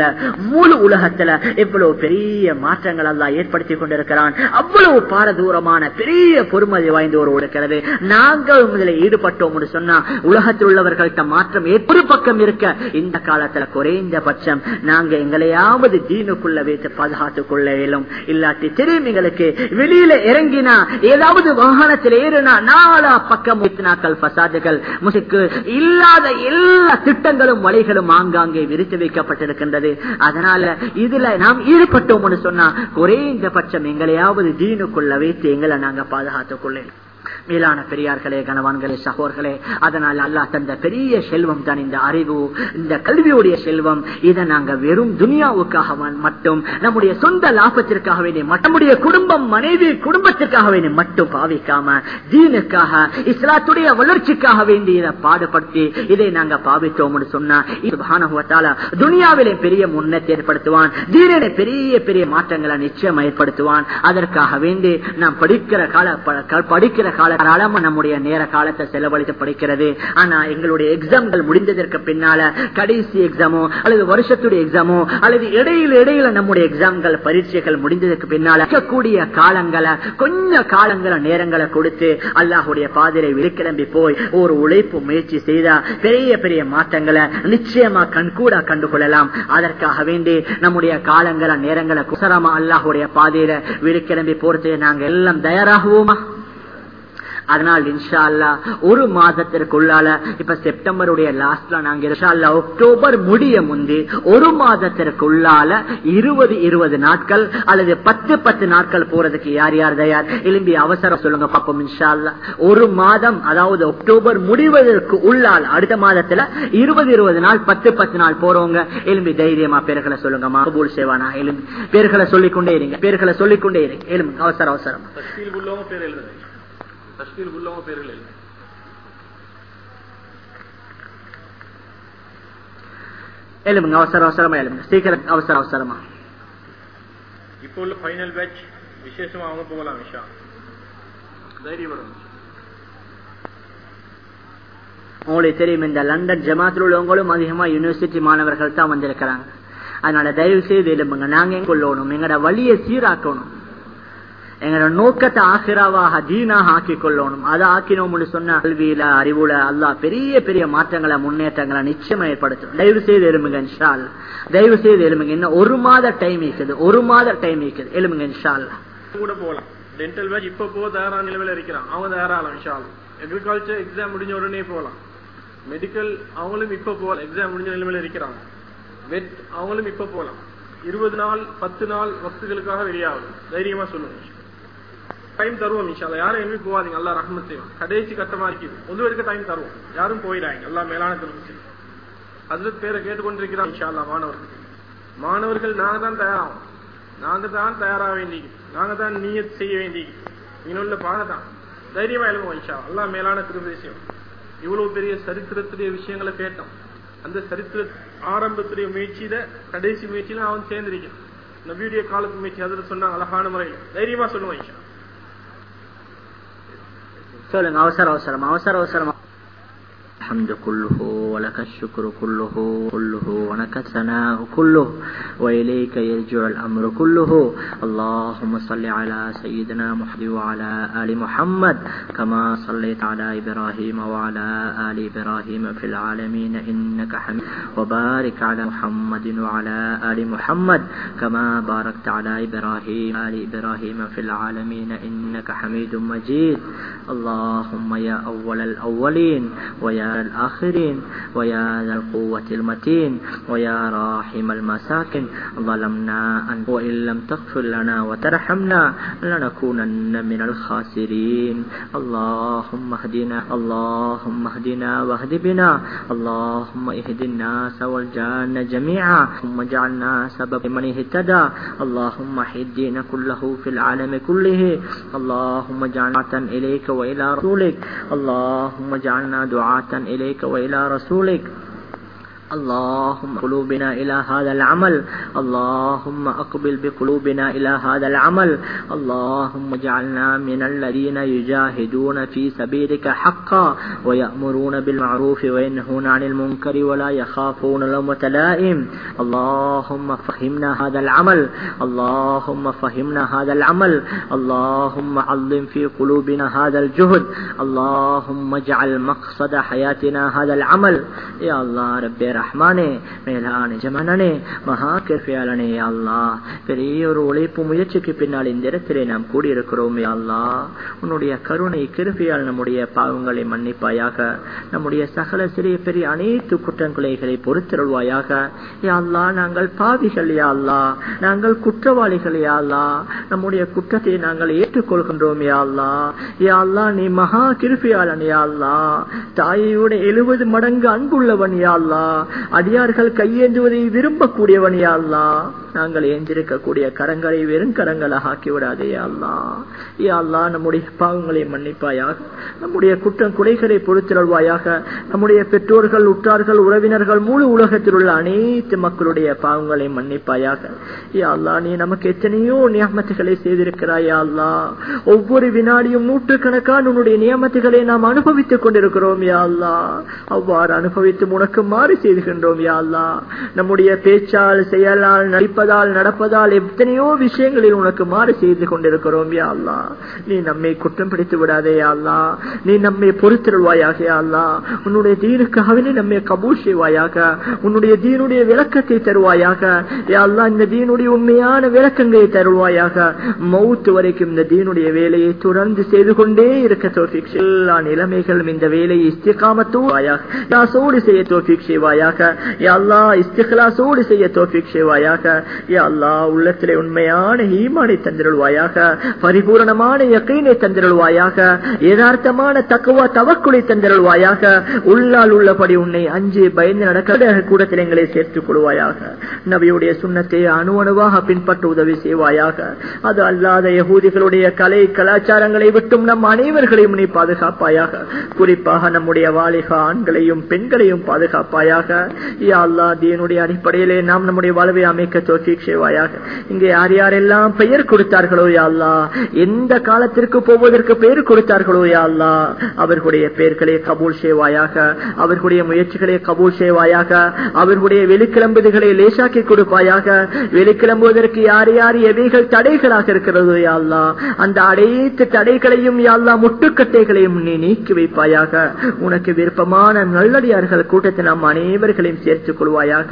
முழு உலகத்துல எவ்வளவு பெரிய மாற்றங்கள் எல்லாம் ஏற்படுத்தி கொண்டிருக்கிறான். அவ்வளவு பாரதூரமான பெரிய பொறுமதி வாய்ந்த ஒரு இருக்கிறது நாங்கள் இதில் ஈடுபட்டோம் சொன்னா உலகத்தில் உள்ளவர்கள்ட்ட மாற்றம் ஒரு பக்கம் இருக்க இந்த காலத்துல குறைந்தபட்சம் நாங்க எங்களையாவது தீனுக்குள்ள வைத்து பாதுகாத்துக் கொள்ள இயலும். இல்லாட்டி தெரியும் எங்களுக்கு வெளியில இறங்கினா ஏதாவது வாகனத்தில் ஏறினா நாலா பக்கம் நாட்கள் பசாதுகள் முசுக்கு இல்லாத எல்லா திட்டங்களும் வழிகளும் ஆங்காங்கே விரித்து வைக்கப்பட்டிருக்கின்றது. அதனால இதுல நாம் ஈடுபட்டோம்னு சொன்னா குறைந்தபட்சம் எங்களையாவது தீனுக்குள்ள வைத்து எங்களை நாங்க பாதுகாத்துக் கொள்ளணும். மேலான பெரியார்களே கணவான்களே சகோர்களே அதனால் அல்லாஹ் தந்த பெரிய செல்வம் தான் இந்த அறிவு. இந்த கல்வியுடைய செல்வம். இதை நாங்க வெறும் துனியாவுக்காக மட்டும் நம்முடைய சொந்த லாபத்திற்காக வேண்டிய நம்முடைய குடும்பம் மனைவி குடும்பத்திற்காக வேண்டிய மட்டும் பாவிக்காம தீனுக்காக இஸ்லாத்துடைய வளர்ச்சிக்காக வேண்டி இதை பாடுபடுத்தி இதை நாங்க பாவித்தோம்னு சொன்னா துனியாவிலே பெரிய முன்னேற்றம் ஏற்படுத்துவான் தீரனை பெரிய பெரிய மாற்றங்களை நிச்சயம் ஏற்படுத்துவான். அதற்காக வேண்டி நாம் படிக்கிற கால படிக்கிற கால காலமா நம்முடைய நேர காலத்தை செலவழித்து படிக்கிறது. ஆனா எங்களுடைய எக்ஸாம்கள் முடிந்ததற்கு பின்னால கடைசி எக்ஸாமோ அல்லது வருஷத்துடைய எக்ஸாமோ அல்லது இடையில இடையில நம்முடைய எக்ஸாம்கள் பரீட்சைகள் முடிந்ததற்கு பின்னால கூடிய காலங்களை கொஞ்ச காலங்களை நேரங்களை கொடுத்து அல்லாஹுடைய பாதிரை வெளிக்கிளம்பி போய் ஒரு உழைப்பு முயற்சி செய்தா பெரிய பெரிய மாற்றங்களை நிச்சயமா கண்கூடா கண்டுகொள்ளலாம் அதற்காக வேண்டி நம்முடைய காலங்களை நேரங்களை குசரமா அல்லாஹுடைய பாதையில வெளிக்கிளம்பி போறது நாங்க எல்லாம் தயாராகுவோமா? அதனால் இன்ஷா அல்லா ஒரு மாதத்திற்குள்ளால இப்ப செப்டம்பருடைய லாஸ்ட்ல நாங்க இன்ஷா அல்லா அக்டோபர் முடிய முந்தி ஒரு மாதத்திற்குள்ளால இருபது இருபது நாட்கள் அல்லது பத்து பத்து நாட்கள் போறதுக்கு யார் யார் தயார்? எலும்பி அவசரம் சொல்லுங்க பாப்போம் இன்ஷா அல்லா ஒரு மாதம் அதாவது அக்டோபர் முடிவதற்கு உள்ளால் அடுத்த மாதத்துல இருபது இருபது நாள் பத்து பத்து நாள் போறவங்க எலும்பி தைரியமா பேர்களை சொல்லுங்க. மகபூல் சேவானா? எலும்பி பேர்களை சொல்லிக்கொண்டே இருங்க. பேர்களை சொல்லிக்கொண்டே இருங்க. எலும்பு அவசர அவசரம். தஷ்கீல் உள்ளவங்க பேர்கள் இல்லை எழுமுங்க அவசர அவசரமா எழுமுங்க சீக்கிரம் அவசர அவசரமா இப்போ உள்ள ஃபைனல் பேட்ச் விசேஷமா அவங்க போகலாம் விஷா தைரியப்படும் உங்களுக்கு தெரியும் இந்த லண்டன் ஜமாத்தில் உள்ளவங்களும் அதிகமா யூனிவர்சிட்டி மாணவர்கள் தான் வந்திருக்கிறாங்க அதனால தயவு செய்து எழுப்புங்க நாங்க கொள்ளணும் எங்களோட வழியை சீராக்கணும் எங்களோட நோக்கத்தை ஆசிராவாக தீனாக ஆக்கி கொள்ளணும் அதை ஆக்கினோம்னு சொன்ன கல்வியில அறிவுல அல்லா பெரிய பெரிய மாற்றங்களை முன்னேற்றங்களை நிச்சயமா ஏற்படுத்தும். தயவு செய்து எலும்புங்க இன்ஷால் தயவு செய்து எலும்புங்க இன்னும் ஒரு மாத டைம் இருக்குது. ஒரு மாத டைம் இருக்குது. எலும்புங்க இன்ஷால் கூட போகலாம். டென்டல் பேட்ச் இப்ப போக தயாரா நிலவில் இருக்கிறான். அவங்க தயாராகலாம் இன்ஷால் அக்ரிகல்ச்சர் எக்ஸாம் முடிஞ்ச உடனே போகலாம். மெடிக்கல் அவங்களும் இப்ப போகலாம். எக்ஸாம் முடிஞ்ச நிலைமையில இருக்கிறாங்க வெட் அவங்களும் இப்ப போகலாம். இருபது நாள் பத்து நாள் வசதிகளுக்காக வெளியாகும் தைரியமா சொல்லுங்க. டைம் தருவோம் இன்ஷால்லா யாரும் எங்கேயும் போவாதீங்க எல்லாம் ரஹ்மத் செய்வோம் கடைசி கட்டமா இருக்குது. ஒன்று எடுக்க டைம் தருவோம். யாரும் போயிடாங்க எல்லாம் மேலான திருச்சி அதில் பேரை கேட்டுக்கொண்டிருக்கிறோம் இன்ஷால்லா மாணவர்கள். மாணவர்கள் நாங்க தான் தயாராகும். நாங்க தான் தயாராக வேண்டி நாங்க தான் நீய செய்ய வேண்டி இன்னுள்ள பாடதான் தைரியமா எழுதுவோம் இன்ஷா எல்லாம் மேலான திருதேசியம் இவ்வளவு பெரிய சரித்திரத்துடைய விஷயங்களை கேட்டோம். அந்த சரித்திர ஆரம்பத்துடைய முயற்சியில கடைசி முயற்சியில அவன் சேர்ந்திருக்கான். நபியுடைய காலத்து முயற்சி அதில் சொன்னாங்க அழகான முறையில் தைரியமா சொல்லுவோம் இன்ஷா சொல்லுங்க அவசர அவசரம் அவசர அவசரம் الحمد كله ولك الشكر كله كله ولك الثناء كله وإليك يرجع الأمر كله. اللهم صل على سيدنا محمد وعلى آل محمد كما صليت على إبراهيم وعلى آل إبراهيم في العالمين إنك حميد. وبارك على محمد وعلى آل محمد كما باركت على إبراهيم آل إبراهيم في العالمين إنك حميد مجيد. اللهم يا أول الأولين ويا الآخرين ويا ذا القوة المتين ويا راحم المساكن. ظلمنا أن وإن لم تغفر لنا وترحمنا لنكونن من الخاسرين. اللهم اهدنا اللهم اهدنا واهد بنا. اللهم اهد الناس والجان جميعا. ثم اجعلنا سبب من اهتدى. اللهم احد الدين كله في العالم كله. اللهم اجعلنا إليك وإلى رسولك. اللهم اجعلنا دعاة الیک و الی رسولک اللهم قلوبنا إلى هذا العمل. اللهم أقبل بقلوبنا إلى هذا العمل. اللهم اجعلنا من الذين يجاهدون في سبيلك حقا ويأمرون بالمعروف وينهون عن المنكر ولا يخافون لومة لائم. اللهم فهمنا هذا العمل. اللهم فهمنا هذا العمل. اللهم عظم في قلوبنا هذا الجهد. اللهم اجعل مقصد حياتنا هذا العمل. يا الله ربي ரஹ்மானே மேலான ஜமனனே மகா கிருப்பையாளனே அல்லா பெரிய ஒரு உழைப்பு முயற்சிக்கு பின்னால் இந்த இடத்திலே நாம் கூடியிருக்கிறோம் அல்லா உன்னுடைய கருணை கிருப்பையால் நம்முடைய பாவங்களை மன்னிப்பாயாக நம்முடைய சகல சிறிய பெரிய அனைத்து குற்றங்களைகளை பொறுத்தருள்வாயாக. அல்லா நாங்கள் பாவிகள் யா அல்லா நாங்கள் குற்றவாளிகள் யா அல்லா நம்முடைய குற்றத்தை நாங்கள் ஏற்றுக்கொள்கின்றோம் யா அல்லா அல்லா நீ மகா கிருப்பையாளன் அல்லா தாயோட எழுபது மடங்கு அன்புள்ளவன் யா அல்லா அடியார்கள் கையேந்துவதை விரும்பக்கூடியவனியா அல்லா நாங்கள் ஏந்திருக்கக்கூடிய கரங்களை வெறும் கரங்களாக ஆக்கிவிடாதே அல்லா ஏ அல்லா நம்முடைய பாவங்களை மன்னிப்பாயாக நம்முடைய குற்றம் குறைகளை பொறுத்திருள்வாயாக நம்முடைய பெற்றோர்கள் உற்றார்கள் உறவினர்கள் முழு உலகத்தில் உள்ள அனைத்து மக்களுடைய பாவங்களை மன்னிப்பாயாக. ஏ அல்லா நீ நமக்கு எத்தனையோ நியமத்துகளை செய்திருக்கிறாய் அல்லா ஒவ்வொரு வினாடியும் நூற்றுக்கணக்கான உன்னுடைய நியமத்துகளை நாம் அனுபவித்துக் கொண்டிருக்கிறோம் யா அல்லா அவ்வாறு அனுபவித்து உனக்கு மாறு செய்துகின்றோம் யா அல்லா நம்முடைய பேச்சால் செயலால் நடிப்பதால் நடப்பதால் எத்தனையோ விஷயங்களில் உனக்கு மாறு செய்து கொண்டிருக்கிறோம் யா அல்லா. நீ நம்மை குற்றம் பிடித்து விடாதே யா அல்லா. நீ நம்மை பொறுத்திருவாயாக யா அல்லா. உன்னுடைய தீனுக்காகவே நீ நம்மை கபூல் செய்வாயாக. உன்னுடைய தீனுடைய விளக்கத்தை தருவாயாக. யா அல்லா இந்த தீனுடைய உண்மையான விளக்கங்களை தருவாயாக. மவுத்து வரைக்கும் இந்த தீனுடைய வேலையை தொடர்ந்து செய்து கொண்டே இருக்க தோஃபிக் எல்லா நிலைமைகளும் இந்த வேலையை இஸ்திகாமத்தோடு செய்ய தோஃபிக் செய்வாயாக. யா அல்லா இஸ்திகலாசோடு செய்ய தோஃபிக் செய்வாயாக. அல்லா உள்ளத்திலே உண்மையான ஈமானை தந்திருவாயாக பரிபூரணமான யக்கீனை தந்திருவாயாக யதார்த்தமான தக்குவா தவக்குளை தந்திருவாயாக உள்ளால் உள்ளபடி உன்னை அஞ்சு பயந்து நடக்க கூடத்தில் எங்களை சேர்த்துக் கொள்வாயாக. நபியுடைய சுண்ணத்தை அணு அணுவாக பின்பற்ற உதவி செய்வாயாக. அது அல்லாத யகூதிகளுடைய கலை கலாச்சாரங்களை விட்டும் நம் அனைவர்களையும் நீ பாதுகாப்பாயாக. குறிப்பாக நம்முடைய வாலிக ஆண்களையும் பெண்களையும் பாதுகாப்பாயாக. யா அல்லா தீனுடைய அடிப்படையிலே நாம் நம்முடைய வாழ்வை அமைக்க தோஃபிக் செய்வாயாக இங்கே யார் யாரெல்லாம் பெயர் கொடுத்தார்களோ யாழ்லா எந்த காலத்திற்கு போவதற்கு பெயர் கொடுத்தார்களோ யாழ்லா அவர்களுடைய பெயர்களை கபூல் செய்வாயாக அவர்களுடைய முயற்சிகளை கபூல் செய்வாயாக அவர்களுடைய வெளிக்கிளம்புதுகளை லேசாக்கி கொடுப்பாயாக. வெளிக்கிளம்புவதற்கு யார் யார் எவைகள் தடைகளாக இருக்கிறதோ யாழ்லா அந்த அனைத்து தடைகளையும் யாழ்லா முட்டுக்கட்டைகளையும் நீ நீக்கி வைப்பாயாக. உனக்கு விருப்பமான நல்லடியார்கள் கூட்டத்தை நாம் அனைவர்களையும் சேர்த்துக் கொள்வாயாக.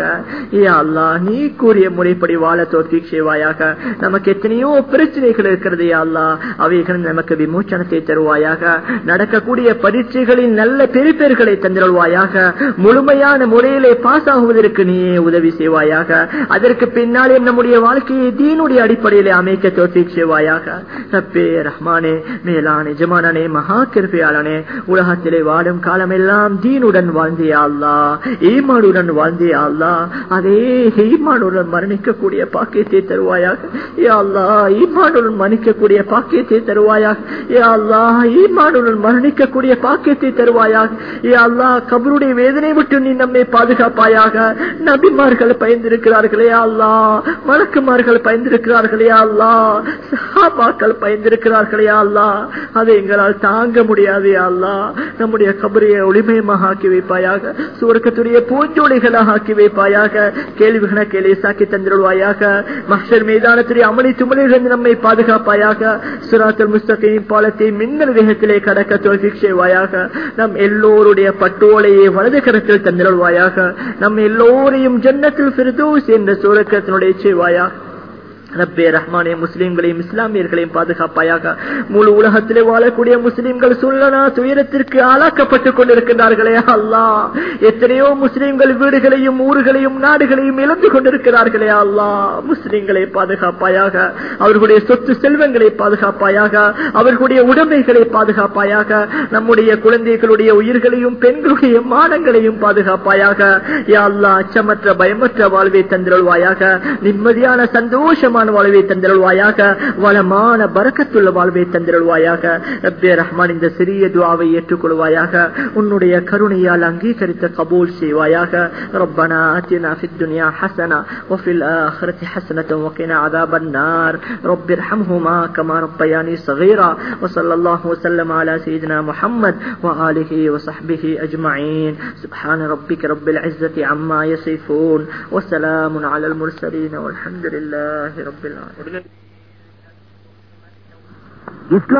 ஏ அல்லா நீ கூறிய முறை முறைப்படி வாழ தோற்பிக் செய்வாயாக. நமக்கு எத்தனையோ பிரச்சனைகள் இருக்கிறது அல்லா. அவைகள் நமக்கு விமோச்சனத்தை தருவாயாக. நடக்கக்கூடிய பரீட்சைகளின் நல்ல பெருப்பேர்களை தந்திருவாயாக முழுமையான முறையிலே பாஸ் ஆகுவதற்கு நீயே உதவி செய்வாயாக. அதற்கு பின்னாலே நம்முடைய வாழ்க்கையை தீனுடைய அடிப்படையிலே அமைக்க தோற்பிக் செய்வாயாக. ரப்பே ரஹ்மானே மேலான எஜமானனே மகா கிருப்பையாளனே உலகத்திலே வாழும் காலமெல்லாம் தீனுடன் வாழ்ந்தே அல்லா? ஈமானுடன் வாழ்ந்தே அல்லா? அதே ஹெய்மானுடன் மரணி மன்னிக்கக்கூடிய பாக்கியத்தை தருவாயாக. யா அல்லா ஈமானுடன் மன்னிக்கக்கூடிய பாக்கியத்தை தருவாயாக. யா அல்லா ஈமானுடன் மரணிக்கக்கூடிய பாக்கியத்தை தருவாயாக. யா அல்லா கபருடைய வேதனை விட்டு நீ நம்மை பாதுகாப்பாயாக. நபிமார்கள் பயந்திருக்கிறார்களே அல்லா மலக்குமார்கள் பயந்திருக்கிறார்களே அல்லா சஹாபாக்கள் பயந்திருக்கிறார்களே அல்லா அதை எங்களால் தாங்க முடியாது அல்லா நம்முடைய கபரையை ஒளிமயமாக ஆக்கி வைப்பாயாக. சுவர்க்கத்துடைய பூஞ்சோலிகளாக ஆக்கி வைப்பாயாக. கேள்விகளை கேள்வி சாக்கி தந்திருவாயாக மஹர் மீதானத்துடைய அமளி துமலிலிருந்து நம்மை பாதுகாப்பாயாக. சுராத்தல் முஸ்தகையின் பாலத்தை மின்னல் வேகத்திலே கடக்க தோல்வி நம் எல்லோருடைய பட்டோலையை வலது கரத்தில் தந்திருவாயாக நம் எல்லோரையும் ஜன்னத்தில் பிரிதூஸ் என்ற சூரக்கத்தினுடைய செய்வாயாக. ரப்பே ரஹ்மானே முஸ்லீம்களையும் இஸ்லாமியர்களையும் பாதுகாப்பாயாக முழு உலகத்திலே வாழக்கூடிய முஸ்லீம்கள் சொல்லனா துயரத்திற்கு ஆளாக்கப்பட்டுக் கொண்டிருக்கிறார்களே அல்லா எத்தனையோ முஸ்லீம்கள் வீடுகளையும் ஊர்களையும் நாடுகளையும் இழந்து கொண்டிருக்கிறார்களே. அல்லா முஸ்லீம்களை பாதுகாப்பாயாக அவர்களுடைய சொத்து செல்வங்களை பாதுகாப்பாயாக அவர்களுடைய உடைமைகளை பாதுகாப்பாயாக நம்முடைய குழந்தைகளுடைய உயிர்களையும் பெண்களுடைய மானங்களையும் பாதுகாப்பாயாக. யா அல்லா அச்சமற்ற பயமற்ற வாழ்வை தந்திருவாயாக நிம்மதியான சந்தோஷமான வளமான வாழ்வை தந்திருவாயாக வளமான பறக்கத்துள்ள வாழ்வை தந்திருவாயாக ரப்பே ரஹ்மான் இந்த சிறிய துவாவை ஏற்றுக்கொள்வாயாக உன்னுடைய கருணையால் அங்கீகரித்த கபூல் செய்வாயாக ربنا آتنا في الدنيا حسنة وفي الآخرة حسنة وقنا عذاب النار رب ارحمهما كما ربياني صغيرا وصلى الله وسلم على سيدنا محمد وآله وصحبه أجمعين سبحان ربك رب العزة عما يصفون وسلام على المرسلين والحمد لله رب رب العالمین۔ اسلام